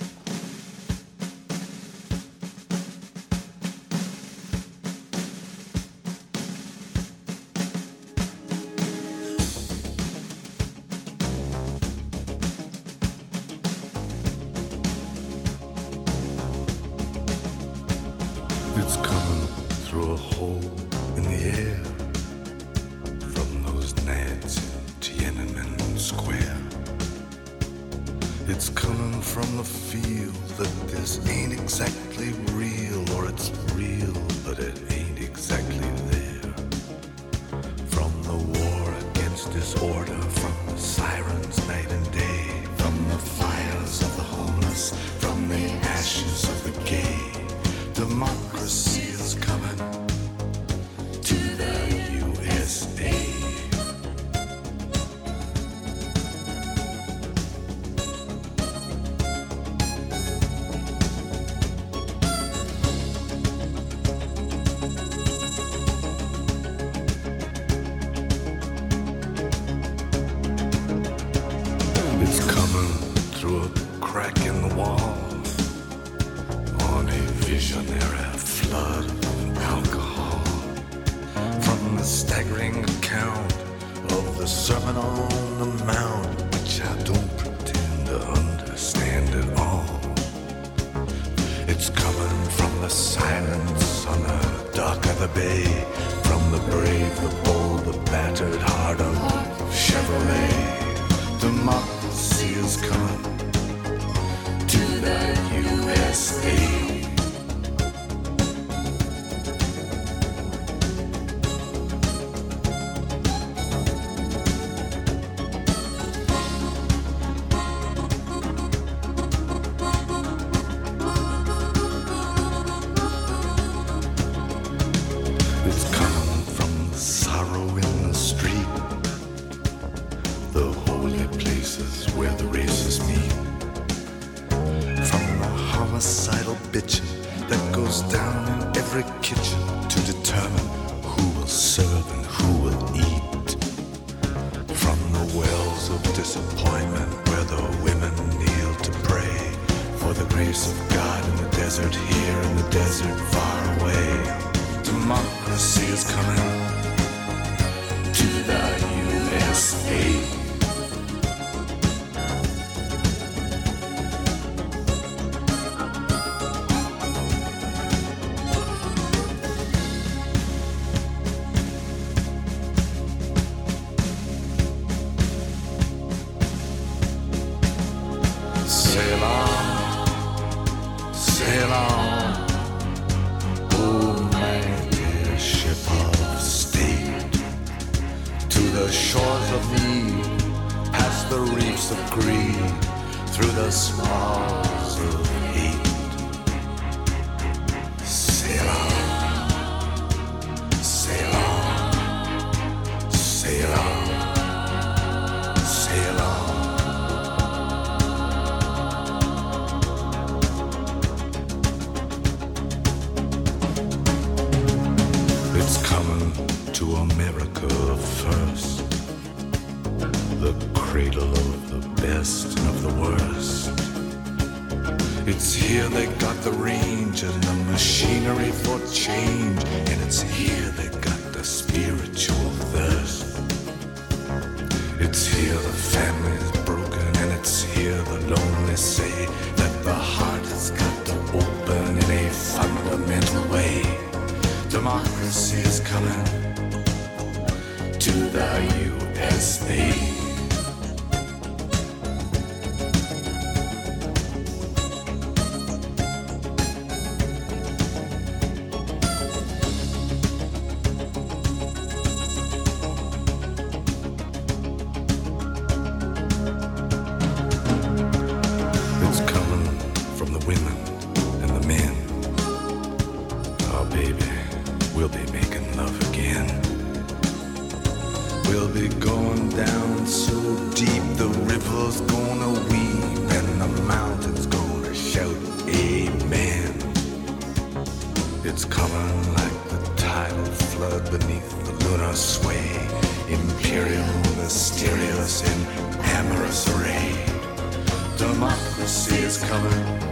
We'll be making love again. We'll be going down so deep, the river's gonna weep, and the mountain's gonna shout, Amen. It's coming like the tidal flood beneath the lunar sway, imperial, mysterious, in amorous array. Democracy is coming.